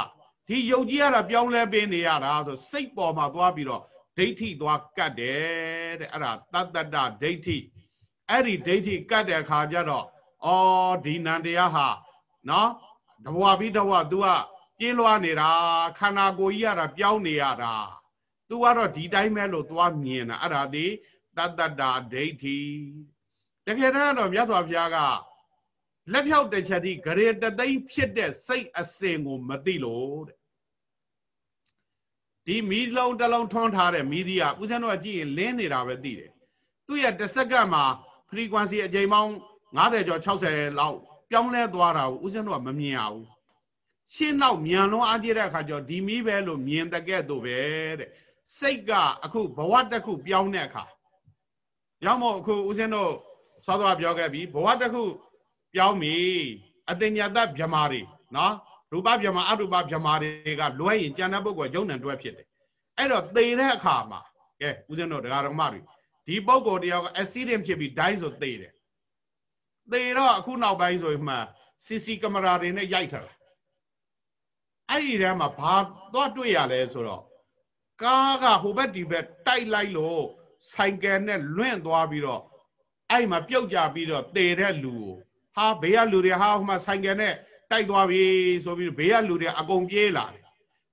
ဒီယုတ်ကြီးကတော့ပြောင်းလဲပေးနေရတာဆိုစိတ်ပေါ်မှာသွားပြီးတော့ဒိဋ္ဌိသွားကတ်တယ်တဲ့အဲ့ဒါတတ္တတဒိဋ္ဌိအဲ့ဒီဒိဋ္ဌိကတ်တဲ့အခါကျတော့ အော်ဒီနန္တရားဟာနော်တဘဝပြီးတဘဝ तू ကပြင်းလွှားနေတာခန္ဓာကိုယ်ကြီးရတာပြောင်းနေရတာ तू ကတော့ဒီတိုင်းပဲလို့သွားမြင်တာအဲ့ဒါဒီတတ္တတာဒိဋ္ဌိတကယ်တော့မြတ်စွာဘုရားကလက်ဖြောက်တစ်ချက်ဒီဂရေတသိမ့်ဖြစ်တဲ့စိတ်အစဉ်ကိုမသိလို့တဲ့ဒီမီးလုံးတစ်လုံးထွန်းထားတဲ့မီးသီးကဦးဇင်းတို့ကကြည့်ရင်လင်းနေတာပဲသိတယ်သူ့ရဲ့တစ်စက္ကန့်မှာ frequency အချိန်ပေါင်း 50ကျော်60လောက်ပြောင်းလဲသွားတာကိုဦးဇင်းတို့ကမမြင်ရဘူးရှင်းနောက်မြန်လွန်အားကြီးတဲ့အခါကျတော့ဒီမီးပဲလို့မြင်တကဲ့သို့ပဲတဲ့စိတ်ကအခုဘဝတစ်ခုပြောင်းတဲ့အခါရောက်မို့အခုဦးဇင်းတို့စောစောပြောခဲ့ပြီဘဝတစ်ခုပြောင်းပြီအတင်ညာတဗြမာတွေနော်ရူပဗြမာအရူပဗြမာတွေကလွဲရင်ကြံတဲ့ပုဂ္ဂိုလ်ယုံနံတွဲဖြစ်တယ်အဲ့တော့သေတဲ့အခါမှာကဲဦးဇင်းတို့ဒကာတော်မတွေဒီပုဂ္ဂိုလ်တယောက်က accident ဖြစ်ပြီးဒိုင်းဆိုသေတယ် သေတော့အခုနောက်ပိုင်းဆိုရင်မှ CC ကင်မရာတွေနဲ့ရိုက်ထားတာအဲ့ဒီထဲမှာဘာသွားတွေ့ရလဲဆိုတော့ကားကဟိုဘက်ဒီဘက်တိုက်လိုက်လို့ဆိုင်ကယ်နဲ့လွင့်သွားပြီးတော့အဲ့မှာပြုတ်ကြပြီးတော့သေတဲ့လူကိုဟာဘေးကလူတွေဟာဟိုမှာဆိုင်ကယ်နဲ့တိုက်သွားပြီဆိုပြီးဘေးကလူတွေအကုန်ပြေးလာတယ်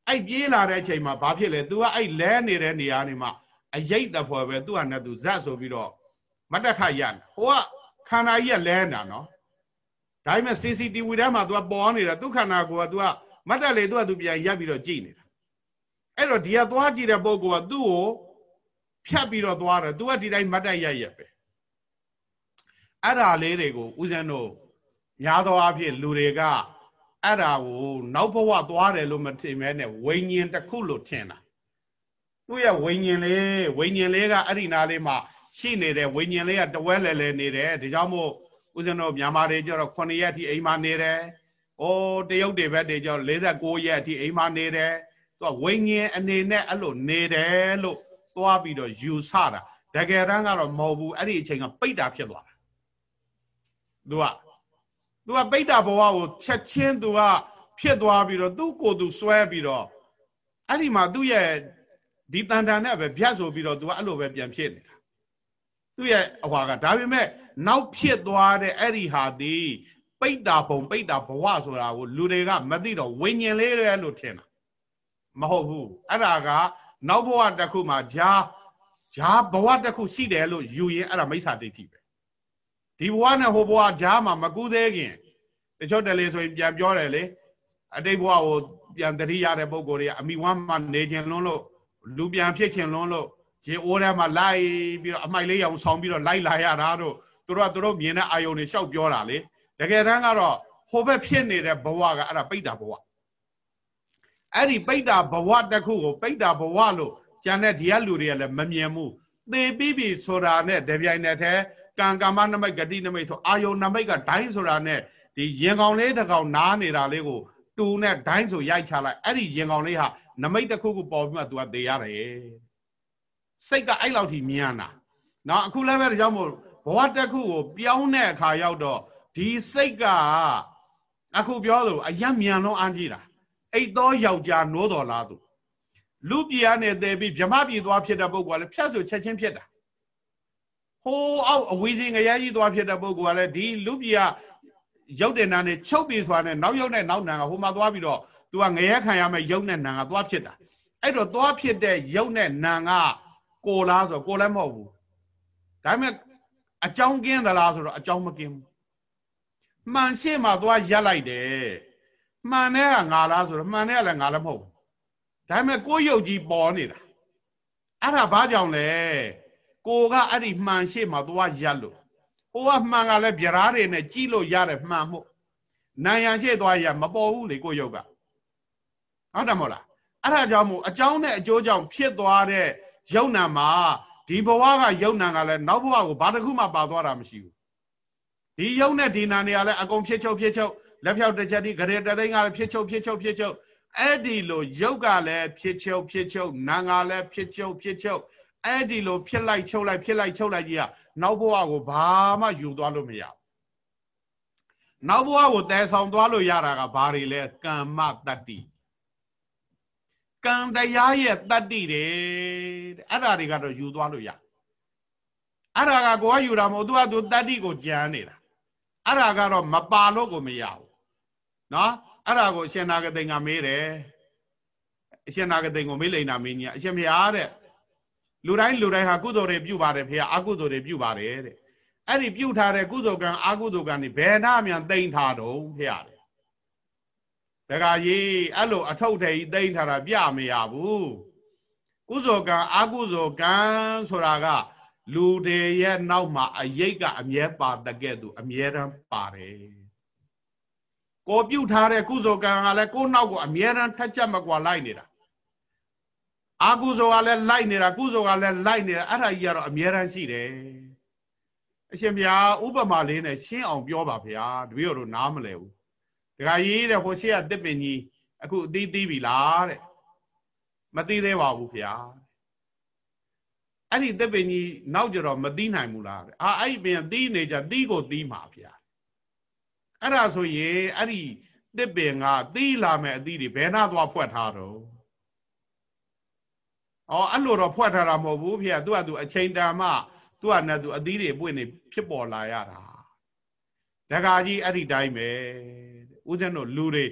အဲ့ပြေးလာတဲ့အချိန်မှာဘာဖြစ်လဲ तू ကအဲ့လဲနေတဲ့နေရာနေမှာအယိတ်တဖွယ်ပဲသူ့ဟာနဲ့သူဇက်ဆိုပြီးတော့မတ်တခရဟိုက ခန္ဓာကြီးကလဲနေတာနော်ဒါပေမဲ့ CCTV ထဲမှာ तू ကပေါ်နေတာသူ့ခန္ဓာကိုယ်က तू ကမတ်တက်လေ तू က तू ပြန်ရပ်ပြီးတော့ကြည့်နေတာအဲ့တော့ဒီကသွားကြည့်တဲ့ပုဂ္ဂိုလ်ကသူ့ကိုဖြတ်ပြီးတော့သွားတယ် तू ကဒီတိုင်းမတ်တက်ရပ်ရပ်ပဲအဲ့ဒါလေးတွေကိုဦးဇင်းတို့များသောအားဖြင့်လူတွေကအဲ့ဒါကိုနောက်ဘဝသွားတယ်လို့မထင်မဲနဲ့ဝိညာဉ်တစ်ခုလို့ထင်တာသူ့ရဲ့ဝိညာဉ်လေးဝိညာဉ်လေးကအဲ့ဒီနားလေးမှာ ရှိနေတယ်ဝိညာဉ်လေးကတဝဲလဲလဲနေတယ်ဒါကြောင့်မို့ဦးဇင်းတို့မြန်မာတွေကျတော့9ရက်အထိအိမ်မှာနေတယ်။အိုးတရုတ်တွေဘက်တွေကျတော့49ရက်အထိအိမ်မှာနေတယ်။သူကဝိညာဉ်အနေနဲ့အဲ့လိုနေတယ်လို့သွားပြီးတော့ယူဆတာတကယ်တမ်းကတော့မဟုတ်ဘူးအဲ့ဒီအချိန်ကပိတ်တာဖြစ်သွားတာ။သူကသူကပိတ်တာဘဝကိုချက်ချင်းသူကဖြစ်သွားပြီးတော့သူ့ကိုယ်သူစွဲပြီးတော့အဲ့ဒီမှာသူ့ရဲ့ဒီတန်တန်နဲ့ပဲဖြတ်ဆိုပြီးတော့သူကအဲ့လိုပဲပြန်ဖြစ်နေတာ သူ့ရဲ့အဟွာကဒါပေမဲ့နောက်ဖြစ်သွားတဲ့အဲ့ဒီဟာဒီပိတ်တာပုံပိတ်တာဘဝဆိုတာကိုလူတွေကမသိတော့ဝိညာဉ်လေးလေလို့ထင်တာမဟုတ်ဘူးအဲ့ဒါကနောက်ဘဝတစ်ခုမှာဂျာဂျာဘဝတစ်ခုရှိတယ်လို့ယူရင်အဲ့ဒါမိစ္ဆာဒိဋ္ဌိပဲဒီဘဝနဲ့ဟိုဘဝဂျာမှာမကူးသေးခင်တချို့တလေဆိုရင်ပြန်ပြောတယ်လေအတိတ်ဘဝကိုပြန်တတိရတဲ့ပုံကိုယ်တွေကအမိဝမ်းမှာနေခြင်းလွန်းလို့လူပြန်ဖြစ်ခြင်းလွန်းလို့ ရေအိုးထဲမှာလိုက်ပြီးတော့အမိုက်လေးရောင်ဆောင်ပြီးတော့လိုက်လာရတာတို့သူတို့ကသူတို့မြင်တဲ့အာယုန်တွေရှောက်ပြောတာလေတကယ်တမ်းကတော့ဟိုဘက်ဖြစ်နေတဲ့ဘဝကအဲ့ဒါပိဋ္ဌာဘဝအဲ့ဒီပိဋ္ဌာဘဝတစ်ခုကိုပိဋ္ဌာဘဝလို့ကျန်တဲ့ဒီကလူတွေကလည်းမမြင်ဘူးသေပြီးပြီဆိုတာနဲ့တပြိုင်နက်တည်းကံကမ္မနမိတ်ဂတိနမိတ်ဆိုအာယုန်နမိတ်ကဒိုင်းဆိုတာနဲ့ဒီရင်ကောင်လေးတစ်ကောင်နားနေတာလေးကိုတူနဲ့ဒိုင်းဆိုရိုက်ချလိုက်အဲ့ဒီရင်ကောင်လေးဟာနမိတ်တစ်ခုခုပေါ်ပြီးမှ तू ကသေရတယ် စိတ်ကအဲ့လောက်ထိမြင်တာနော်အခုလည်းပဲဒါကြောင့်မို့ဘဝတစ်ခုကိုပြောင်းတဲ့အခါရောက်တော့ဒီစိတ်ကအခုပြောလို့အယံမြန်လုံးအားကြီးတာအိတ်တော်ယောက်ျားနိုးတော်လားသူလူပြည်ကနေတည်ပြီးဗြမပြည်သွားဖြစ်တဲ့ပုဂ္ဂိုလ်ကလည်းဖြတ်ဆိုချက်ချင်းဖြစ်တာဟိုးအောက်အဝီစင်ငရဲကြီးသွားဖြစ်တဲ့ပုဂ္ဂိုလ်ကလည်းဒီလူပြည်ကရုပ်တင်နာနဲ့ချုပ်ပြီးဆိုတာနဲ့နောက်ရုပ်နဲ့နောက်နံကဟိုမှာသွားပြီးတော့သူကငရဲခံရမဲ့ရုပ်နဲ့နံကသွားဖြစ်တာအဲ့တော့သွားဖြစ်တဲ့ရုပ်နဲ့နံက ကိုလားဆိုကိုလည်းမဟုတ်ဘူးဒါပေမဲ့အကြောင်းကင်းသလားဆိုတော့အကြောင်းမကင်းဘူးမှန်ရှေ့မှာသွားရက်လိုက်တယ်မှန်တဲ့ကငါလားဆိုတော့မှန်တဲ့ကလည်းငါလည်းမဟုတ်ဘူးဒါပေမဲ့ကိုယ်ယုတ်ကြီးပေါ်နေတာအဲ့ဒါဘာကြောင့်လဲကိုကအဲ့ဒီမှန်ရှေ့မှာသွားရက်လို့ဟိုကမှန်ကလည်းဗျားတွေနဲ့ကြီးလို့ရတယ်မှန်မို့နိုင်ရန်ရှေ့သွားရမပေါ်ဘူးလေကိုယုတ်ကဟုတ်တယ်မဟုတ်လားအဲ့ဒါကြောင့်မို့အကြောင်းနဲ့အကျိုးကြောင့်ဖြစ်သွားတဲ့ ယုံနာမှာဒီဘဝကယုံနာကလည်းနောက်ဘဝကိုဘာတစ်ခုမှပါသွားတာမရှိဘူးဒီယုံနဲ့ဒီနာတွေကလည်းအကုန်ဖြစ်ချုပ်ဖြစ်ချုပ်လက်ဖြောက်တစ်ချက်ဒီဂရေတသိန်းကလည်းဖြစ်ချုပ်ဖြစ်ချုပ်ဖြစ်ချုပ်အဲ့ဒီလိုယုတ်ကလည်းဖြစ်ချုပ်ဖြစ်ချုပ်နာငါလည်းဖြစ်ချုပ်ဖြစ်ချုပ်အဲ့ဒီလိုဖြစ်လိုက်ချုပ်လိုက်ဖြစ်လိုက်ချုပ်လိုက်ကြီးကနောက်ဘဝကိုဘာမှယူသွားလို့မရဘူးနောက်ဘဝကိုတည်ဆောင်သွားလို့ရတာကဘာတွေလဲကမ္မတတ္တိ ကံတရားရဲ့တတ္တိတယ်အဲ့ဒါတွေကတော့ယူသွားလို့ရအဲ့ဒါကကိုကယူတာမဟုတ်သူကသူတတ္တိကိုကြမ်းနေတာအဲ့ဒါကတော့မပါလို့ကိုမရဘူးနော်အဲ့ဒါကိုအရှင်နာဂတိန်ကမေးတယ်အရှင်နာဂတိန်ကိုမေးလိန်နာမင်းကြီးအရှင်ဘုရားတဲ့လူတိုင်းလူတိုင်းဟာကုသိုလ်တွေပြုပါတယ်ဖေအကုသိုလ်တွေပြုပါတယ်တဲ့အဲ့ဒီပြုထားတဲ့ကုသိုလ်ကံအကုသိုလ်ကံတွေဘယ်နှမြန်တိမ့်ထားတော့ဖေရတယ် ဒကာကြီးအဲ့လိုအထုပ်ထဲကြီးတိမ့်ထားတာပြမရဘူးကုသိုလ်ကံအကုသိုလ်ကံဆိုတာက လူတွေရဲ့နောက်မှာအယိတ်ကအမြဲပါတကဲ့သို့အမြဲတမ်းပါတယ်ကိုပြုတ်ထားတဲ့ကုသိုလ်ကံကလည်းကိုယ့်နောက်ကိုအမြဲတမ်းထက်ချက်မကွာလိုက်နေတာအာကုသိုလ်ကလည်းလိုက်နေတာကုသိုလ်ကလည်းလိုက်နေတာအဲ့ဒါကြီးကတော့အမြဲတမ်းရှိတယ်အရှင်ဘုရားဥပမာလေးနဲ့ရှင်းအောင်ပြောပါဗျာတပည့်တော်နားမလဲဘူး ဒကာကြီးတဲ့ဟိုရှေ့ကတစ်ပင်ကြီးအခုအသီးသီးပြီလားတဲ့မသိသေးပါဘူးဗျာအဲ့ဒီတစ်ပင်ကြီးနောက်ကြတော့မသိနိုင်ဘူးလားအာအဲ့ဒီပင်သီးနေကြသီးကိုသီးမှာဗျာအဲ့ဒါဆိုရင်အဲ့ဒီတစ်ပင်ကသီးလာမဲ့အသီးတွေဘယ်နှသွားဖွက်ထားတော့အော်အဲ့လိုတော့ဖွက်ထားတာမဟုတ်ဘူးဖေ။သူကသူအချိန်တန်မှသူကနဲ့သူအသီးတွေပွင့်နေဖြစ်ပေါ်လာရတာ။ဒကာကြီးအဲ့ဒီတိုင်းပဲ။ ဦးဇင်းတို့လူတွေ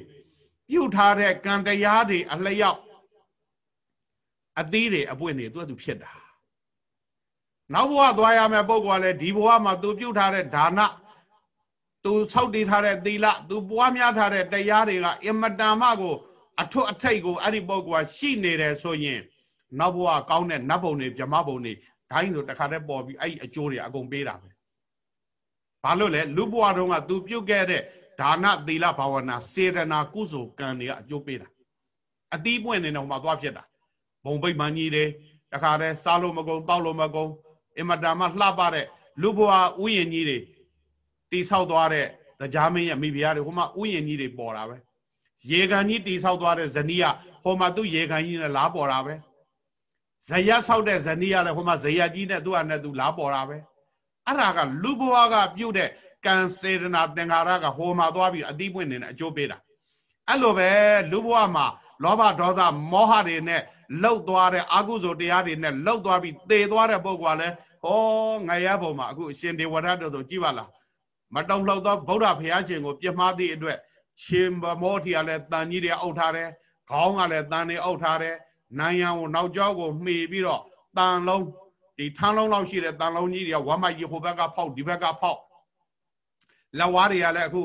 ပြုတ်ထားတဲ့ကံတရားတွေအလျောက်အသီးတွေအပွင့်တွေသူကသူဖြစ်တာ။နောက်ဘဝသွားရမယ့်ပုဂ္ဂိုလ်ကလည်းဒီဘဝမှာသူပြုတ်ထားတဲ့ဒါနသူဆောက်တည်ထားတဲ့သီလသူပွားများထားတဲ့တရားတွေကအင်မတန်မှကို အထွတ်အထိပ်ကိုအဲ့ဒီပုဂ္ဂိုလ်ကရှိနေတယ်ဆိုရင်နောက်ဘဝကောင်းတဲ့နတ်ဘုံတွေဗြဟ္မဘုံတွေဒိုင်းဆိုတခါတည်းပေါ်ပြီးအဲ့ဒီအကျိုးတွေအကုန်ပေးတာပဲဘာလို့လဲလူဘဝတုန်းကသူပြုတ်ခဲ့တဲ့ ဒါနသီလဘာဝနာစေရနာကုသိုလ်ကံတွေကအကျိုးပေးတာအတီးပွင့်နေတော့မှသွားဖြစ်တာဘုံပိတ်မှန်ကြီးတွေတခါတည်းစားလို့မကုန်တောက်လို့မကုန်အင်မတန်မှလှပတဲ့လူဘဝဥယျင်ကြီးတွေတိဆောက်သွားတဲ့တရားမင်းရဲ့မိဖုရားတွေဟိုမှာဥယျင်ကြီးတွေပေါ်တာပဲရေကန်ကြီးတိဆောက်သွားတဲ့ဇနီးကဟိုမှာသူ့ရေကန်ကြီးနဲ့လားပေါ်တာပဲဇယဆောက်တဲ့ဇနီးကလည်းဟိုမှာဇယကြီးနဲ့သူ့ဟာနဲ့သူလားပေါ်တာပဲအဲ့ဒါကလူဘဝကပြုတ်တဲ့ ကံစေတနာသင်္ခါရကဟိုမှာသွားပြီးအတိပွင့်နေတဲ့အကျိုးပေးတာအဲ့လိုပဲလူဘဝမှာလောဘဒေါသမောဟတွေနဲ့လှုပ်သွားတဲ့အကုသိုလ်တရားတွေနဲ့လှုပ်သွားပြီးသေသွားတဲ့ပုဂ္ဂိုလ်ကလည်းဟောငရဘုံမှာအခုအရှင်ဒေဝရတ်တို့ဆိုကြည့်ပါလားမတုံလှုပ်သောဗုဒ္ဓဘုရားရှင်ကိုပြမှားသည့်အတွက်ရှင်ဗမောထီကလည်းတန်ကြီးတွေအုပ်ထားတယ်ခေါင်းကလည်းတန်တွေအုပ်ထားတယ်နိုင်ရန်ကိုနောက်ကျောကိုမှီပြီးတော့တန်လုံးဒီထန်းလုံးလောက်ရှိတဲ့တန်လုံးကြီးတွေကဝမ်းမိုက်ကြီးဟိုဘက်ကဖောက်ဒီဘက်ကဖောက် လက်ဝါးတွေကလည်းအခု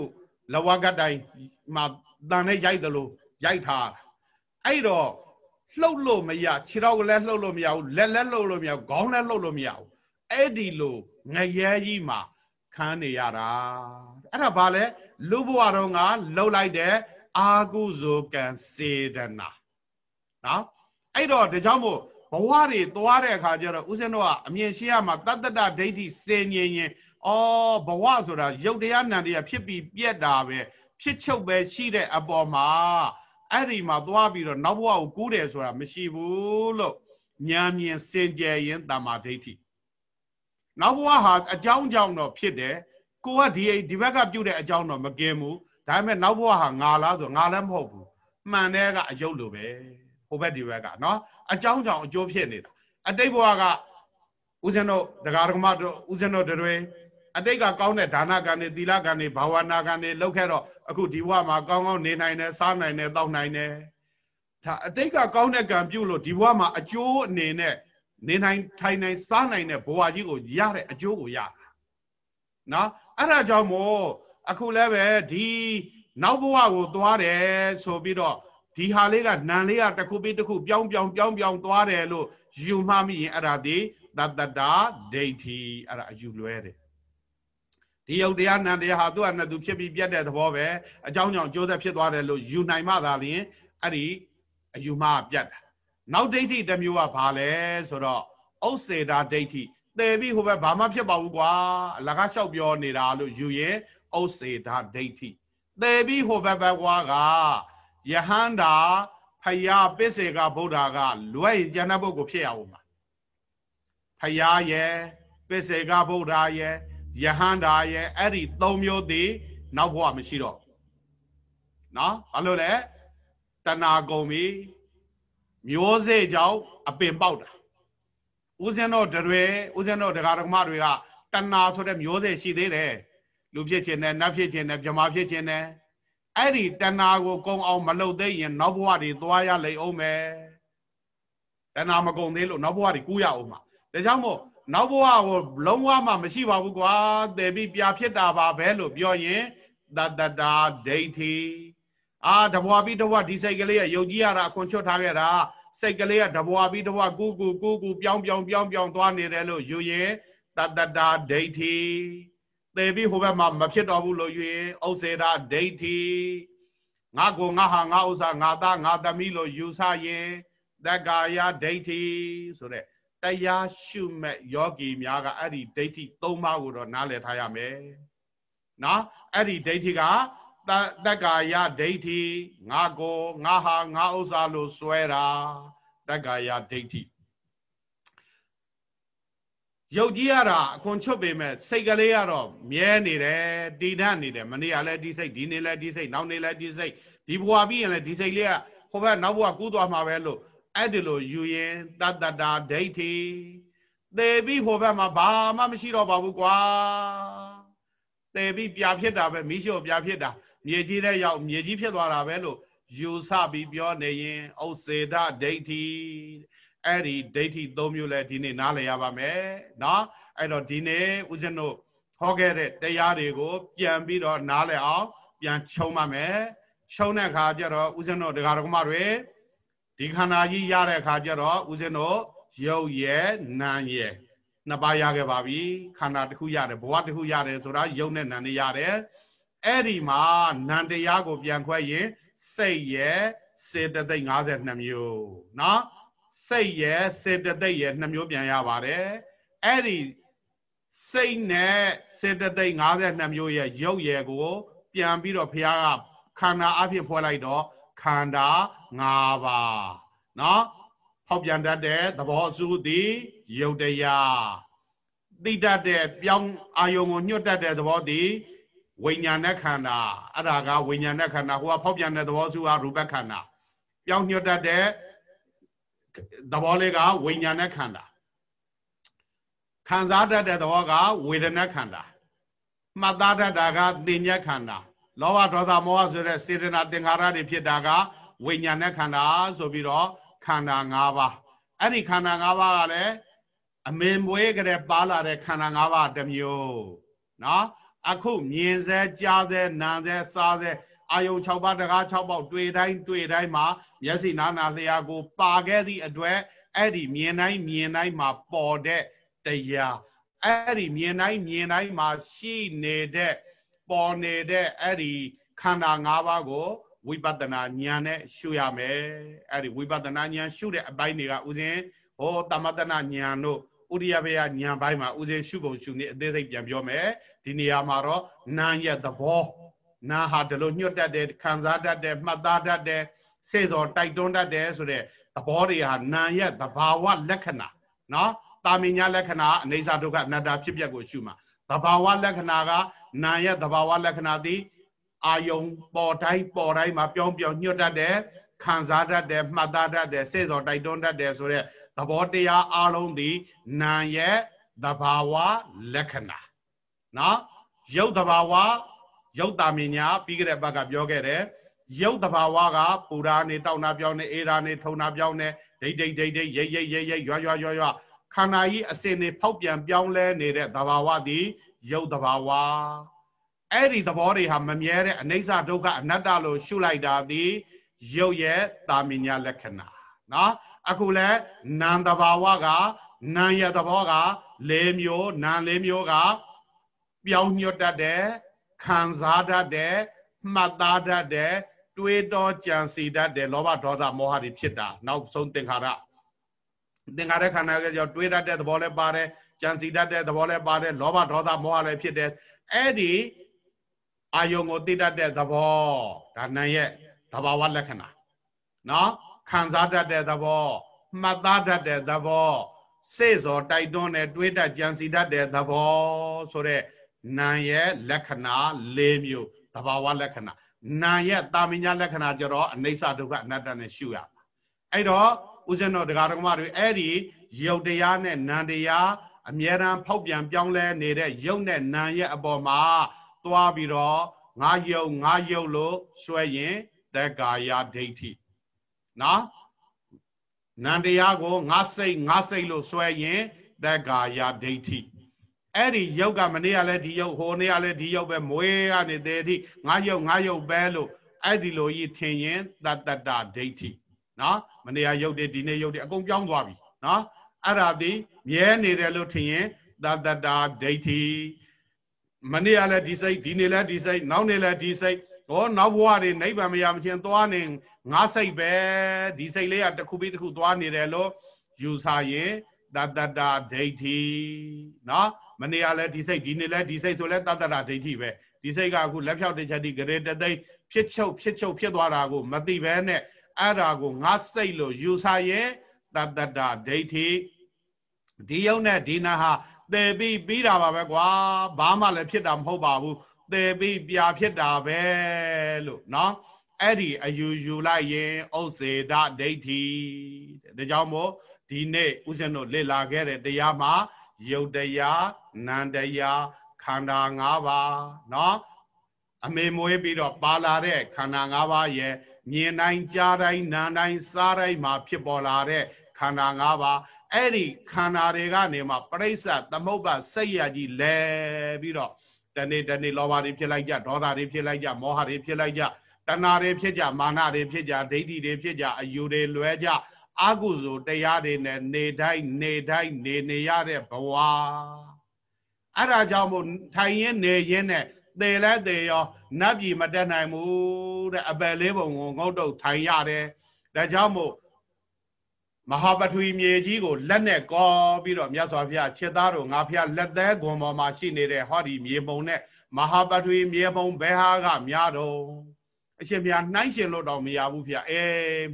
လက်ဝါးကတိုင်မှာတန်နဲ့ရိုက်တယ်လို့ရိုက်ထားအဲ့တော့လှုပ်လို့မရခြေထောက်ကလည်းလှုပ်လို့မရဘူးလက်လည်းလှုပ်လို့မရဘူးခေါင်းလည်းလှုပ်လို့မရဘူးအဲ့ဒီလိုငရဲကြီးမှာခန်းနေရတာအဲ့ဒါဘာလဲလူဘဝတော့ကလှုပ်လိုက်တဲ့အာကုဇောကံစေတနာနော်အဲ့တော့ဒါကြောင့်မို့ဘဝတွေသွားတဲ့အခါကျတော့ဦးဇင်းတို့ကအမြင်ရှိရမှာတတ္တတဒိဋ္ဌိစေငြင်ရင် အော်ဘဝဆိုတာရုပ်တရားနံတရားဖြစ်ပြီးပြက်တာပဲဖြစ်ချုပ်ပဲရှိတဲ့အပေါ်မှာအဲ့ဒီမှာသွားပြီးတော့နောက်ဘဝကိုကူးတယ်ဆိုတာမရှိဘူးလို့ဉာဏ်မြင်စင်ကြယ်ရင်တမ္မာဒိဋ္ဌိနောက်ဘဝဟာအကြောင်းကြောင့်တော့ဖြစ်တယ်ကိုကဒီဒီဘက်ကပြုတ်တဲ့အကြောင်းတော့မကင်းဘူးဒါပေမဲ့နောက်ဘဝဟာငါလားဆိုငါလည်းမဟုတ်ဘူးမှန်တဲ့ကအယုတ်လိုပဲဟိုဘက်ဒီဘက်ကနော်အကြောင်းကြောင့်အကျိုးဖြစ်နေတာအတိတ်ဘဝကဦးဇင်းတို့ဒကာဒကမတို့ဦးဇင်းတို့တွေ အတိတ်ကကောင်းတဲ့ဒါနကံတွေသီလကံတွေဘာဝနာကံတွေလောက်ခဲ့တော့အခုဒီဘဝမှာကောင်းကောင်းနေနိုင်တယ်စားနိုင်တယ်တောက်နိုင်တယ်ဒါအတိတ်ကကောင်းတဲ့ကံပြုလို့ဒီဘဝမှာအကျိုးအနေနဲ့နေနိုင်ထိုင်နိုင်စားနိုင်တဲ့ဘဝကြီးကိုရတဲ့အကျိုးကိုရတာနော်အဲ့ဒါကြောင့်မို့အခုလည်းပဲဒီနောက်ဘဝကိုသွားတယ်ဆိုပြီးတော့ဒီဟာလေးကနံလေးကတစ်ခုပြီးတစ်ခုပြောင်းပြောင်းပြောင်းပြောင်းသွားတယ်လို့ယူမှမိရင်အဲ့ဒါဒီတတ္တတာဒိဋ္ဌိအဲ့ဒါအယူလွဲတယ် ဒီယုတ်တရားနံတရားဟာသူ့အနဲ့သူဖြစ်ပြီးပြတ်တဲ့သဘောပဲအကြောင်းကြောင့်ကျိုးသက်ဖြစ်သွားတယ်လို့ယူနိုင်မှသာလျှင်အဲ့ဒီအယူမှပြတ်တာနောက်ဒိဋ္ဌိတစ်မျိုးကဘာလဲဆိုတော့ဥစ္စေတာဒိဋ္ဌိတည်ပြီးဟိုဘက်ဘာမှဖြစ်ပါဘူးကွာအလကားလျှောက်ပြောနေတာလို့ယူရင်ဥစ္စေတာဒိဋ္ဌိတည်ပြီးဟိုဘက်ဘက်ကွာကယဟန္တာဖယားပစ္စေကဗုဒ္ဓကလွဲ့ရင်ကျန်တဲ့ပုဂ္ဂိုလ်ဖြစ်ရအောင်မှာဖယားရဲ့ပစ္စေကဗုဒ္ဓရဲ့ ယဟန္တာရဲ့အဲ့ဒီသုံးမျိုးတည်နောက်ဘဝမရှိတော့နော်ဘာလို့လဲတဏှာကုန်ပြီမျိုးစေ့ကြောင့်အပင်ပေါက်တာဦးဇင်းတို့တွေဦးဇင်းတို့ဒကာဒကမတွေကတဏှာဆိုတဲ့မျိုးစေ့ရှိသေးတယ်လူဖြစ်ခြင်းနဲ့နတ်ဖြစ်ခြင်းနဲ့မြမဖြစ်ခြင်းနဲ့အဲ့ဒီတဏှာကိုကုံအောင်မလုပ်သေးရင်နောက်ဘဝတွေသွားရလိမ့်အောင်မယ်တဏှာမကုံသေးလို့နောက်ဘဝတွေကူးရအောင်မှာဒါကြောင့်မို့ နောက်ဘဝကိုလုံးဝမှမရှိပါဘူးကွာတည်ပြီးပြဖြစ်တာပါပဲလို့ပြောရင်တတ္တတာဒိဋ္ဌိအာတဘွားပြီးတဘွားဒီစိတ်ကလေးကယုံကြည်ရတာအခွန်ချွတ်ထားခဲ့တာစိတ်ကလေးကတဘွားပြီးတဘွားကူးကူးကူးကူးပြောင်းပြောင်းပြောင်းပြောင်းသွားနေတယ်လို့ယူရင်တတ္တတာဒိဋ္ဌိသေပြီးဟိုဘက်မှာမဖြစ်တော်ဘူးလို့ယူရင်ဥစ္စေတာဒိဋ္ဌိငါကိုငါဟာငါဥစ္စာငါသားငါသမီးလို့ယူဆရင်တက္ကာယဒိဋ္ဌိဆိုတဲ့ တရားရှုမဲ့ယောဂီများကအဲ့ဒီဒိဋ္ဌိ၃ပါးကိုတော့နားလည်ထားရမယ်နော်အဲ့ဒီဒိဋ္ဌိကတက္ကာယဒိဋ္ဌိငါကိုငါဟာငါဥစ္စာလို့စွဲတာတက္ကာယဒိဋ္ဌိရုပ်ကြီးရတာအခွန်ချွတ်ပေမဲ့စိတ်ကလေးကတော့မြဲနေတယ်တည်တတ်နေတယ်မနေ့ကလည်းဒီစိတ်ဒီနေ့လည်းဒီစိတ်နောက်နေ့လည်းဒီစိတ်ဒီဘဝပြီးရင်လည်းဒီစိတ်လေးကဟိုဘက်နောက်ဘဝကူးသွားမှာပဲလို့ အဲ့ဒီလိုယူရင်တတ္တတာဒိဋ္ဌိသေပြီးဟိုဘက်မှာဘာမှမရှိတော့ပါဘူးကွာသေပြီးပြာဖြစ်တာပဲမိရှို့ပြာဖြစ်တာမြေကြီးတဲ့ရောက်မြေကြီးဖြစ်သွားတာပဲလို့ယူဆပြီးပြောနေရင်ဥစေဒဒိဋ္ဌိအဲ့ဒီဒိဋ္ဌိ၃မျိုးလဲဒီနေ့နားလည်ရပါမယ်เนาะအဲ့တော့ဒီနေ့ဦးဇင်းတို့ဟောခဲ့တဲ့တရားတွေကို ပြန်ပြီးတော့နားလည်အောင်ပြန်ခြုံပါမယ်ခြုံတဲ့အခါကျတော့ဦးဇင်းတို့ဒကာဒကမတွေ ဒီခန္ဓာကြီးရတဲ့အခါကျတော့ဦးဇင်းတို့ရုပ်ရဲ့နာမ်ရဲ့နှစ်ပါးရခဲ့ပါပြီခန္ဓာတစ်ခုရတယ်ဘဝတစ်ခုရတယ်ဆိုတာရုပ်နဲ့နာမ်နဲ့ရတယ်အဲ့ဒီမှာနန္တရားကိုပြန်ခွဲရင်စိတ်ရဲ့စေတသိက်52မျိုးเนาะစိတ်ရဲ့စေတသိက်ရဲ့2မျိုးပြန်ရပါတယ်အဲ့ဒီစိတ်နဲ့စေတသိက်52မျိုးရဲ့ရုပ်ရဲ့ကို ပြန်ပြီးတော့ဘုရားကခန္ဓာအဖြစ်ဖွဲ့လိုက်တော့ခန္ဓာ ၅ပါးเนาะဖောက်ပြန်တတ်တဲ့သဘောအစုသည်ယုတ်တရားသိတတ်တဲ့ပြောင်းအာယုံကိုညှွတ်တတ်တဲ့သဘောသည်ဝိညာဏခန္ဓာအဲ့ဒါကဝိညာဏခန္ဓာဟိုကဖောက်ပြန်တဲ့သဘောစုကရူပခန္ဓာပြောင်းညှွတ်တတ်တဲ့သဘောလေးကဝိညာဏခန္ဓာခံစားတတ်တဲ့သဘောကဝေဒနာခန္ဓာမှတ်သားတတ်တာကသင်ညက်ခန္ဓာလောဘဒေါသမောဟဆိုတဲ့စေတနာသင်္ခါရတွေဖြစ်တာက ဝိညာဏခန္ဓာဆိုပြီးတော့ခန္ဓာ၅ပါးအဲ့ဒီခန္ဓာ၅ပါးကလည်းအမင်မွေးကြတဲ့ပါလာတဲ့ခန္ဓာ၅ပါးတစ်မျိုးနော်အခုမြင်စေကြားစေနားစေစားစေအာယုံ6ပါးတကား6ပေါက်တွေ့တိုင်းတွေ့တိုင်းမှာမျက်စိနားနာလျာကို ပါခဲ့သည့်အတွက်အဲ့ဒီမြင်တိုင်းမြင်တိုင်းမှာပေါ်တဲ့တရားအဲ့ဒီမြင်တိုင်းမြင်တိုင်းမှာရှိနေတဲ့ပေါ်နေတဲ့အဲ့ဒီခန္ဓာ၅ပါးကို ဝိပဿနာဉာဏ်နဲ့ရှုရမယ်အဲ့ဒီဝိပဿနာဉာဏ်ရှုတဲ့အပိုင်းတွေကဥစဉ်ဟောတမတနာဉာဏ်တို့ဥရိယဘေယဉာဏ်ပိုင်းမှာဥစဉ်ရှုပုံရှုနေအသေးစိတ်ပြန်ပြောမယ်ဒီနေရာမှာတော့နာရဲ့သဘောနာဟာဒီလိုညှွတ်တတ်တယ်ခံစားတတ်တယ်မှတ်သားတတ်တယ်စေတော်တိုက်တွန်းတတ်တယ်ဆိုတဲ့သဘောတွေဟာနာရဲ့သဘာဝလက္ခဏာနော်တာမင်ညာလက္ခဏာအနေစာဒုက္ခအနတ္တဖြစ်ပျက်ကိုရှုမှာသဘာဝလက္ခဏာကနာရဲ့သဘာဝလက္ခဏာသည် အာယုံပေါ်တိုင်းပေါ်တိုင်းမှာပြောင်းပြောင်းညွတ်တတ်တယ်ခံစားတတ်တယ်မှတ်သားတတ်တယ်စေတော်တိုက်တွန်းတတ်တယ်ဆိုတဲ့သဘောတရားအလုံးဒီနာရဲ့သဘာဝလက္ခဏာနော်ရုပ်သဘာဝရုပ်တာမြညာပြီးကြတဲ့ဘက်ကပြောခဲ့တယ်ရုပ်တဘာဝကပူရာနေတောက်နာပြောင်းနေအေရာနေထုံနာပြောင်းနေဒိတ်ဒိတ်ဒိတ်ဒိတ်ရိတ်ရိတ်ရိတ်ရိတ်ရွရွရွရွခန္ဓာကြီးအစင်နေဖောက်ပြန်ပြောင်းလဲနေတဲ့တဘာဝသည်ရုပ်တဘာဝ အဲ့ဒီသဘောတွေဟာမမြဲတဲ့အနိစ္စဒုက္ခအနတ္တလို့ရှုလိုက်တာသည်ရုပ်ရဲ့တာမညာလက္ခဏာနော်အခုလဲနာမ်တဘာဝကနာမ်ရဲ့သဘောက၄မျိုးနာမ်၄မျိုးကပြောင်းညွတ်တတ်တယ်ခံစားတတ်တယ်မှတ်သားတတ်တယ်တွေးတောကြံစီတတ်တယ်လောဘဒေါသမောဟတွေဖြစ်တာနောက်ဆုံးသင်္ခါရသင်္ခါရခန္ဓာကကြောင့်တွေးတတ်တဲ့သဘောလည်းပါတယ်ကြံစီတတ်တဲ့သဘောလည်းပါတယ်လောဘဒေါသမောဟလည်းဖြစ်တယ်အဲ့ဒီ အာယုံကိုသိတတ်တဲ့သဘောဒါနံရဲ့သဘာဝလက္ခဏာနော်ခံစားတတ်တဲ့သဘောမှတ်သားတတ်တဲ့သဘောစေ့စော်တိုက်တွန်းတဲ့တွေးတတ်ကြံစီတတ်တဲ့သဘောဆိုတဲ့နာရဲ့လက္ခဏာ၄မျိုးသဘာဝလက္ခဏာနာရဲ့တာမညာလက္ခဏာကြတော့အနိစ္စဒုက္ခအနတ္တနဲ့ရှုရမှာအဲ့တော့ဦးဇင်းတော်တရားတော်မတွေအဲ့ဒီယုတ်တရားနဲ့နံတရားအမြဲတမ်းဖောက်ပြန်ပြောင်းလဲနေတဲ့ယုတ်နဲ့နံရဲ့အပေါ်မှာ သွားပြီးတော့ငါယုတ်ငါယုတ်လို့ဆွဲရင်တက္ကာယဒိဋ္ဌိနော်နံတရားကိုငါစိတ်ငါစိတ်လို့ဆွဲရင်တက္ကာယဒိဋ္ဌိအဲ့ဒီယုတ်ကမနေ့ကလည်းဒီယုတ်ဟိုနေ့ကလည်းဒီယုတ်ပဲမွေးကနေသေးသည်ငါယုတ်ငါယုတ်ပဲလို့အဲ့ဒီလိုကြီးထင်ရင်တတ္တတဒိဋ္ဌိနော်မနေ့ကယုတ်တွေဒီနေ့ယုတ်တွေအကုန်ပြောင်းသွားပြီနော်အဲ့ဒါဒီမြဲနေတယ်လို့ထင်ရင်တတ္တတဒိဋ္ဌိ မနေ့ကလည်းဒီစိတ်ဒီနေ့လည်းဒီစိတ်နောက်နေ့လည်းဒီစိတ်ဟောနောက်ဘဝတွေနိဗ္ဗာန်မရမချင်းသွားနေငါစိတ်ပဲဒီစိတ်လေးကတစ်ခုပြီးတစ်ခုသွားနေတယ်လို့ယူဆရင်တတ္တတဒိဋ္ဌိနော်မနေ့ကလည်းဒီစိတ်ဒီနေ့လည်းဒီစိတ်ဆိုလဲတတ္တရဒိဋ္ဌိပဲဒီစိတ်ကအခုလက်ဖြောက်တစ်ချက်ဒီဂရေတသိဖြစ်ချုပ်ဖြစ်ချုပ်ဖြစ်သွားတာကိုမသိဘဲနဲ့အဲ့ဒါကိုငါစိတ်လို့ယူဆရင်တတ္တရဒိဋ္ဌိဒီယုံနဲ့ဒီနာဟာ သေပြီးပြီးတာပါပဲကွာဘာမှလည်းဖြစ်တာမဟုတ်ပါဘူးသေပြီးပြာဖြစ်တာပဲလို့နော်အဲ့ဒီအယူယူလိုက်ရင်ဥစေဒဒိဋ္ဌိဒါကြောင့်မို့ဒီနေ့ဦးဇင်းတို့လေ့လာခဲ့တဲ့တရားမှာယုတ်တရားနန္တရားခန္ဓာ၅ပါးเนาะအမေမွေးပြီးတော့ပါလာတဲ့ခန္ဓာ၅ပါးရဲ့မြင်တိုင်းကြားတိုင်းနားတိုင်းစားတိုင်းမှာဖြစ်ပေါ်လာတဲ့ ခန္ဓာ၅ပါးအဲ့ဒီခန္ဓာတွေကနေမှပြိဿသမုပ္ပါစိတ်ရကြီးလဲပြီးတော့တနေ့တနေ့လောဘတွေဖြစ်လိုက်ကြဒေါသတွေဖြစ်လိုက်ကြမောဟတွေဖြစ်လိုက်ကြတဏှာတွေဖြစ်ကြမာနတွေဖြစ်ကြဒိဋ္ဌိတွေဖြစ်ကြအယူတွေလွဲကြအကုသိုလ်တရားတွေနဲ့နေတိုင်းနေတိုင်းနေနေရတဲ့ဘဝအဲ့ဒါကြောင့်မို့ထိုင်ရင်နေရင်နဲ့သေလဲသေရောနတ်ပြည်မတက်နိုင်ဘူးတဲ့အပယ်လေးပုံကိုငုတ်တုတ်ထိုင်ရတယ်ဒါကြောင့်မို့ မဟာပထဝီမြေကြီးကိုလက်နဲ့ကောပြီးတော့မြတ်စွာဘုရားခြေသားတို့ငါဖျားလက်သေးဂွန်ပေါ်မှာရှိနေတဲ့ဟောဒီမြေပုံနဲ့မဟာပထဝီမြေပုံဘယ်ဟာကများတော့အရှင်ဘုရားနှိုင်းရှင်လို့တော့မရဘူးဖျားအဲ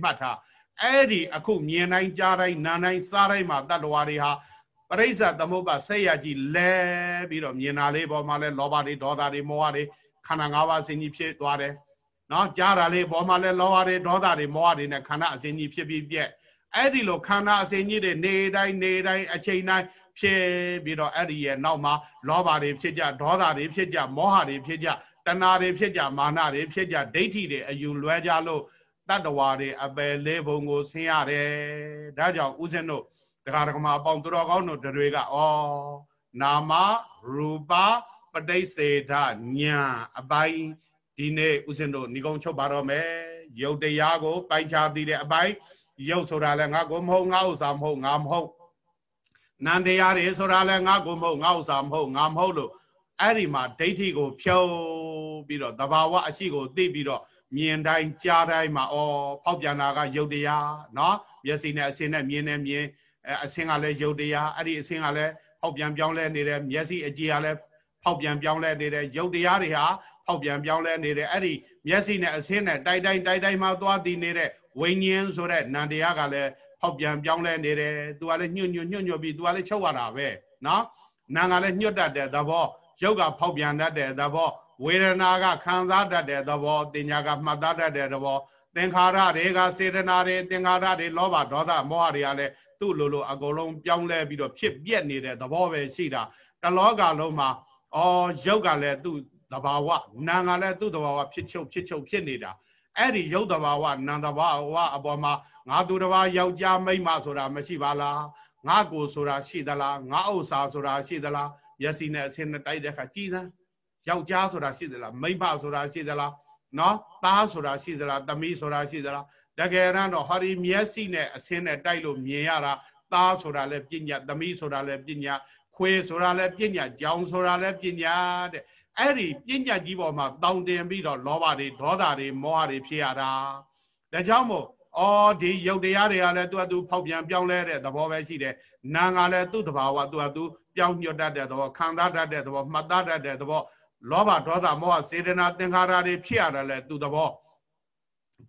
မှတ်ထားအဲ့ဒီအခုမြင်တိုင်းကြားတိုင်းနားတိုင်းစားတိုင်းမှာတတ္တဝါတွေဟာပရိစ္ဆသမုပ္ပါဆက်ရကြီးလဲပြီးတော့မြင်တာလေးပေါ်မှာလဲလောဘတွေဒေါသတွေမောဟတွေခန္ဓာ၅ပါးအစဉ်ကြီးဖြစ်သွားတယ်။နော်ကြားတာလေးပေါ်မှာလဲလောဘတွေဒေါသတွေမောဟတွေနဲ့ခန္ဓာအစဉ်ကြီးဖြစ်ပြီးပြက် အဲ့ဒီလိုခန္ဓာအစဉ်ကြီးတွေနေတိုင်းနေတိုင်းအချိန်တိုင်းဖြစ်ပြီးတော့အဲ့ဒီရဲ့နောက်မှာလောဘတွေဖြစ်ကြဒေါသတွေဖြစ်ကြမောဟတွေဖြစ်ကြတဏှာတွေဖြစ်ကြမာနတွေဖြစ်ကြဒိဋ္ဌိတွေအယူလွဲကြလို့တတ္တဝါတွေအပယ်လေးဘုံကိုဆင်းရတယ်ဒါကြောင့်ဦးဇင်းတို့တရားဓမ္မအပေါင်းသူတော်ကောင်းတို့တွေကဩနာမရူပပဋိစေဒညာအပိုင်းဒီနေ့ဦးဇင်းတို့ဏိကုံချုပ်ပါတော့မယ်ယုတ်တရားကိုပိုင်ခြားသိတဲ့အပိုင်း ယုတ်ဆိုတာလည်းငါကိုမဟုတ်ငါဥစ္စာမဟုတ်ငါမဟုတ်နန္တရားတွေဆိုတာလည်းငါကိုမဟုတ်ငါဥစ္စာမဟုတ်ငါမဟုတ်လို့အဲ့ဒီမှာဒိဋ္ဌိကိုဖြုံပြီးတော့သဘာဝအရှိကိုသိပြီးတော့မြင်တိုင်းကြားတိုင်းမှာဩဖောက်ပြန်တာကယုတ်တရားเนาะမျက်စိနဲ့အစင်းနဲ့မြင်နေမြင်အစင်းကလည်းယုတ်တရားအဲ့ဒီအစင်းကလည်းဖောက်ပြန်ပြောင်းလဲနေတယ်မျက်စိအကြည့်ကလည်းဖောက်ပြန်ပြောင်းလဲနေတယ်ယုတ်တရားတွေဟာဖောက်ပြန်ပြောင်းလဲနေတယ်အဲ့ဒီမျက်စိနဲ့အစင်းနဲ့တိုက်တိုင်းတိုက်တိုင်းမှာသွားတည်နေတဲ့ ဝိညာဉ်ဆိုတဲ့နံတရားကလည်းဖောက်ပြန်ပြောင်းလဲနေတယ်သူကလည်းညွတ်ညွတ်ညွတ်ညွတ်ပြီးသူကလည်းချုပ်ရတာပဲနော်နာကလည်းညွတ်တတ်တဲ့သဘောရုပ်ကဖောက်ပြန်တတ်တဲ့သဘောဝေဒနာကခံစားတတ်တဲ့သဘောတင်ညာကမှတ်သားတတ်တဲ့သဘောသင်္ခါရတွေကစေတနာတွေသင်္ခါရတွေလောဘဒေါသမောဟတွေကလည်းသူ့လိုလိုအကုန်လုံးပြောင်းလဲပြီးတော့ဖြစ်ပြက်နေတဲ့သဘောပဲရှိတာတလောကလုံးမှာအော်ရုပ်ကလည်းသူ့သဘာဝနာကလည်းသူ့သဘာဝဖြစ်ချုပ်ဖြစ်ချုပ်ဖြစ်နေတာ အဲ့ဒီရုပ်တဘာဝနာမ်တဘာဝအပေါ်မှာငါသူတစ်ပါးယောက်ျားမိန်းမဆိုတာမရှိပါလားငါကိုဆိုတာရှိသလားငါဥစ္စာဆိုတာရှိသလားမျက်စိနဲ့အဆင်းနဲ့တိုက်တဲ့အခါကြည်သမ်းယောက်ျားဆိုတာရှိသလားမိန်းမဆိုတာရှိသလားနော်သားဆိုတာရှိသလားသမီးဆိုတာရှိသလားတကယ်တော့ဟာဒီမျက်စိနဲ့အဆင်းနဲ့တိုက်လို့မြင်ရတာသားဆိုတာလည်းပညာသမီးဆိုတာလည်းပညာခွေဆိုတာလည်းပညာကြောင်ဆိုတာလည်းပညာတဲ့ အဲ့ဒီပညာကြီးပေါ်မှာတောင်းတင်ပြီးတော့လောဘတွေဒေါသတွေမောဟတွေဖြစ်ရတာဒါကြောင့်မို့အော်ဒီယုတ်တရားတွေကလည်းသူ့အတူဖောက်ပြန်ပြောင်းလဲတဲ့သဘောပဲရှိတယ်နာငါလည်းသူ့တဘာဝသူ့အတူပြောင်းညွတ်တတ်တဲ့သဘောခံစားတတ်တဲ့သဘောမှတ်သားတတ်တဲ့သဘောလောဘဒေါသမောဟစေတနာသင်္ခါရတွေဖြစ်ရတယ်လေသူ့သဘော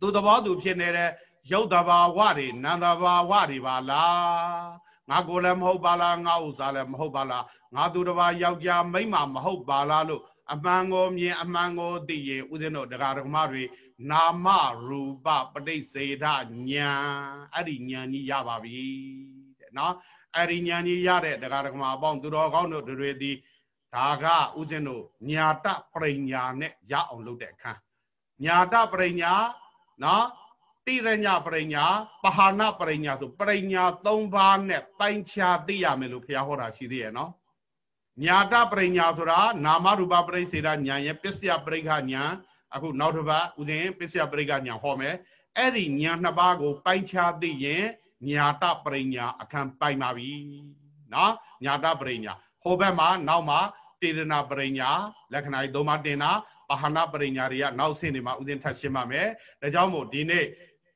သူ့သဘောသူဖြစ်နေတဲ့ရုပ်တဘာဝတွေနာမ်တဘာဝတွေပါလားငါကိုလည်းမဟုတ်ပါလားငါဥစ္စာလည်းမဟုတ်ပါလားငါသူတစ်ပါးယောက်ျားမိန်းမမဟုတ်ပါလားလို့ အမှန်ကိုမြင်အမှန်ကိုသိရင်ဥစဉ်တို့တရားဓမ္မတွေနာမရူပပဋိစေဒဉာဏ်အဲ့ဒီဉာဏ်ကြီးရပါပြီတဲ့နော်အဲ့ဒီဉာဏ်ကြီးရတဲ့တရားဓမ္မအပေါင်းသူတော်ကောင်းတို့တွေဒီဒါကဥစဉ်တို့ညာတပရိညာနဲ့ရအောင်လုပ်တဲ့အခန်းညာတပရိညာနော်တိရညပရိညာပဟာဏပရိညာဆိုပရိညာ၃ပါးနဲ့ပိုင်းခြားသိရမယ်လို့ဘုရားဟောတာရှိသေးရဲ့နော် ညာတပရိညာဆိုတာနာမရူပပရိစေဒညာရဲ့ပစ္စယပရိခညာအခုနောက်တစ်ပတ်ဥစဉ်ပစ္စယပရိခညာဟောမယ်အဲ့ဒီညာနှစ်ပါးကို ပိုင်းခြားသိရင်ညာတပရိညာအခန်းပိုင်ပါပြီနော်ညာတပရိညာဟိုဘက်မှာနောက်မှာတေရနာပရိညာလက္ခဏာကြီးသုံးပါးတင်တာပဟာနာပရိညာတွေကနောက်ဆင့်နေမှာဥစဉ်ထပ်ရှင်းပါမယ်ဒါကြောင့်မို့ဒီနေ့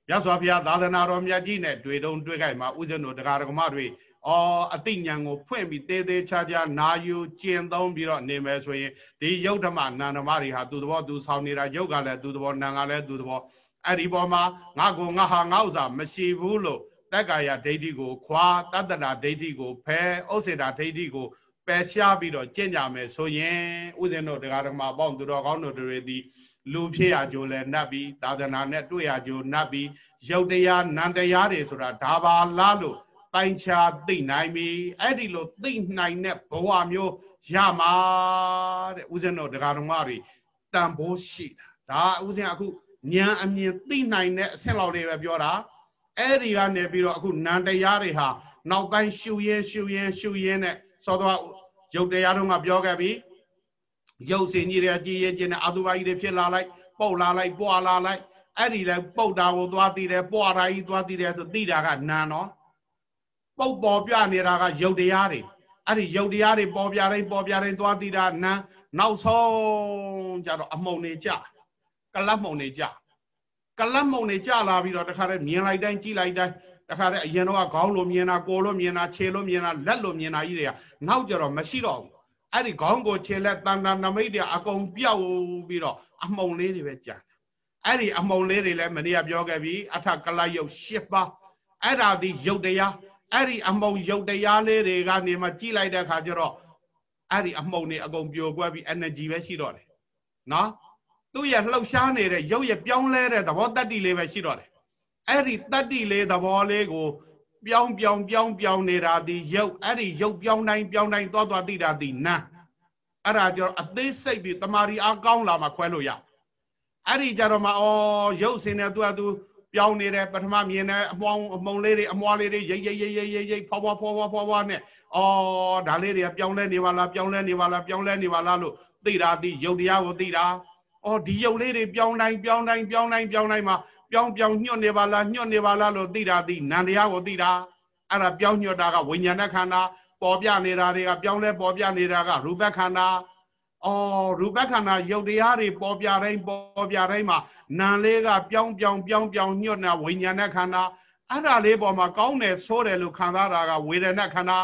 ရသော်ဘုရားသာသနာတော်မြတ်ကြီးနဲ့တွေ့တုံတွေ့ကြိုက်မှာဥစဉ်တို့တရားဓမ္မတွေ အော်အတိညာဏ်ကိုဖွင့်ပြီးတေးသေးချာချာနာယူကျင့်သုံးပြီးတော့နေမယ်ဆိုရင်ဒီယုတ်ဓမ္မနန္ဓမတွေဟာသူ့သဘောသူဆောင်နေတာယုတ်ကလည်းသူ့သဘောနံကလည်းသူ့သဘောအဲ့ဒီပေါ်မှာငါကိုငါဟာငါဥစ္စာမရှိဘူးလို့တက္ကာယဒိဋ္ဌိကိုခွာတတ္တနာဒိဋ္ဌိကိုဖယ်ဥစ္စေတာဒိဋ္ဌိကိုပယ်ရှားပြီးတော့ကျင့်ကြမယ်ဆိုရင်ဥစဉ်တို့တရားဓမ္မအပေါင်းသူတော်ကောင်းတို့တွေဒီလူဖြစ်ရကြိုလဲနတ်ပြီးသာသနာနဲ့တွေ့ရကြိုနတ်ပြီးရုပ်တရားနံတရားတွေဆိုတာဒါပါလားလို့ ပိုင်းခြားသိနိုင်ပြီအဲ့ဒီလိုသိနိုင်တဲ့ဘဝမျိုးရမှာတဲ့ဦးဇင်းတို့တရားဓမ္မတွေတန်ဖိုးရှိတာဒါဦးဇင်းအခုဉာဏ်အမြင်သိနိုင်တဲ့အဆင့်လောက်လေးပဲပြောတာအဲ့ဒီကနေပြီးတော့အခုနံတရားတွေဟာနောက်ပိုင်းရှုရင်ရှုရင်ရှုရင်နဲ့သောတော်ရုပ်တရားတို့ကပြောခဲ့ပြီရုပ်စင်ကြီးတွေကြည်ရင်ကျင်တဲ့အတုပါကြီးတွေဖြစ်လာလိုက်ပုတ်လာလိုက်ပွာလာလိုက်အဲ့ဒီလဲပုတ်တာကိုသွားသိတယ်ပွာတာကြီးသွားသိတယ်ဆိုသိတာကနံတော့ ပုတ်ပေါ်ပြနေတာကယုတ်တရားတွေအဲ့ဒီယုတ်တရားတွေပေါ်ပြတိုင်းပေါ်ပြတိုင်းသွားသိတာနံနောက်ဆုံးကြတော့အမုံနေကြကလတ်မုံနေကြကလတ်မုံနေကြလာပြီးတော့တခါတည်းမြင်လိုက်တိုင်းကြည့်လိုက်တိုင်းတခါတည်းအရင်တော့ခေါင်းလိုမြင်တာကိုယ်လိုမြင်တာခြေလိုမြင်တာလက်လိုမြင်တာကြီးတွေကနောက်ကြတော့မရှိတော့ဘူးအဲ့ဒီခေါင်းကိုခြေလက်တန်တန်နမိတ်တွေအကုန်ပြောက်ပြီးတော့အမုံလေးတွေပဲကြံအဲ့ဒီအမုံလေးတွေလည်းမနေ့ကပြောခဲ့ပြီအထကလယုတ်၈ပါးအဲ့ဒါဒီယုတ်တရား အဲ့ဒီအမုံယုတ်တရားလေးတွေကနေမှကြည့်လိုက်တဲ့အခါကျတော့အဲ့ဒီအမုံတွေအကုန်ပြိုကွဲပြီး energy ပဲရှိတော့တယ်နော်သူ့ရဲ့လှုပ်ရှားနေတဲ့ရုပ်ရဲ့ပြောင်းလဲတဲ့သဘောတတ္တိလေးပဲရှိတော့တယ်အဲ့ဒီတတ္တိလေးသဘောလေးကို ပြောင်းပြောင်းပြောင်းပြောင်းနေတာဒီရုပ်အဲ့ဒီရုပ်ပြောင်းတိုင်းပြောင်းတိုင်းသွားသွားသိတာဒီနာအဲ့ဒါကြောင့်အသေးစိတ်ပြီးတမာရီအားကောင်းလာမှခွဲလို့ရအဲ့ဒီကြတော့မှဩရုပ်စင်တဲ့သူကသူ ပြောင်းနေတယ်ပထမမြင်တဲ့အမောင်းအမုံလေးတွေအမွားလေးတွေရိတ်ရိတ်ရိတ်ရိတ်ရိတ်ရိတ်ဖွာဖွာဖွာဖွာဖွာဖွာနဲ့အော်ဒါလေးတွေကပြောင်းလဲနေပါလားပြောင်းလဲနေပါလားပြောင်းလဲနေပါလားလို့သိတာသိရုပ်တရားကိုသိတာအော်ဒီရုပ်လေးတွေပြောင်းတိုင်းပြောင်းတိုင်းပြောင်းတိုင်းပြောင်းတိုင်းမှာပြောင်းပြောင်းညွတ်နေပါလားညွတ်နေပါလားလို့သိတာသိနန္တရားကိုသိတာအဲ့ဒါပြောင်းညွတ်တာကဝိညာဏခန္ဓာပေါ်ပြနေတာတွေကပြောင်းလဲပေါ်ပြနေတာကရူပခန္ဓာ အော်ရူပခန္ဓာယုတ်တရားတွေပေါ်ပြတိုင်းပေါ်ပြတိုင်းမှာနာလေးကပြောင်းပြောင်းပြောင်းပြောင်းညွတ်နေဝိညာဏခန္ဓာအဲ့ဒါလေးပေါ်မှာကောင်းတယ်ဆိုးတယ်လို့ခံစားတာကဝေဒနာခန္ဓာ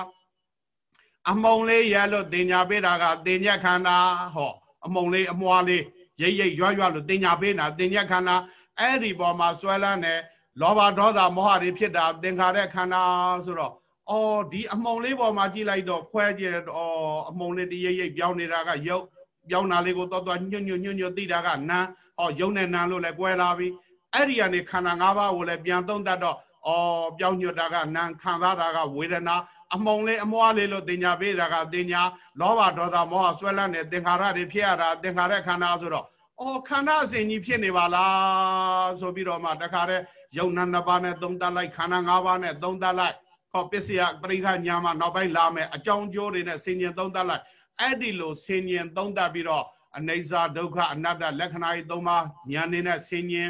အမုံလေးရလို့တင်ညာပေးတာကတင်ညက်ခန္ဓာဟောအမုံလေးအမွားလေးရိပ်ရိပ်ရွရွလို့တင်ညာပေးတာတင်ညက်ခန္ဓာအဲ့ဒီပေါ်မှာဆွဲလန်းတဲ့လောဘဒေါသမောဟတွေဖြစ်တာသင်္ခါရခန္ဓာဆိုတော့ အော်ဒီအမုံလေးပေါ်မှာကြည့်လိုက်တော့ခွဲကြည့်တော့အော်အမုံလေးတရိပ်ရိပ်ပြောင်းနေတာကယုတ်ပြောင်းတာလေးကိုတော်တော်ညွတ်ညွတ်ညွတ်ညွတ်သိတာကနာဟောယုံနဲ့နာလို့လည်းကွဲလာပြီအဲ့ဒီကနေခန္ဓာ၅ပါးကိုလည်းပြန်သုံးတတ်တော့အော်ပြောင်းညွတ်တာကနာခံစားတာကဝေဒနာအမုံလေးအမွားလေးလို့တင်ညာပေးတာကတင်ညာလောဘဒေါသမောဟဆွဲလန်းတဲ့သင်္ခါရတွေဖြစ်ရတာသင်္ခါရခန္ဓာဆိုတော့အော်ခန္ဓာအစဉ်ကြီးဖြစ်နေပါလားဆိုပြီးတော့မှတခါတည်းယုံနာနှစ်ပါးနဲ့သုံးတတ်လိုက်ခန္ဓာ၅ပါးနဲ့သုံးတတ်လိုက် ဟောပစ္စယပရိခညာမှာနောက်ပိုင်းလာမယ်အကြောင်းကျိုးတွေနဲ့ဆင်ញင်သုံးတတ်လိုက်အဲ့ဒီလိုဆင်ញင်သုံးတတ်ပြီးတော့အနေစာဒုက္ခအနတ္တလက္ခဏာကြီးသုံးပါးဉာဏ်နေနဲ့ဆင်ញင်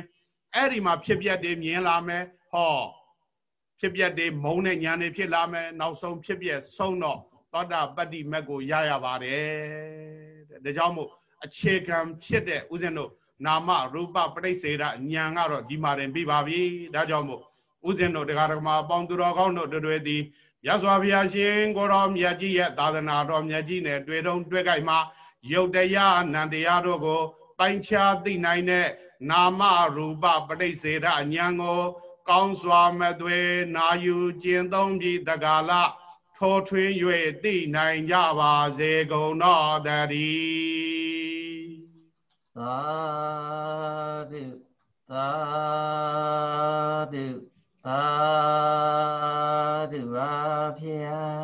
အဲ့ဒီမှာဖြစ်ပြတဲ့မြင်လာမယ်ဟောဖြစ်ပြတဲ့မုံတဲ့ဉာဏ်တွေဖြစ်လာမယ်နောက်ဆုံးဖြစ်ပြဆုံးတော့သောတာပတ္တိမက်ကိုရရပါတယ်တဲ့ဒါကြောင့်မို့အခြေခံဖြစ်တဲ့ဥစဉ်တို့နာမရူပပရိစ္ဆေဒဉာဏ်ကတော့ဒီမှာတင်ပြီးပါပြီဒါကြောင့်မို့ ဥစဉ်တို့တရားဓမ္မအပေါင်းသူတော်ကောင်းတို့တွေ့သည်ရသော်ဘုရားရှင်ကိုတော်မြတ်ကြီးရဲ့သာသနာတော်မြတ်ကြီးနဲ့တွေ့တုံးတွေ့ကြိုက်မှာယုတ်တရားနန္တရားတို့ကို ပိုင်းခြားသိနိုင်တဲ့နာမရူပပရိစ္ဆေဒဉာဏ်ကို ကောင်းစွာမသွေနာယူကျင့်သုံးပြီးတကာလထောထွင်း၍သိနိုင်ကြပါစေကုန်တော်တည်းသာဓုသာဓု သာဓုပါဖျား